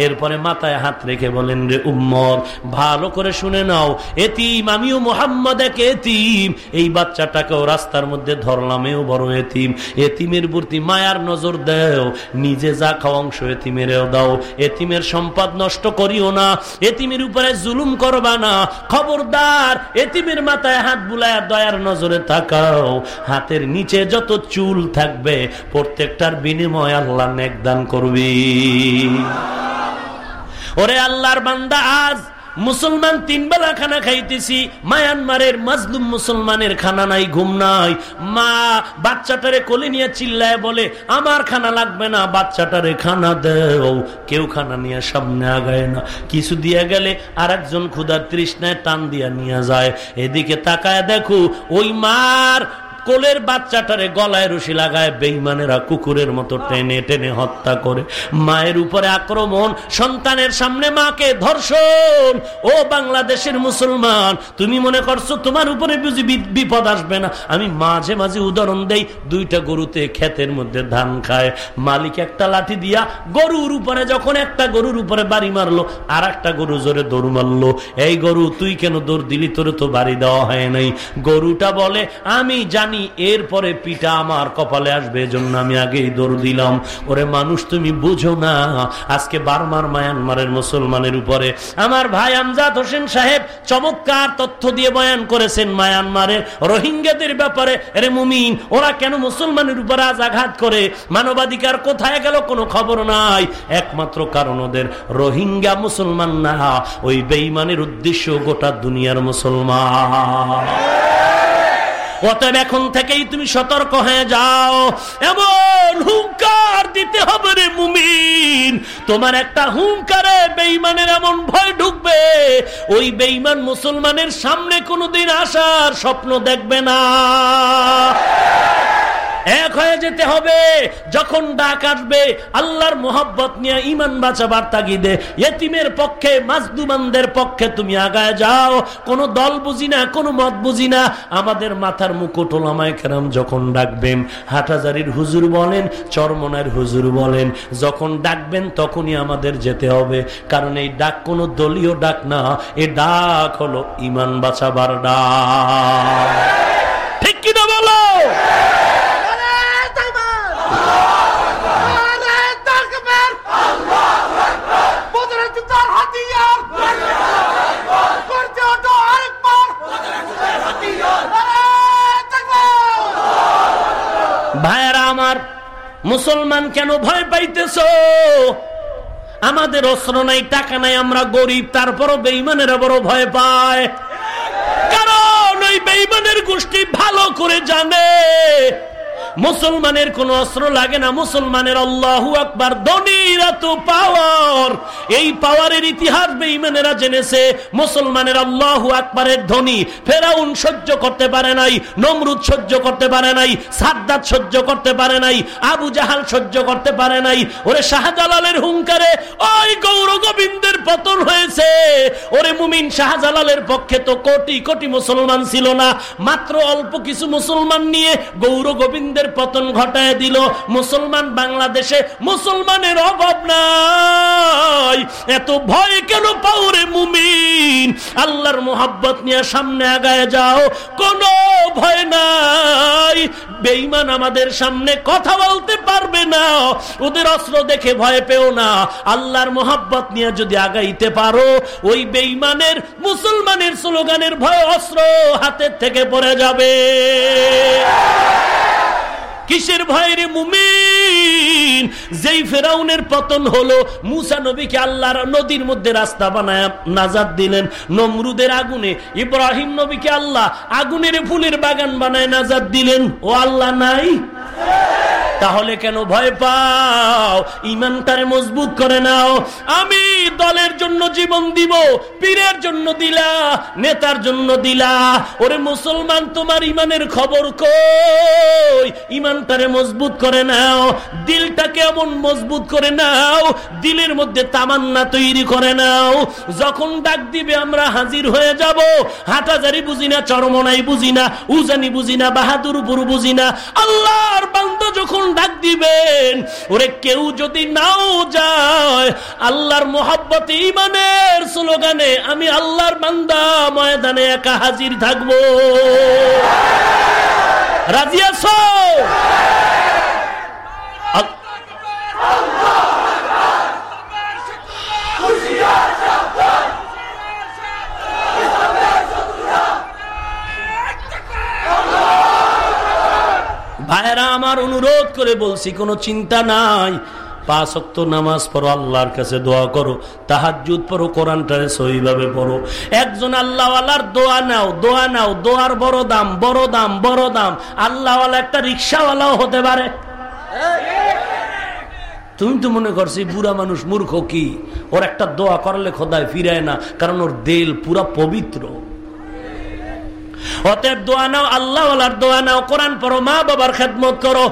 এরপরে মাথায় হাত রেখে বলে বলেন রে উম্মত, ভালো করে শুনে নাও। এতিম, আমিও মোহাম্মদ এক এতিম। এই বাচ্চাটাকেও রাস্তার মধ্যে ধরলামেও বড় এতিম। এতিমের প্রতি মায়ার নজর দেও। নিজে যা খাওয়া অংশ এতিমেরও দাও। এতিমের সম্পদ নষ্ট করিও না। এতিমের উপরে জুলুম করবা না। খবরদার, এতিমের মাথায় হাত বুলায় দয়ার নজরে তাকাও। হাতের নিচে যত চুল থাকবে, প্রত্যেকটার বিনিময় আল্লাহ নেকদান করবি। ওরে আল্লাহর বান্দা, আজ মুসলমান তিন বেলা খানা খাইতেছি, মায়ানমারের মাজলুম মুসলমানের খানা নাই, ঘুম নাই। মা বাচ্চাটারে কোলে নিয়ে চিল্লায় বলে, আমার খানা লাগবে না, বাচ্চাটারে খানা দেও। কেউ খানা নিয়ে সামনে আগায় না। কিছু দিয়ে গেলে আর একজন ক্ষুদার তৃষ্ণায় টান দিয়া নিয়ে যায়। এদিকে তাকায় দেখো, ওই মার কোলের বাচ্চাটারে গলায় রশি লাগায় বেইমানেরা কুকুরের মতো টেনে টেনে হত্যা করে। মায়ের উপরে আক্রমণ, সন্তানের সামনে মাকে ধর্ষণ। ও বাংলাদেশের মুসলমান, তুমি মনে করছ তোমার উপরে বুঝি বিপদ আসবে না? আমি মাঝে মাঝে উদাহরণ দেই, দুইটা গরুতে ক্ষেতের মধ্যে ধান খায়। মালিক একটা লাঠি দিয়া গরুর উপরে, যখন একটা গরুর উপরে বাড়ি মারলো আর একটা গরু জোরে দৌড় মারলো। এই গরু, তুই কেন দৌড় দিলি? তোরে তো বাড়ি দেওয়া হয় নাই। গরুটা বলে, আমি জানি এরপরে পিটা আমার কপালে আসবে, এজন্য আমি আগেই দৌড় দিলাম। ওরে মানুষ, তুমি বুঝো না, আজকে বারমার, মায়ানমারের মুসলমানের উপরে। আমার ভাই আমজাদ হোসেন সাহেব চমৎকার তথ্য দিয়ে বয়ান করেছেন মায়ানমারে রোহিঙ্গাদের ব্যাপারে। রে মুমিন, ওরা কেন মুসলমানের উপরে আজ আঘাত করে? মানবাধিকার কোথায় গেল কোনো খবর নাই। একমাত্র কারণ ওদের রোহিঙ্গা মুসলমান না, ওই বেইমানের উদ্দেশ্য গোটা দুনিয়ার মুসলমান। অতএব এখন থেকেই তুমি সতর্ক হয়ে যাও। এমন হুঙ্কার দিতে হবে রে মুমিন। তোমার একটা হুঙ্কারে বেইমানের এমন ভয় ঢুকবে। ওই বেইমান মুসলমানের সামনে কোনোদিন আসার স্বপ্ন দেখবে না। এক হয়ে যেতে হবে। যখন ডাক আসবে, আল্লাহর মোহাব্বত নিয়ে ইমান বাঁচাবার তাগিদে এতিমের পক্ষে, মাজদুমানদের পক্ষে তুমি আগায় যাও। কোনো দল বুঝি না, কোনো মত বুঝি না। আমাদের মাথার মুকুট ওলামায় কেরাম যখন ডাকবেন হাটাজারির হুজুর বলেন চরমনার হুজুর বলেন, যখন ডাকবেন তখনই আমাদের যেতে হবে। কারণ এই ডাক কোনো দলীয় ডাক না, এ ডাক হলো ইমান বাঁচাবার ডাক। ঠিক মুসলমান কেন ভয় পাইতেছ? আমাদের অস্ত্র নাই, টাকা নাই, আমরা গরিব, তারপরও বেইমানের বড় ভয় পায়। কারণ ওই বেইমানের গোষ্ঠী ভালো করে জানে। মুসলমানের কোন অস্ত্র লাগে না। মুসলমানের আল্লাহ আকবার ধনির এত পাওয়ার এই পাওয়ারের ইতিহাস বেইমানেরা জেনেছে, মুসলমানের আল্লাহ আকবরের ধনী ফেরাউন সহ্য করতে পারে নাই, নমরুদ সহ্য করতে পারে নাই, সাদ্দাত সহ্য করতে পারে নাই, আবু জাহাল সহ্য করতে পারে নাই। ওরে শাহজালালের হুঙ্কারে ওই গৌর গোবিন্দের পতন হয়েছে। ওরে মুমিন শাহজালালের পক্ষে তো কোটি কোটি মুসলমান ছিল না। মাত্র অল্প কিছু মুসলমান নিয়ে গৌর গোবিন্দের মুসলমানের পতন ঘটায় দিল। মুসলমান বাংলাদেশে মুসলমানের অভাব নাই। এত ভয় কেন পাওরে মুমিন? আল্লাহর মোহাব্বত নিয়ে সামনে আগায় যাও। কোন ভয় নাই। বেইমান আমাদের সামনে কথা বলতে পারবে না। ওদের অস্ত্র দেখে ভয় পেও না। আল্লাহর মোহাব্বত নিয়ে যদি আগাইতে পারো, ওই বেইমানের মুসলমানের স্লোগানের ভয় অস্ত্র হাতের থেকে পড়ে যাবে। কিসের ভয়ের মুমিন? যেই ফেরাউনের পতন হলো, মুসা নবীকে আল্লাহর নদীর মধ্যে রাস্তা বানায় নাজাদ দিলেন। নমরুদের আগুনে ইব্রাহিম নবীকে আল্লাহ আগুনের ফুলের বাগান বানায় নাজাদ দিলেন। ও আল্লাহ নাই? তাহলে কেন ভয় পাও? ইমানটারে মজবুত করে নাও। আমি দলের জন্য জীবন দিব, পীরের জন্য দিলা, নেতার জন্য দিলা। ওরে মুসলমান, তোমার ইমানের খবর কই? ইমানটারে মজবুত করে নাও, দিলটাকে এমন মজবুত করে নাও, দিলের মধ্যে তামান্না তৈরি করে নাও। যখন ডাক দিবে, আমরা হাজির হয়ে যাব। হাটাজারি বুঝি না, চরমনাই বুঝি না, উজানি বুঝি না, বাহাদুর বুঝি না। আল্লাহর বান্দা যখন ডাক দিবেন, ওরে কেউ যদি নাও যায়, আল্লাহর মোহাব্বত ইমানের স্লোগানে, আমি আল্লাহর বান্দা ময়দানে একা হাজির থাকব। রাজি আছো? ভাইরা আমার অনুরোধ করে বলছি কোনো চিন্তা নাই। পাঁচ নামাজ পড়ো, আল্লাহর কাছে দোয়া করো পড়ো পড়ো। একজন আল্লাহওয়ালার দোয়া নাও দোয়া নাও, দোয়ার বড় দাম বড় দাম বড় দাম। আল্লাহওয়ালা একটা রিক্সাওয়ালাও হতে পারে। তুমি তো মনে করছি, বুড়া মানুষ মূর্খ কি? ওর একটা দোয়া করলে খোদায় ফিরায় না, কারণ ওর দেল পুরা পবিত্র। অতএব দোয়া নাও আল্লাহ দোয়া নাও, কোরআন পড়ো মা বাবার খেদমত করো।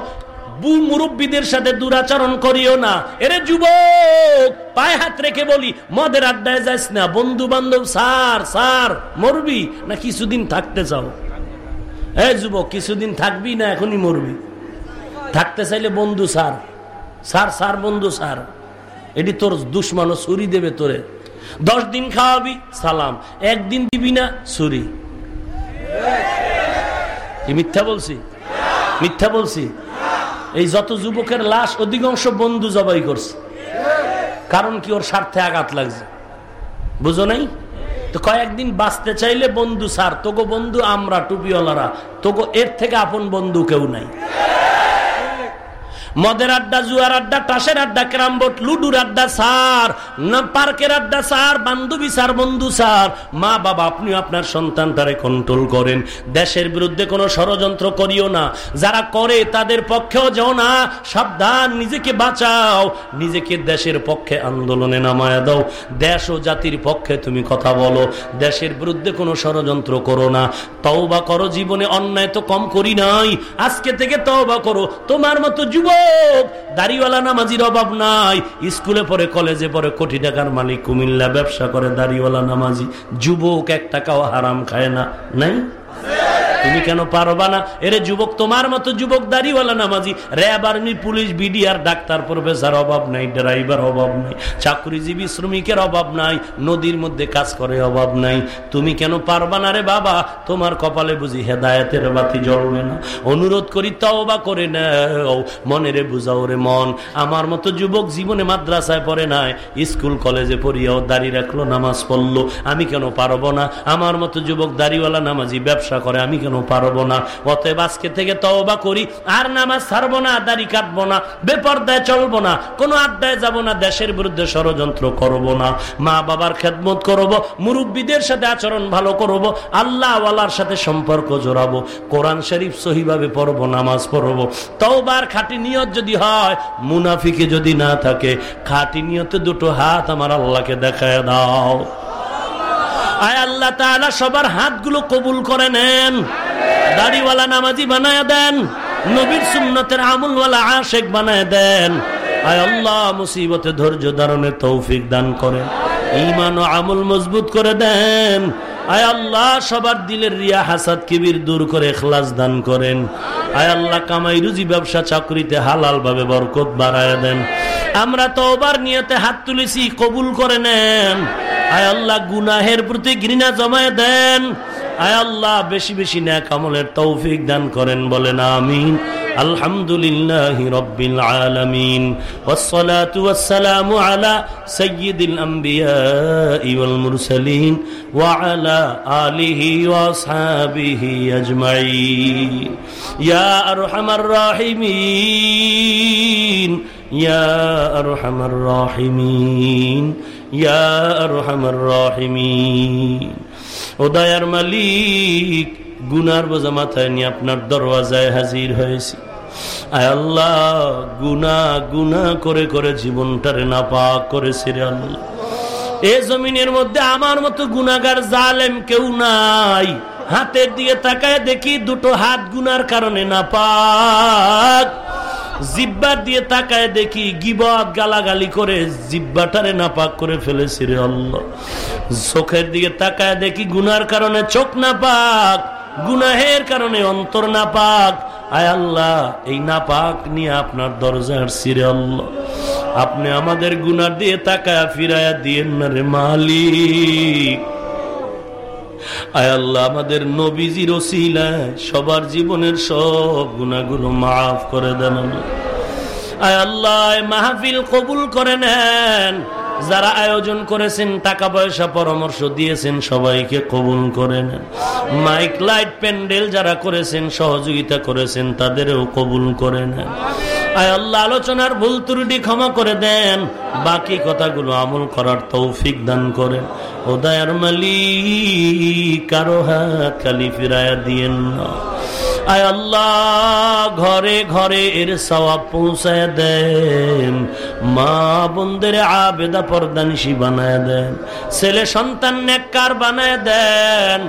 মুরব্বীদের সাথে দুরাচরণ করিও না। এরে যুবক, পায়ে হাত রেখে বলি, মদের আড্ডায় যাইস না বন্ধু বান্ধব সার সার মরবি না কিছুদিন থাকতে চাও? হ্যাঁ যুবক, কিছুদিন থাকবি না, এখনই মরবি। থাকতে চাইলে বন্ধু সার সার সার বন্ধু সার এটি তোর দুশ্মানো ছুরি দেবে তোরে। দশ দিন খাওয়াবি, সালাম। একদিন দিবি না, ছুরি। মিথ্যা বলছি? মিথ্যা বলছি? এই যত যুবকের লাশ, অধিকাংশ বন্ধু জবাই করছে। কারণ কি? ওর স্বার্থে আঘাত লাগছে। বুঝো নাই? তো কয়েকদিন বাঁচতে চাইলে বন্ধু স্যার তোগো বন্ধু আমরা, টুপিওয়ালারা। তোগো এর থেকে আপন বন্ধু কেউ নাই। মদের আড্ডা, জুয়ার আড্ডা, টাসের আড্ডা ক্রামবোট লুডুর আড্ডা সার পার্কের আড্ডা সার বান্ধবী সার বন্ধু সার মা, বাবা আপনি আপনার সন্তানটারে কন্ট্রোল করেন। দেশের বিরুদ্ধে কোনো ষড়যন্ত্র করিও না। যারা করে, তাদের পক্ষেও যাও না। সাবধান, নিজেকে বাঁচাও। নিজেকে দেশের পক্ষে আন্দোলনে নামায় দাও। দেশ ও জাতির পক্ষে তুমি কথা বলো। দেশের বিরুদ্ধে কোনো ষড়যন্ত্র করো না। তওবা করো, জীবনে অন্যায় তো কম করি নাই। আজকে থেকে তওবা করো। তোমার মতো যুবক দাড়িওয়ালা নামাজির অভাব নাই। স্কুলে পড়ে, কলেজে পড়ে, কোটি টাকার মালিক কুমিল্লা ব্যবসা করে দাড়িওয়ালা নামাজি। যুবক এক টাকাও হারাম খায় না। নাই? তুমি কেন পারবা না? এরে যুবক, তোমার মতো যুবক দাঁড়িওয়ালা নামাজি। RAB army police BDR doctor professor অভাব নাই, ড্রাইভার অভাব নাই, চাকরিজীবী শ্রমিকের অভাব নাই, নদীর মধ্যে কাজ করে অভাব নাই। তুমি কেন পারবা না রে বাবা? তোমার কপালে বুঝি হেদায়তের বাতি জ্বলবে না। অনুরোধ করি তাও বা করে নাও। মনে রে বুঝাও রে মন। আমার মতো যুবক জীবনে মাদ্রাসায় পড়ে নাই, স্কুল, কলেজে পড়িয়াও দাড়ি রাখল, নামাজ পড়ল। আমি কেন পারব না? আমার মতো যুবক দাড়িওয়ালা নামাজি ব্যবসা করে, আমি কেন পারব না? অতএব আজকে থেকে তওবা করি, আর নামাজ ছাড়বো না, দাড়ি কাটবো না, বেপর্দায় চলবো না, কোনো আড্ডায় যাব না, দেশের বিরুদ্ধে ষড়যন্ত্র করব না, মা বাবার খেদমত করব, মুরব্বীদের সাথে আচরণ ভালো করব আল্লাহ ওয়ালার সাথে সম্পর্ক জোড়াবো, কোরআন শরীফ সহিভাবে পড়ব, নামাজ পড়ব, তওবার খাটি নিয়ত যদি হয়, মুনাফিকে যদি না থাকে, খাটি নিয়তে দুটো হাত আমার আল্লাহকে দেখায় দাও। আয় আল্লাহ তাআলা, সবার হাতগুলো কবুল করে নেন। দাড়িওয়ালা নামাজি বানায় দেন। নবীর সুন্নতের আমুলওয়ালা আশেক বানায় দেন। আয় আল্লাহ, মুসিবতে ধৈর্য ধারণের তৌফিক দান করেন। ইমান ও আমল মজবুত করে দেন। আয় আল্লাহ, সবার দিলের রিয়া হাসাদ কিবির দূর করে এখলাস দান করেন। আয় আল্লাহ, কামাই রুজি ব্যবসা চাকরিতে হালাল ভাবে বরকত বাড়ায় দেন। আমরা তো ওবার নিয়তে হাত তুলেছি, কবুল করে নেন। আয় আল্লাহ গুনাহের প্রতি ঘৃণা জমায় দেন। আয় আল্লাহ, বেশি বেশি ন্যাক আমলের তৌফিক দান করেন, বলেন আমিন। আলহামদুলিল্লাহ রব্বিল আলামিন। ওয়াসসালাতু ওয়াসসালামু আলা সাইয়্যিদিল আমবিয়া ওয়াল মুরসালিন ওয়া আলা আলিহি ওয়া আসহাবিহি আজমাইন। ইয়া আরহামার রাহিমিন। ইয়া আরহামার রাহিমিন। ও দয়ার মালিক, গুনার বোঝা মাথায় নিয়ে আপনার দরওয়াজায় হাজির হয়েছি। আয় আল্লাহ, গুনা গুনা করে করে জীবনটারে না পাক করেছে রে আল্লাহ। এ জমিনের মধ্যে আমার মতো গুনাগার জালেম কেউ নাই। হাতের দিয়ে তাকায় দেখি দুটো হাত গুনার কারণে না পাক জিব্বার দিয়ে তাকায় দেখি গিবত গালাগালি করে জিব্বাটারে নাপাক করে ফেলেছি রে আল্লাহ। চোখের দিকে তাকায় দেখি গুনার কারণে চোখ না পাক গুনাহের কারণে অন্তর না পাক আয় আল্লাহ, এই না পাক নিয়ে আপনার দরজার সিরে আল্লাহ। আপনি আমাদের গুনার দিয়ে তাকায় ফিরায়া দিয়েন না রে মালিক। আয় আল্লাহ, আমাদের নবীজির ওসিলায় সবার জীবনের সব গুণাগুলো মাফ করে দেন আয় আল্লাহ মাহফিল কবুল করে নেন। যারা আয়োজন করেছেন, টাকা পয়সা পরামর্শ দিয়েছেন, সবাইকে কবুল করে নেন। মাইক, লাইট, প্যান্ডেল যারা করেছেন, সহযোগিতা করেছেন, তাদেরও কবুল করে নেন। আয় আল্লাহ, আলোচনার ভুল ত্রুটি ক্ষমা করে দেন। বাকি কথাগুলো আমল করার তৌফিক দান করেন ও দয়ার মালিক কারও হাত খালি ফিরায়া দিয়েন না। আয় আল্লাহ, ঘরে ঘরে এর সওয়াব পৌঁছায় দেন। মা বোনদের আবেদা পর্দানিসি বানায় দেন। ছেলে সন্তান নেককার বানায় দেন।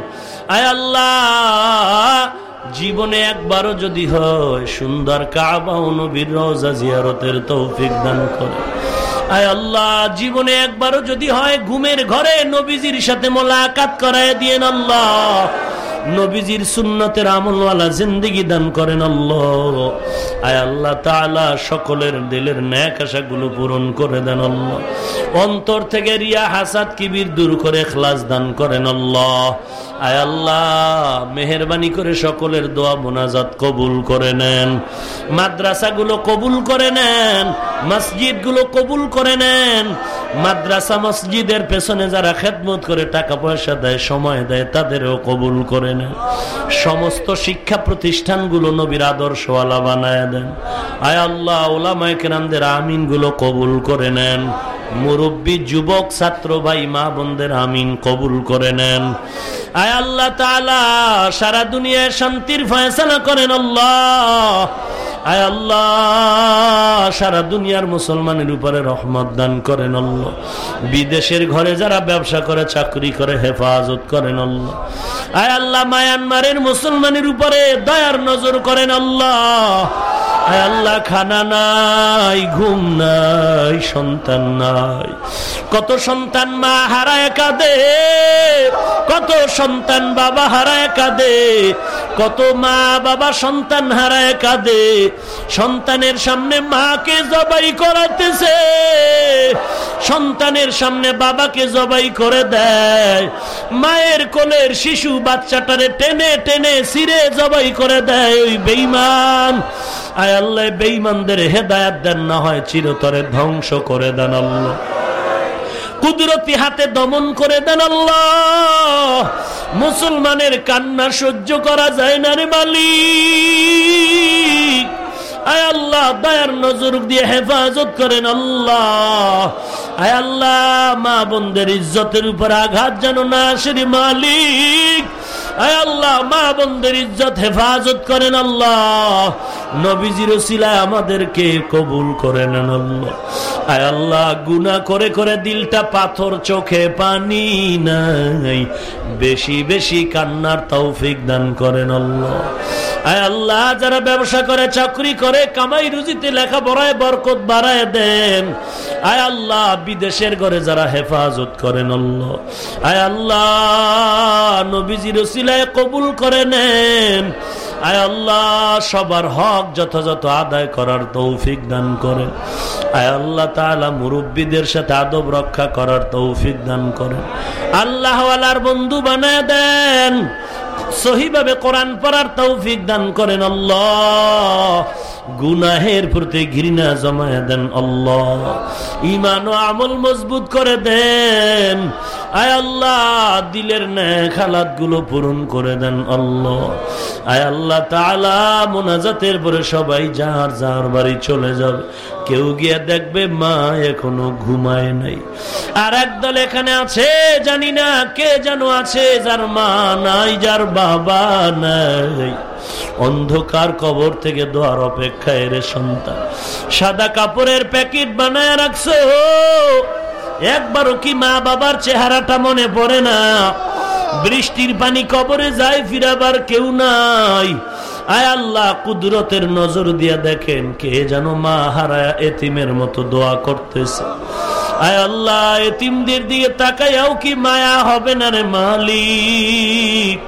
আয় আল্লাহ জীবনে একবারও যদি হয়, সুন্দর কাবা নবীর রোজা জিয়ারতের তৌফিক দান করে। আয় আল্লাহ, জীবনে একবারও যদি হয়, ঘুমের ঘরে নবীজির সাথে মোলাকাত করায় দিয়ে আল্লাহ। নবীজির সুন্নতের আমলওয়ালা জিন্দিগি দান করেন আল্লাহ। আয় আল্লাহ তালা সকলের দিলের ন্যাক আশাগুলো পূরণ করে দেন অন্তর থেকে রিয়া হাসাদ কিবির দূর করে খ্লাস দান করেন আল্লাহ। আয় আল্লাহ, মেহরবানি করে সকলের দোয়া মোনাজাত কবুল করে নেন। মাদ্রাসাগুলো কবুল করে নেন, মসজিদগুলো কবুল করে নেন। মাদ্রাসা মসজিদের পেছনে যারা খেদমত করে টাকা পয়সা দেয়, সময় দেয়, তাদেরও কবুল করে নেন। সমস্ত শিক্ষা প্রতিষ্ঠানগুলো নবীর আদর্শওয়ালা বানায় দেন। আয় আল্লাহ ওলামায়কেরামদের আমিনগুলো কবুল করে নেন। মুরব্বী যুবক, ছাত্র ভাই, মা বোনদের আমিন কবুল করে নেন। আয় আল্লাহ সারা দুনিয়ায় শান্তির ফয়সলা করেন আল্লাহ। আয় আল্লাহ, সারা দুনিয়ার মুসলমানের উপরে রহমত দান করেন আল্লাহ। বিদেশের ঘরে যারা ব্যবসা করে, চাকরি করে, হেফাজত করেন আল্লাহ। আয় আল্লাহ, মায়ানমারের মুসলমানের উপরে দয়ার নজর করেন আল্লাহ। আল্লাহ খানা নাই, ঘুম নাই, সন্তান নাই। কত সন্তান মা হারায় কাঁদে, কত সন্তান বাবা হারায় কাঁদে, কত মা বাবা সন্তান হারায় কাঁদে। সন্তানের সামনে মাকে জবাই করাতেছে সন্তানের সামনে বাবাকে জবাই করে দেয়। মায়ের কোলের শিশু বাচ্চাটারে টেনে টেনে সিরে জবাই করে দেয়, ওই বেইমান আয় আল্লাহ বেইমানদের হেদায়াত দেন, না হয় চিরতরে ধ্বংস করে দেন আল্লাহ। কুদরতি হাতে দমন করে দেন আল্লাহ। মুসলমানের কান্না সহ্য করা যায় না রে মালিক। আয় আল্লাহ, দয়ার নজর দিয়ে হেফাজত করেন আল্লাহ। আয় আল্লাহ, মা বোনদের ইজ্জতের উপর আঘাত যেন না আসে মালিক। আল্লাহ, মা বোনদের ইজ্জত, হেফাজত করেন আল্লাহ। নবীজির সিলায় আমাদেরকে কবুল করে নেন আল্লাহ। আয় আল্লাহ গুনা করে করে দিলটা পাথর চোখে পানি নাই। বেশি বেশি কান্নার তৌফিক দান করেন আল্লাহ। আয় আল্লাহ, যারা ব্যবসা করে, চাকরি করে, কামাই রুজিতে লেখা লেখাপড়ায় বরকত বাড়ায় দেন। আয় আল্লাহ, বিদেশের ঘরে যারা হেফাজত করেন আল্লাহ। আয় আল্লাহ, নবীজির সিলায় কবুল করে নেন। আয় আল্লাহ, সবার হক যথাযথ আদায় করার তৌফিক দান করেন। আয় আল্লাহ তালা মুরব্বীদের সাথে আদব রক্ষা করার তৌফিক দান করেন। আল্লাহ বন্ধু বানায় দেন। সহিভাবে কোরআন পড়ার তৌফিক দান করেন আল্লাহ। গুনাহের প্রতি ঘৃণা জমায় দেন আল্লাহ। ইমান ও আমল মজবুত করে দেন। আয় আল্লাহ, দিলের খালাতগুলো পূরণ করে দেন আল্লাহ। আয় আল্লাহ তালা মোনাজাতের পরে সবাই যার যার বাড়ি চলে যাবে। কেউ গিয়ে দেখবে, মা এখনও ঘুমায় নাই। আর একদল এখানে আছে, জানি না কে যেন আছে, যার মা নাই, যার বাবা নাই। অন্ধকার কবর থেকে দোয়ার অপেক্ষায় রে সন্তান। সাদা কাপড়ের প্যাকেট বানায় রাখছো, একবারও কি মা বাবার চেহারাটা মনে পড়ে না? বৃষ্টির পানি কবরে যায়, ফিরাবার কেউ নাই। আয় আল্লাহ, কুদরতের নজর দিয়া দেখেন কে যেন মা হারায় এতিমের মতো দোয়া করতেছে। আয় আল্লাহ, এতিমদের দিকে তাকাইয়াও কি মায়া হবে না রে মালিক?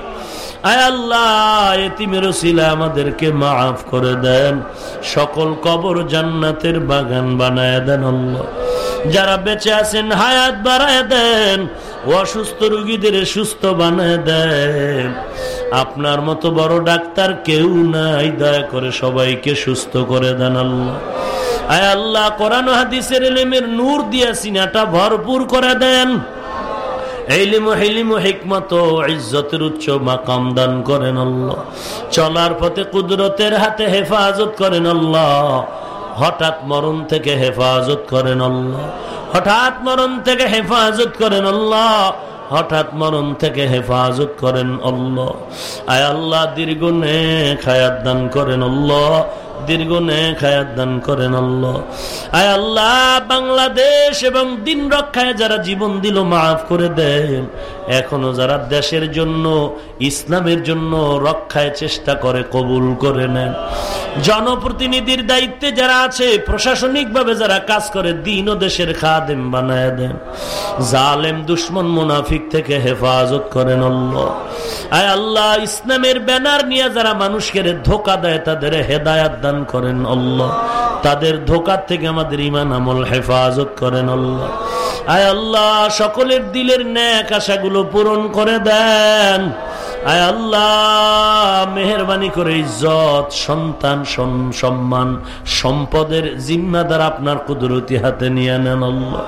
আয় আল্লাহ, এতিমের শিলা আমাদেরকে মাফ করে দেন। সকল কবর জান্নাতের বাগান বানায় দেন আল্লাহ। যারা বেঁচে আছেন, হায়াত বাড়ায় দেন। অসুস্থ রুগীদের সুস্থ বানায় দেন। আপনার মতো বড় ডাক্তার কেউ নাই, দয়া করে সবাইকে সুস্থ করে দেন আল্লাহ। আয় আল্লাহ, কোরআন হাদিসের এলেমের নূর দিয়া সিনাটা ভরপুর করে দেন। হেফাজত করেন হঠাৎ মরণ থেকে হেফাজত করেন হঠাৎ মরণ থেকে হেফাজত করেন হঠাৎ মরণ থেকে হেফাজত করেন অল্ল আয় আল্লাহ দীর্ঘ নে খায়াত দান করেন অল্লাহ দীর্ঘ খায়াত দান করেন আল্লাহ। আয় আল্লাহ, বাংলাদেশ এবং দিন রক্ষায় যারা জীবন দিল, মাফ করে দেন। এখনও যারা দেশের জন্য, ইসলামের জন্য রক্ষায় চেষ্টা করে, কবুল করে নেন। জনপ্রতিনিধির দায়িত্বে যারা আছে প্রশাসনিক ভাবে যারা কাজ করে, দিন ও দেশের খাদেম বানায় দেন। জালেম, দুশ্মন, মুনাফিক থেকে হেফাজত করেন আল্লাহ। আয় আল্লাহ, ইসলামের ব্যানার নিয়ে যারা মানুষকে ধোকা দেয়, তাদের হেদায়াত দান করেন আল্লাহ। তাদের ধোকার থেকে আমাদের ইমান আমল হেফাজত করেন আল্লাহ। আয় আল্লাহ, সকলের দিলের ন্যাক আশাগুলো পূরণ করে দেন। আয় আল্লাহ, মেহরবানি করে ইজ্জত, সন্তান সম্মান, সম্পদের জিম্মাদার আপনার কুদরতি হাতে নিয়ে নেন আল্লাহ।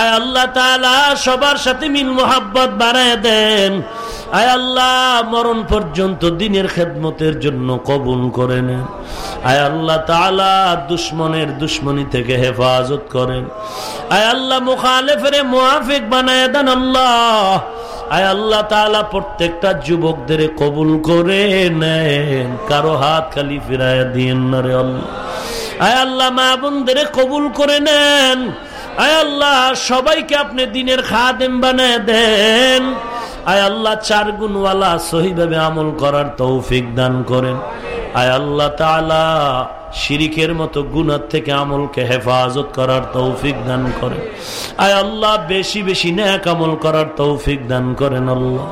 আয় আল্লাহ তালা সবার সাথে মিল মোহাব্বত বাড়ায় দেন। আয় আল্লাহ, মরণ পর্যন্ত দিনের খেদমতের জন্য কবুল করে নেন। আয় আল্লাহ দুশ্মনের দুশ্মনী থেকে হেফাজত করেন। আয় আল্লাহ মুখালেফের মুহাফিক বানায় দেন আল্লাহ। আয় আল্লাহ তালা প্রত্যেকটা যুবকদের কবুল করে নেন। কারও হাত খালি ফিরায় দিয়েন না রে আল্লাহ। আয় আল্লাহ মা বোনদের কবুল করে নেন। আয় আল্লাহ সবাইকে আপনি দিনের খাদেম বানায় দেন। আয় আল্লাহ চার গুণওয়ালা সহিভাবে আমল করার তৌফিক দান করেন। আয় আল্লাহ তালা শিরিকের মতো গুণার থেকে আমলকে হেফাজত করার তৌফিক দান করেন। আয় আল্লাহ, বেশি বেশি ন্যাক আমল করার তৌফিক দান করেন আল্লাহ।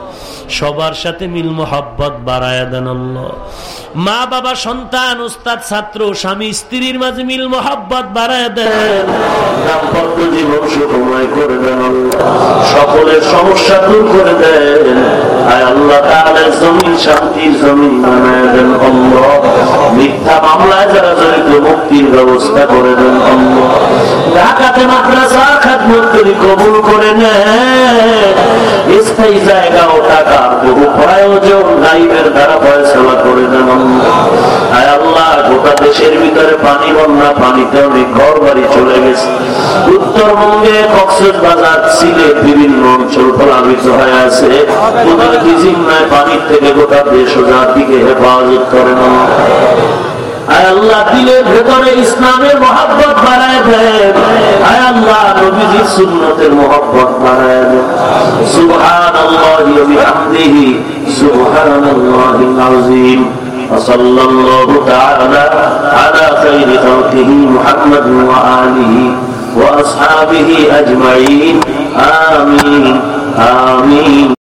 সবার সাথে মিল মোহাব্বত বাড়ায় দেন আল্লাহ। মা, বাবা, সন্তান, উস্তাদ, ছাত্র, স্বামী, স্ত্রীর মাঝে মিল মোহাব্বত বাড়ায় দেন দাম্পত্য জীবন সুখময় করে দেন সকলের সমস্যা দূর করে দেন আয় আল্লাহ তাহলে জমিন শান্তির জমিন বানায় দেন মিথ্যা মামলায় যারা জড়িত মুক্তির ব্যবস্থা করে দেন ঢাকাতে মাদ্রাসা করি কবুল করে জায়গা ও টাকা বহু প্রয়োজন দ্বারা করে দেন পানিতে ঘর বাড়ি চলে গেছে। উত্তরবঙ্গে কক্সেস বাজার, সিলেট, বিভিন্ন অঞ্চল প্লাবিত হয়ে আছে। পানির থেকে গোটা দেশ ও জাতিকে হেফাজত করেন আয় আল্লাহ দিলের ভেতরে ইসলামের মহাব্বত বাড়ায় দেন আয় আল্লাহ নবীজি সুন্নতের মহাব্বত বাড়ায় দেন সুবহানাল্লাহি ওয়া বিহামদিহি সুবহানাল্লাহিল আযীম وصلى الله تعالى على خير خلقه محمد وآله وأصحابه أجمعين آمين آمين